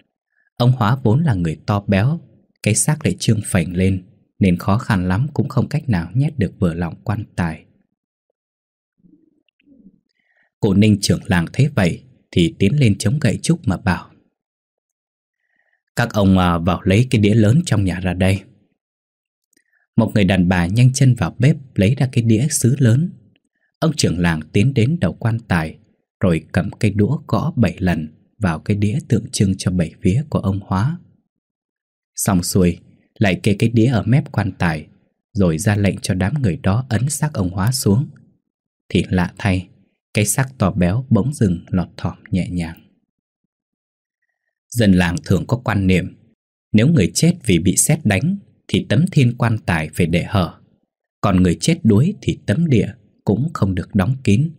Ông Hóa vốn là người to béo, Cái xác lại trương phành lên, Nên khó khăn lắm cũng không cách nào nhét được vừa lòng quan tài. Cụ Ninh trưởng làng thấy vậy Thì tiến lên chống gậy trúc mà bảo, Các ông à, vào lấy cái đĩa lớn trong nhà ra đây. Một người đàn bà nhanh chân vào bếp Lấy ra cái đĩa sứ lớn. Ông trưởng làng tiến đến đầu quan tài, Rồi cầm cây đũa gõ bảy lần. Vào cái đĩa tượng trưng cho bảy vía của ông Hóa. Xong xuôi, Lại kê cái đĩa ở mép quan tài, Rồi ra lệnh cho đám người đó ấn xác ông Hóa xuống. Thì lạ thay, cái xác to béo bỗng dừng lọt thỏm nhẹ nhàng. Dân làng thường có quan niệm, Nếu người chết vì bị xét đánh Thì tấm thiên quan tài phải để hở, Còn người chết đuối thì tấm địa cũng không được đóng kín.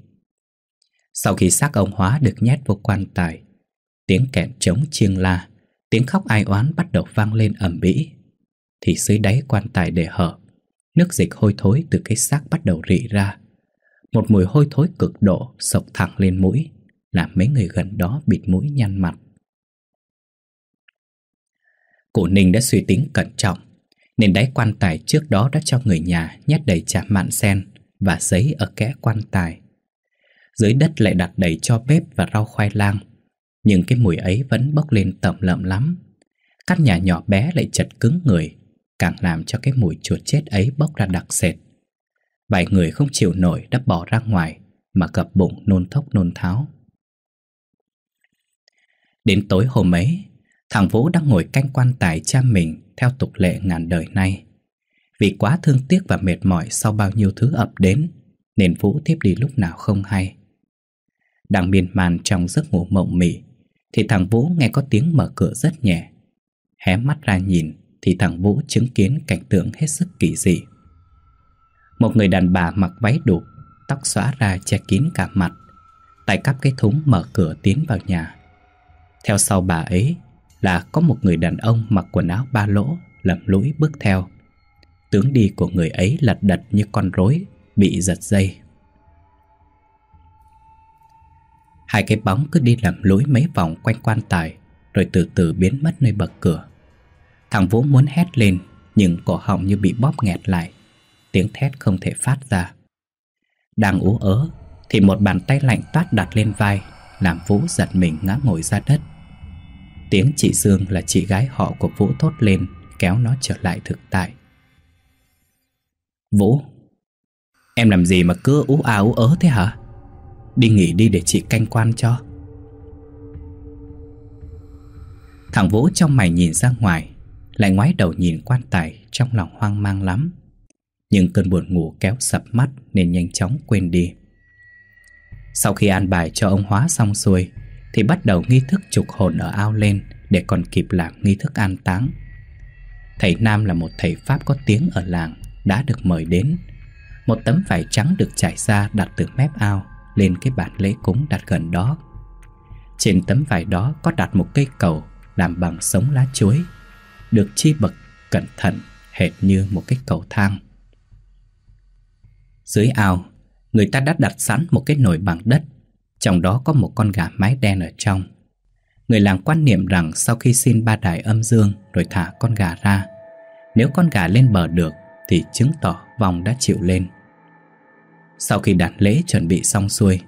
Sau khi xác ông Hóa được nhét vô quan tài Tiếng kẹn trống chiêng la, Tiếng khóc ai oán bắt đầu vang lên ầm ĩ. Thì dưới đáy quan tài để hở, Nước dịch hôi thối từ cái xác bắt đầu rỉ ra. Một mùi hôi thối cực độ sộc thẳng lên mũi, Làm mấy người gần đó bịt mũi nhăn mặt. Cụ Ninh đã suy tính cẩn trọng, Nên đáy quan tài trước đó đã cho người nhà nhét đầy chả mạn sen Và giấy ở kẽ quan tài. Dưới đất lại đặt đầy cho bếp và rau khoai lang. Nhưng cái mùi ấy vẫn bốc lên tẩm lợm lắm. Căn nhà nhỏ bé lại chật cứng người, Càng làm cho cái mùi chuột chết ấy bốc ra đặc sệt. Vài người không chịu nổi đã bỏ ra ngoài, Mà gập bụng nôn thốc nôn tháo. Đến tối hôm ấy, Thằng Vũ đang ngồi canh quan tài cha mình Theo tục lệ ngàn đời nay. Vì quá thương tiếc và mệt mỏi Sau bao nhiêu thứ ập đến, Nên Vũ tiếp đi lúc nào không hay. Đang miên man trong giấc ngủ mộng mị thì thằng Vũ nghe có tiếng mở cửa rất nhẹ. Hé mắt ra nhìn, Thì thằng Vũ chứng kiến cảnh tượng hết sức kỳ dị. Một người đàn bà mặc váy đục Tóc xóa ra che kín cả mặt, Tay cắp cái thúng mở cửa tiến vào nhà. Theo sau bà ấy Là có một người đàn ông mặc quần áo ba lỗ, Lầm lũi bước theo. Tướng đi của người ấy lật đật như con rối, Bị giật dây. Hai cái bóng cứ đi làm lối mấy vòng quanh quan tài, Rồi từ từ biến mất nơi bậc cửa. Thằng Vũ muốn hét lên, Nhưng cổ họng như bị bóp nghẹt lại. Tiếng thét không thể phát ra. Đang ú ớ, Thì một bàn tay lạnh toát đặt lên vai, Làm Vũ giật mình ngã ngồi ra đất. Tiếng chị Dương là chị gái họ của Vũ thốt lên, Kéo nó trở lại thực tại. Vũ, Em làm gì mà cứ ú à ú ớ thế hả? Đi nghỉ đi để chị canh quan cho. Thằng Vũ trong mày nhìn ra ngoài, Lại ngoái đầu nhìn quan tài Trong lòng hoang mang lắm. Nhưng cơn buồn ngủ kéo sập mắt Nên nhanh chóng quên đi. Sau khi an bài cho ông Hóa xong xuôi, Thì bắt đầu nghi thức trục hồn ở ao lên Để còn kịp làm nghi thức an táng. Thầy Nam là một thầy Pháp có tiếng ở làng Đã được mời đến. Một tấm vải trắng được trải ra đặt từ mép ao. Lên cái bàn lễ cúng đặt gần đó Trên tấm vải đó có đặt một cây cầu Làm bằng sống lá chuối Được chi bậc cẩn thận Hệt như một cái cầu thang dưới ao, người ta đã đặt sẵn một cái nồi bằng đất, trong đó có một con gà mái đen ở trong. Người làng quan niệm rằng sau khi xin ba đài âm dương rồi thả con gà ra, nếu con gà lên bờ được thì chứng tỏ vòng đã chịu lên. Sau khi đặt lễ chuẩn bị xong xuôi,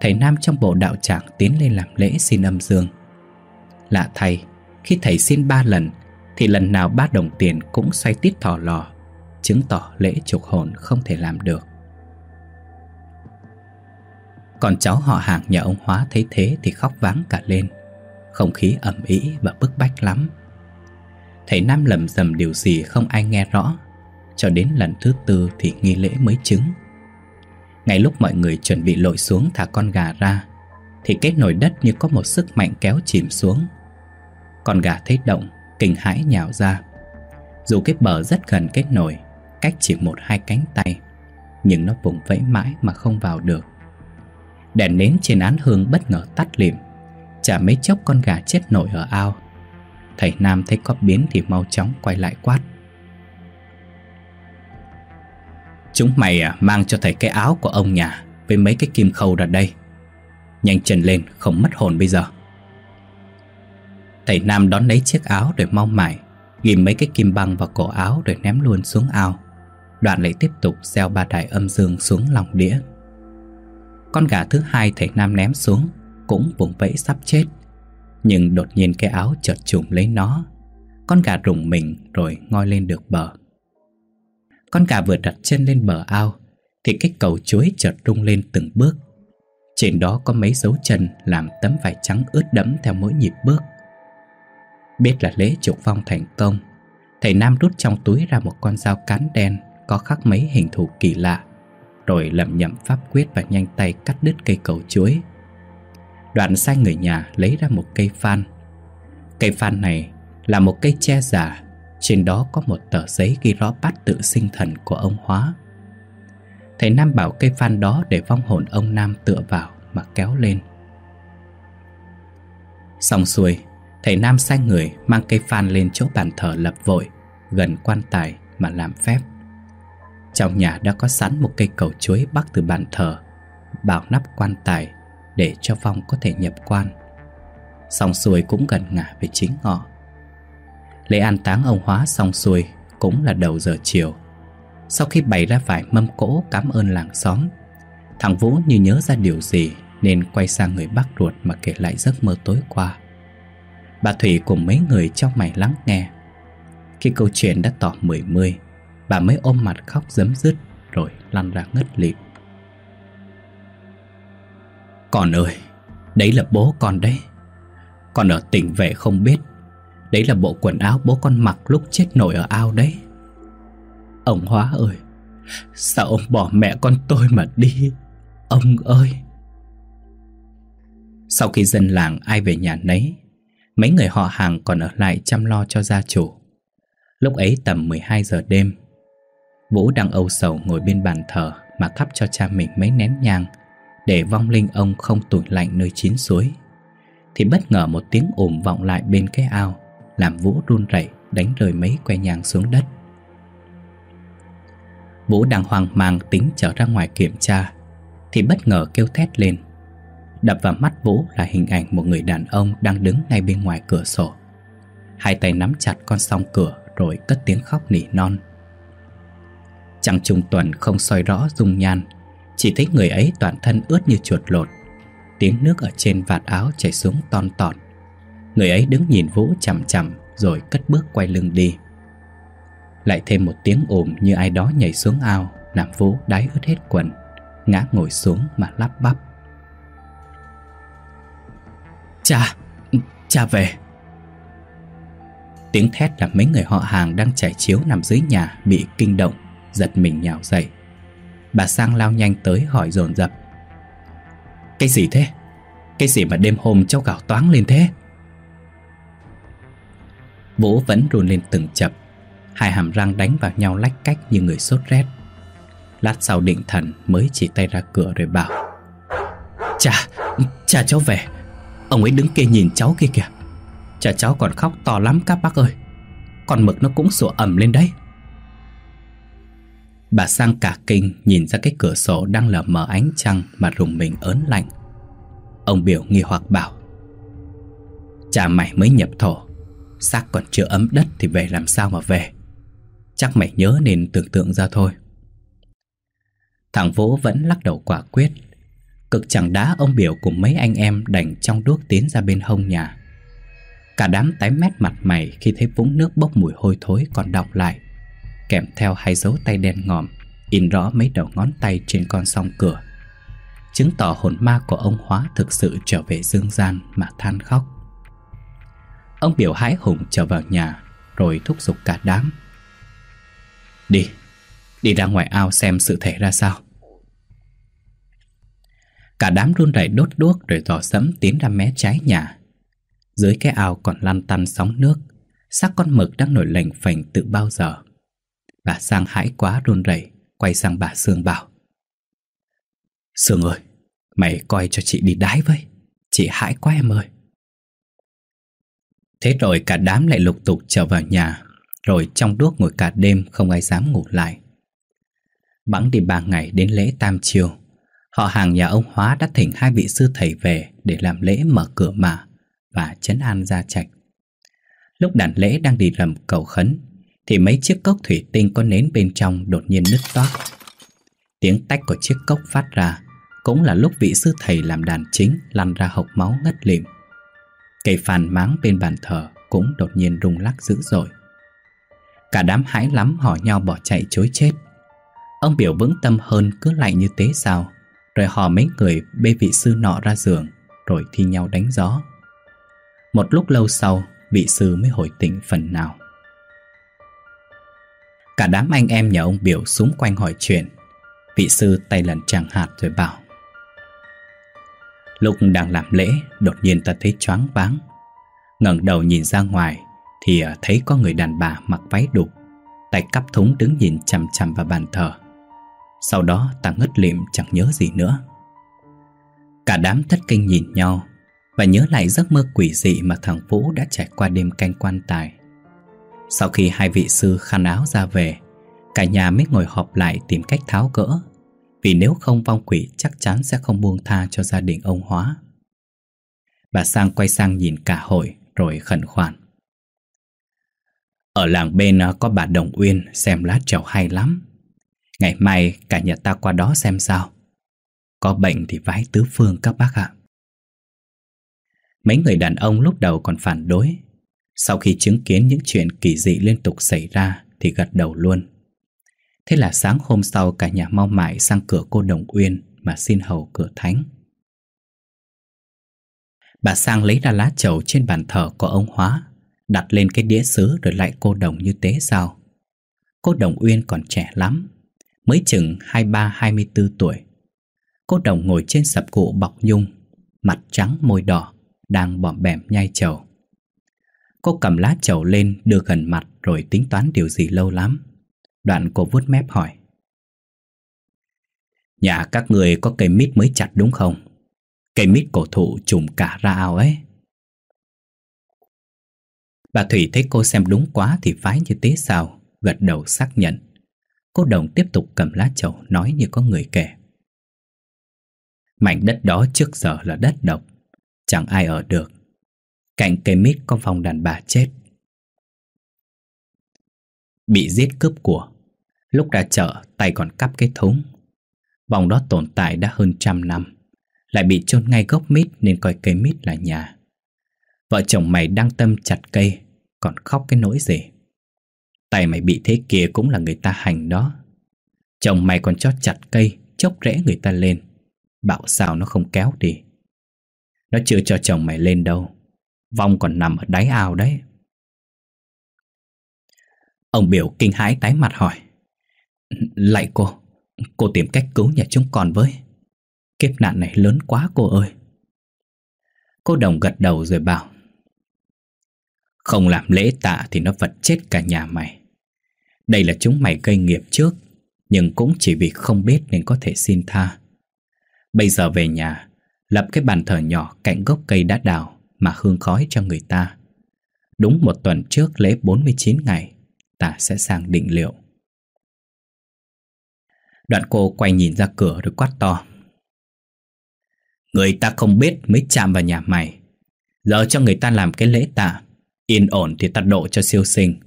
thầy Nam trong bộ đạo tràng tiến lên làm lễ xin âm dương. Lạ thay, khi thầy xin ba lần thì lần nào ba đồng tiền cũng xoay tít thỏ lò, chứng tỏ lễ trục hồn không thể làm được. Còn cháu họ hàng nhà ông Hóa thấy thế thì khóc váng cả lên Không khí ẩm ý và bức bách lắm Thầy Nam lầm rầm điều gì không ai nghe rõ Cho đến lần thứ tư thì nghi lễ mới chứng ngay lúc mọi người chuẩn bị lội xuống thả con gà ra, Thì cái nồi đất như có một sức mạnh kéo chìm xuống. Con gà thấy động, Kinh hãi nhào ra. Dù cái bờ rất gần kết nổi Cách chỉ một hai cánh tay, Nhưng nó vùng vẫy mãi mà không vào được. Đèn nến trên án hương bất ngờ tắt liệm Chả mấy chốc con gà chết nổi ở ao. Thầy Nam thấy có biến thì mau chóng quay lại quát. Chúng mày à, mang cho thầy cái áo của ông nhà Với mấy cái kim khâu ra đây. Nhanh chân lên, không mất hồn bây giờ. Thầy Nam đón lấy chiếc áo rồi mau mải, Ghim mấy cái kim băng vào cổ áo rồi ném luôn xuống ao. Đoạn lại tiếp tục gieo ba đại âm dương xuống lòng đĩa. Con gà thứ hai thầy Nam ném xuống Cũng vùng vẫy sắp chết. Nhưng đột nhiên cái áo chợt trùm lấy nó. Con gà rùng mình rồi ngoi lên được bờ. Con gà vừa đặt chân lên bờ ao, Thì cái cầu chuối chợt rung lên từng bước. Trên đó có mấy dấu chân làm tấm vải trắng ướt đẫm theo mỗi nhịp bước. Biết là lễ trục phong thành công, Thầy Nam rút trong túi ra một con dao cán đen Có khắc mấy hình thù kỳ lạ, Rồi lẩm nhẩm pháp quyết và nhanh tay cắt đứt cây cầu chuối. Đoạn sai người nhà lấy ra một cây phan. Cây phan này là một cây tre giả trên đó có một tờ giấy ghi rõ bát tự sinh thần của ông Hóa. Thầy Nam bảo cây phan đó để vong hồn ông Nam tựa vào mà kéo lên. Xong xuôi, Thầy Nam sai người mang cây phan lên chỗ bàn thờ lập vội, Gần quan tài mà làm phép. Trong nhà đã có sẵn một cây cầu chuối bắc từ bàn thờ Bảo nắp quan tài để cho vong có thể nhập quan. Xong xuôi cũng gần ngả về chính ngọ. Lễ an táng ông Hóa xong xuôi cũng là đầu giờ chiều. Sau khi bày ra vài mâm cỗ cảm ơn làng xóm, Thằng Vũ như nhớ ra điều gì Nên quay sang người bác ruột mà kể lại giấc mơ tối qua. Bà Thủy cùng mấy người trong mày lắng nghe. Khi câu chuyện đã tỏ mười mươi, Bà mới ôm mặt khóc dấm dứt Rồi lăn ra ngất lịm. Con ơi, Đấy là bố con đấy. Con ở tỉnh về không biết Đấy là bộ quần áo bố con mặc lúc chết nổi ở ao đấy. Ông Hóa ơi, Sao ông bỏ mẹ con tôi mà đi? Ông ơi! Sau khi dân làng ai về nhà nấy, Mấy người họ hàng còn ở lại chăm lo cho gia chủ. Lúc ấy tầm 12 giờ đêm, Vũ đang âu sầu ngồi bên bàn thờ Mà thắp cho cha mình mấy nén nhang Để vong linh ông không tủi lạnh nơi chín suối, Thì bất ngờ một tiếng ồm vọng lại bên cái ao. Làm Vũ run rẩy đánh rơi mấy que nhang xuống đất. Vũ đang hoang mang tính trở ra ngoài kiểm tra, Thì bất ngờ kêu thét lên. Đập vào mắt Vũ là hình ảnh một người đàn ông đang đứng ngay bên ngoài cửa sổ. Hai tay nắm chặt con song cửa rồi cất tiếng khóc nỉ non. Chàng trùng tuần không soi rõ dung nhan, Chỉ thấy người ấy toàn thân ướt như chuột lột. Tiếng nước ở trên vạt áo chảy xuống ton tọt. Người ấy đứng nhìn Vũ chằm chằm Rồi cất bước quay lưng đi Lại thêm một tiếng ồn như ai đó nhảy xuống ao Làm Vũ đáy ướt hết quần Ngã ngồi xuống mà lắp bắp Cha, cha về Tiếng thét làm mấy người họ hàng đang trải chiếu nằm dưới nhà bị kinh động, giật mình nhào dậy. Bà Sang lao nhanh tới hỏi dồn dập Cái gì thế? Cái gì mà đêm hôm cháu gào toáng lên thế? Vũ vẫn run lên từng chập. Hai hàm răng đánh vào nhau lách cách như người sốt rét. Lát sau định thần mới chỉ tay ra cửa rồi bảo Cha, cha cháu về. Ông ấy đứng kia nhìn cháu kia kìa. Cha cháu còn khóc to lắm các bác ơi. Con mực nó cũng sủa ẩm lên đấy. Bà sang cả kinh nhìn ra cái cửa sổ đang lờ mờ ánh trăng mà rùng mình ớn lạnh. Ông biểu nghi hoặc bảo Cha mày mới nhập thổ Xác còn chưa ấm đất thì về làm sao mà về. Chắc mày nhớ nên tưởng tượng ra thôi. Thằng Vũ vẫn lắc đầu quả quyết. Cực chẳng đá ông biểu cùng mấy anh em đành trong đuốc tiến ra bên hông nhà. Cả đám tái mét mặt mày khi thấy vũng nước bốc mùi hôi thối còn đọng lại, Kèm theo hai dấu tay đen ngòm, In rõ mấy đầu ngón tay trên con song cửa. Chứng tỏ hồn ma của ông Hóa thực sự trở về dương gian mà than khóc. Ông biểu hãi hùng trở vào nhà Rồi thúc giục cả đám. Đi, đi ra ngoài ao xem sự thể ra sao. Cả đám run rẩy đốt đuốc rồi dò sẫm tiến ra mé trái nhà. Dưới cái ao còn lăn tăn sóng nước xác con mực đang nổi lềnh phềnh từ bao giờ. Bà Sang hãi quá run rẩy Quay sang bà Sương bảo Sương ơi Mày coi cho chị đi đái với. Chị hãi quá em ơi. Thế rồi cả đám lại lục tục trở vào nhà, Rồi trong đuốc ngồi cả đêm Không ai dám ngủ lại. Bẵng đi ba ngày đến lễ tam chiều Họ hàng nhà ông Hóa đã thỉnh hai vị sư thầy về Để làm lễ mở cửa mà Và chấn an gia trạch. Lúc đàn lễ đang đi rầm cầu khấn, Thì mấy chiếc cốc thủy tinh có nến bên trong đột nhiên nứt toác. Tiếng tách của chiếc cốc phát ra, Cũng là lúc vị sư thầy làm đàn chính lăn ra hộc máu ngất lịm. Cây phàn máng bên bàn thờ cũng đột nhiên rung lắc dữ dội Cả đám hãi lắm hò nhau bỏ chạy chối chết Ông biểu vững tâm hơn cứ lạnh như tế sao, Rồi hò mấy người bê vị sư nọ ra giường, Rồi thi nhau đánh gió Một lúc lâu sau, vị sư mới hồi tỉnh phần nào. Cả đám anh em nhà ông biểu súng quanh hỏi chuyện. Vị sư tay lần chẳng hạt rồi bảo. Lúc đang làm lễ, đột nhiên ta thấy choáng váng. ngẩng đầu nhìn ra ngoài, thì à, thấy có người đàn bà mặc váy đục, tay cắp thúng đứng nhìn chằm chằm vào bàn thờ. Sau đó ta ngất lịm chẳng nhớ gì nữa. Cả đám thất kinh nhìn nhau và nhớ lại giấc mơ quỷ dị mà thằng Vũ đã trải qua đêm canh quan tài. Sau khi hai vị sư khăn áo ra về, cả nhà mới ngồi họp lại tìm cách tháo gỡ, vì nếu không vong quỷ chắc chắn sẽ không buông tha cho gia đình ông Hóa. Bà Sang quay sang nhìn cả hội rồi khẩn khoản. Ở làng bên à, có bà Đồng Uyên xem lá trèo hay lắm. Ngày mai cả nhà ta qua đó xem sao. Có bệnh thì vái tứ phương các bác ạ. Mấy người đàn ông lúc đầu còn phản đối Sau khi chứng kiến những chuyện kỳ dị liên tục xảy ra Thì gật đầu luôn Thế là sáng hôm sau cả nhà mau mải sang cửa cô Đồng Uyên Mà xin hầu cửa thánh Bà Sang lấy ra lá chầu trên bàn thờ của ông Hóa, Đặt lên cái đĩa sứ rồi lại cô Đồng như thế sao Cô Đồng Uyên còn trẻ lắm, Mới chừng 23-24 tuổi Cô Đồng ngồi trên sập cụ bọc nhung, Mặt trắng môi đỏ, đang bọm bẻm nhai chầu. Cô cầm lá chầu lên đưa gần mặt rồi tính toán điều gì lâu lắm. Đoạn cô vuốt mép hỏi. Nhà các người có cây mít mới chặt đúng không? Cây mít cổ thụ trùm cả ra ao ấy. Bà Thủy thấy cô xem đúng quá thì phái như thế sao, gật đầu xác nhận. Cô Đồng tiếp tục cầm lá chầu nói như có người kể. Mảnh đất đó trước giờ là đất độc Chẳng ai ở được Cạnh cây mít có phòng đàn bà chết Bị giết cướp của Lúc ra chợ, tay còn cắp cái thúng. Vòng đó tồn tại đã hơn trăm năm, Lại bị chôn ngay gốc mít Nên coi cây mít là nhà. Vợ chồng mày đang tâm chặt cây, Còn khóc cái nỗi gì? Tay mày bị thế kia cũng là người ta hành đó. Chồng mày còn cho chặt cây, Chốc rễ người ta lên. Bảo sao nó không kéo đi? Nó chưa cho chồng mày lên đâu. Vong còn nằm ở đáy ao đấy. Ông biểu kinh hãi tái mặt hỏi lại cô Cô tìm cách cứu nhà chúng con với. Kiếp nạn này lớn quá cô ơi. Cô đồng gật đầu rồi bảo, Không làm lễ tạ thì nó vật chết cả nhà mày. Đây là chúng mày gây nghiệp trước, Nhưng cũng chỉ vì không biết nên có thể xin tha. Bây giờ về nhà, Lập cái bàn thờ nhỏ cạnh gốc cây đã đào Mà hương khói cho người ta. Đúng một tuần trước lễ 49 ngày, Ta sẽ sang định liệu. Đoạn cô quay nhìn ra cửa rồi quát to. Người ta không biết mới chạm vào nhà mày. Giờ cho người ta làm cái lễ tạ. Yên ổn thì ta độ cho siêu sinh.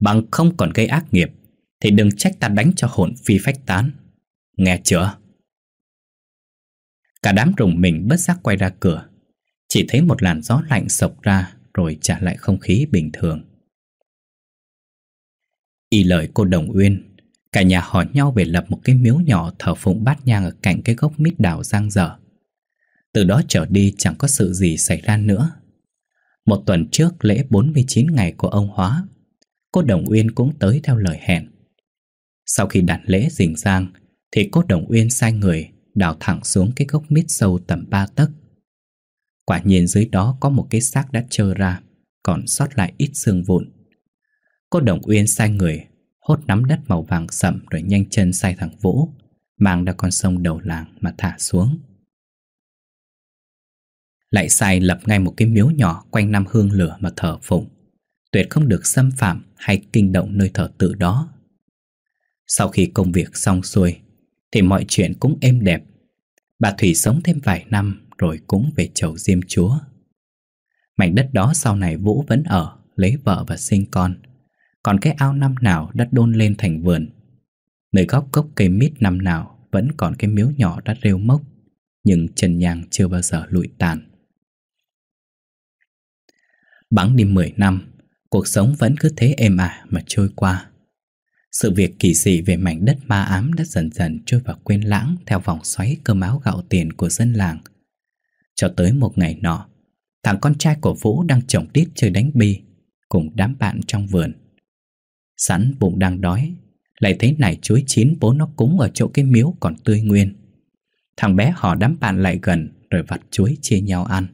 Bằng không còn gây ác nghiệp, Thì đừng trách ta đánh cho hồn phi phách tán. Nghe chưa? Cả đám rùng mình bất giác quay ra cửa. Chỉ thấy một làn gió lạnh sộc ra Rồi trả lại không khí bình thường. Y lời cô Đồng Uyên. Cả nhà hỏi nhau về lập một cái miếu nhỏ thờ phụng bát nhang ở cạnh cái gốc mít đào giang dở. Từ đó trở đi chẳng có sự gì xảy ra nữa. Một tuần trước lễ 49 ngày của ông Hóa, cô Đồng Uyên cũng tới theo lời hẹn. Sau khi đặt lễ rình giang, thì cô Đồng Uyên sai người đào thẳng xuống cái gốc mít sâu tầm ba tấc. Quả nhiên dưới đó có một cái xác đã trơ ra Còn sót lại ít xương vụn Cô Đồng Uyên sai người Hốt nắm đất màu vàng sậm Rồi nhanh chân sai thẳng Vũ. Mang ra con sông đầu làng mà thả xuống. Lại sai lập ngay một cái miếu nhỏ Quanh năm hương lửa mà thờ phụng. Tuyệt không được xâm phạm Hay kinh động nơi thờ tự đó. Sau khi công việc xong xuôi Thì mọi chuyện cũng êm đẹp. Bà Thủy sống thêm vài năm rồi cũng về chầu diêm chúa. Mảnh đất đó sau này Vũ vẫn ở, lấy vợ và sinh con. Còn cái ao năm nào đã đôn lên thành vườn. Nơi góc cốc cây mít năm nào vẫn còn cái miếu nhỏ đã rêu mốc, nhưng trần nhang chưa bao giờ lụi tàn. Bắn đi 10 năm, cuộc sống vẫn cứ thế êm ả mà trôi qua. Sự việc kỳ dị về mảnh đất ma ám đã dần dần trôi vào quên lãng theo vòng xoáy cơm áo gạo tiền của dân làng cho tới một ngày nọ Thằng con trai của Vũ đang trồng tít chơi đánh bi Cùng đám bạn trong vườn Sẵn bụng đang đói Lại thấy nải chuối chín bố nó cúng ở chỗ cái miếu còn tươi nguyên Thằng bé họ đám bạn lại gần, Rồi vặt chuối chia nhau ăn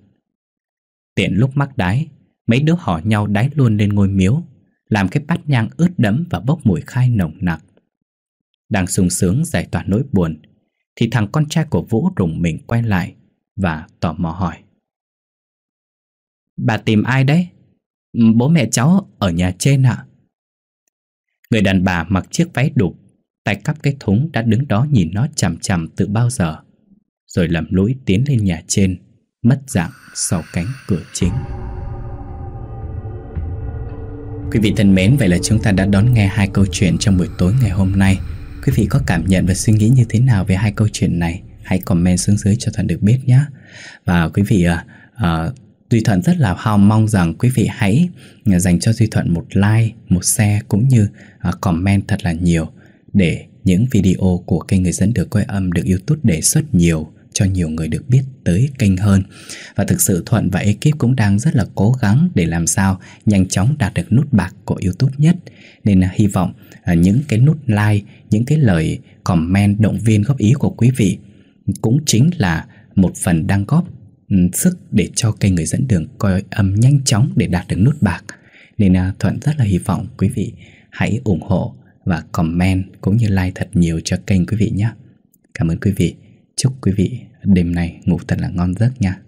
Tiện lúc mắc đái, Mấy đứa họ nhau đái luôn lên ngôi miếu, Làm cái bát nhang ướt đẫm và bốc mùi khai nồng nặc Đang sung sướng giải tỏa nỗi buồn, Thì thằng con trai của Vũ rùng mình quay lại và tò mò hỏi. Bà tìm ai đấy? Bố mẹ cháu ở nhà trên ạ. Người đàn bà mặc chiếc váy đục, tay cắp cái thúng đã đứng đó nhìn nó chằm chằm từ bao giờ, rồi lầm lũi tiến lên nhà trên, mất dạng sau cánh cửa chính. Quý vị thân mến, vậy là chúng ta đã đón nghe hai câu chuyện trong buổi tối ngày hôm nay. Quý vị có cảm nhận và suy nghĩ như thế nào về hai câu chuyện này? hãy comment xuống dưới cho Thuận được biết nhé Và quý vị uh, Duy Thuận rất là hào mong rằng quý vị hãy à, dành cho Duy Thuận một like, một share cũng như à, comment thật là nhiều để những video của kênh Người dẫn được quay âm được YouTube đề xuất nhiều cho nhiều người được biết tới kênh hơn. Và thực sự Thuận và ekip cũng đang rất là cố gắng để làm sao nhanh chóng đạt được nút bạc của YouTube nhất. Nên là hy vọng à, những cái nút like, những cái lời comment động viên góp ý của quý vị cũng chính là một phần đang góp Ừ, sức để cho kênh người dẫn đường coi âm nhanh chóng để đạt được nút bạc. Nên à, Thuận rất là hy vọng quý vị hãy ủng hộ và comment cũng như like thật nhiều cho kênh quý vị nhé. Cảm ơn quý vị. Chúc quý vị đêm nay ngủ thật là ngon giấc nha.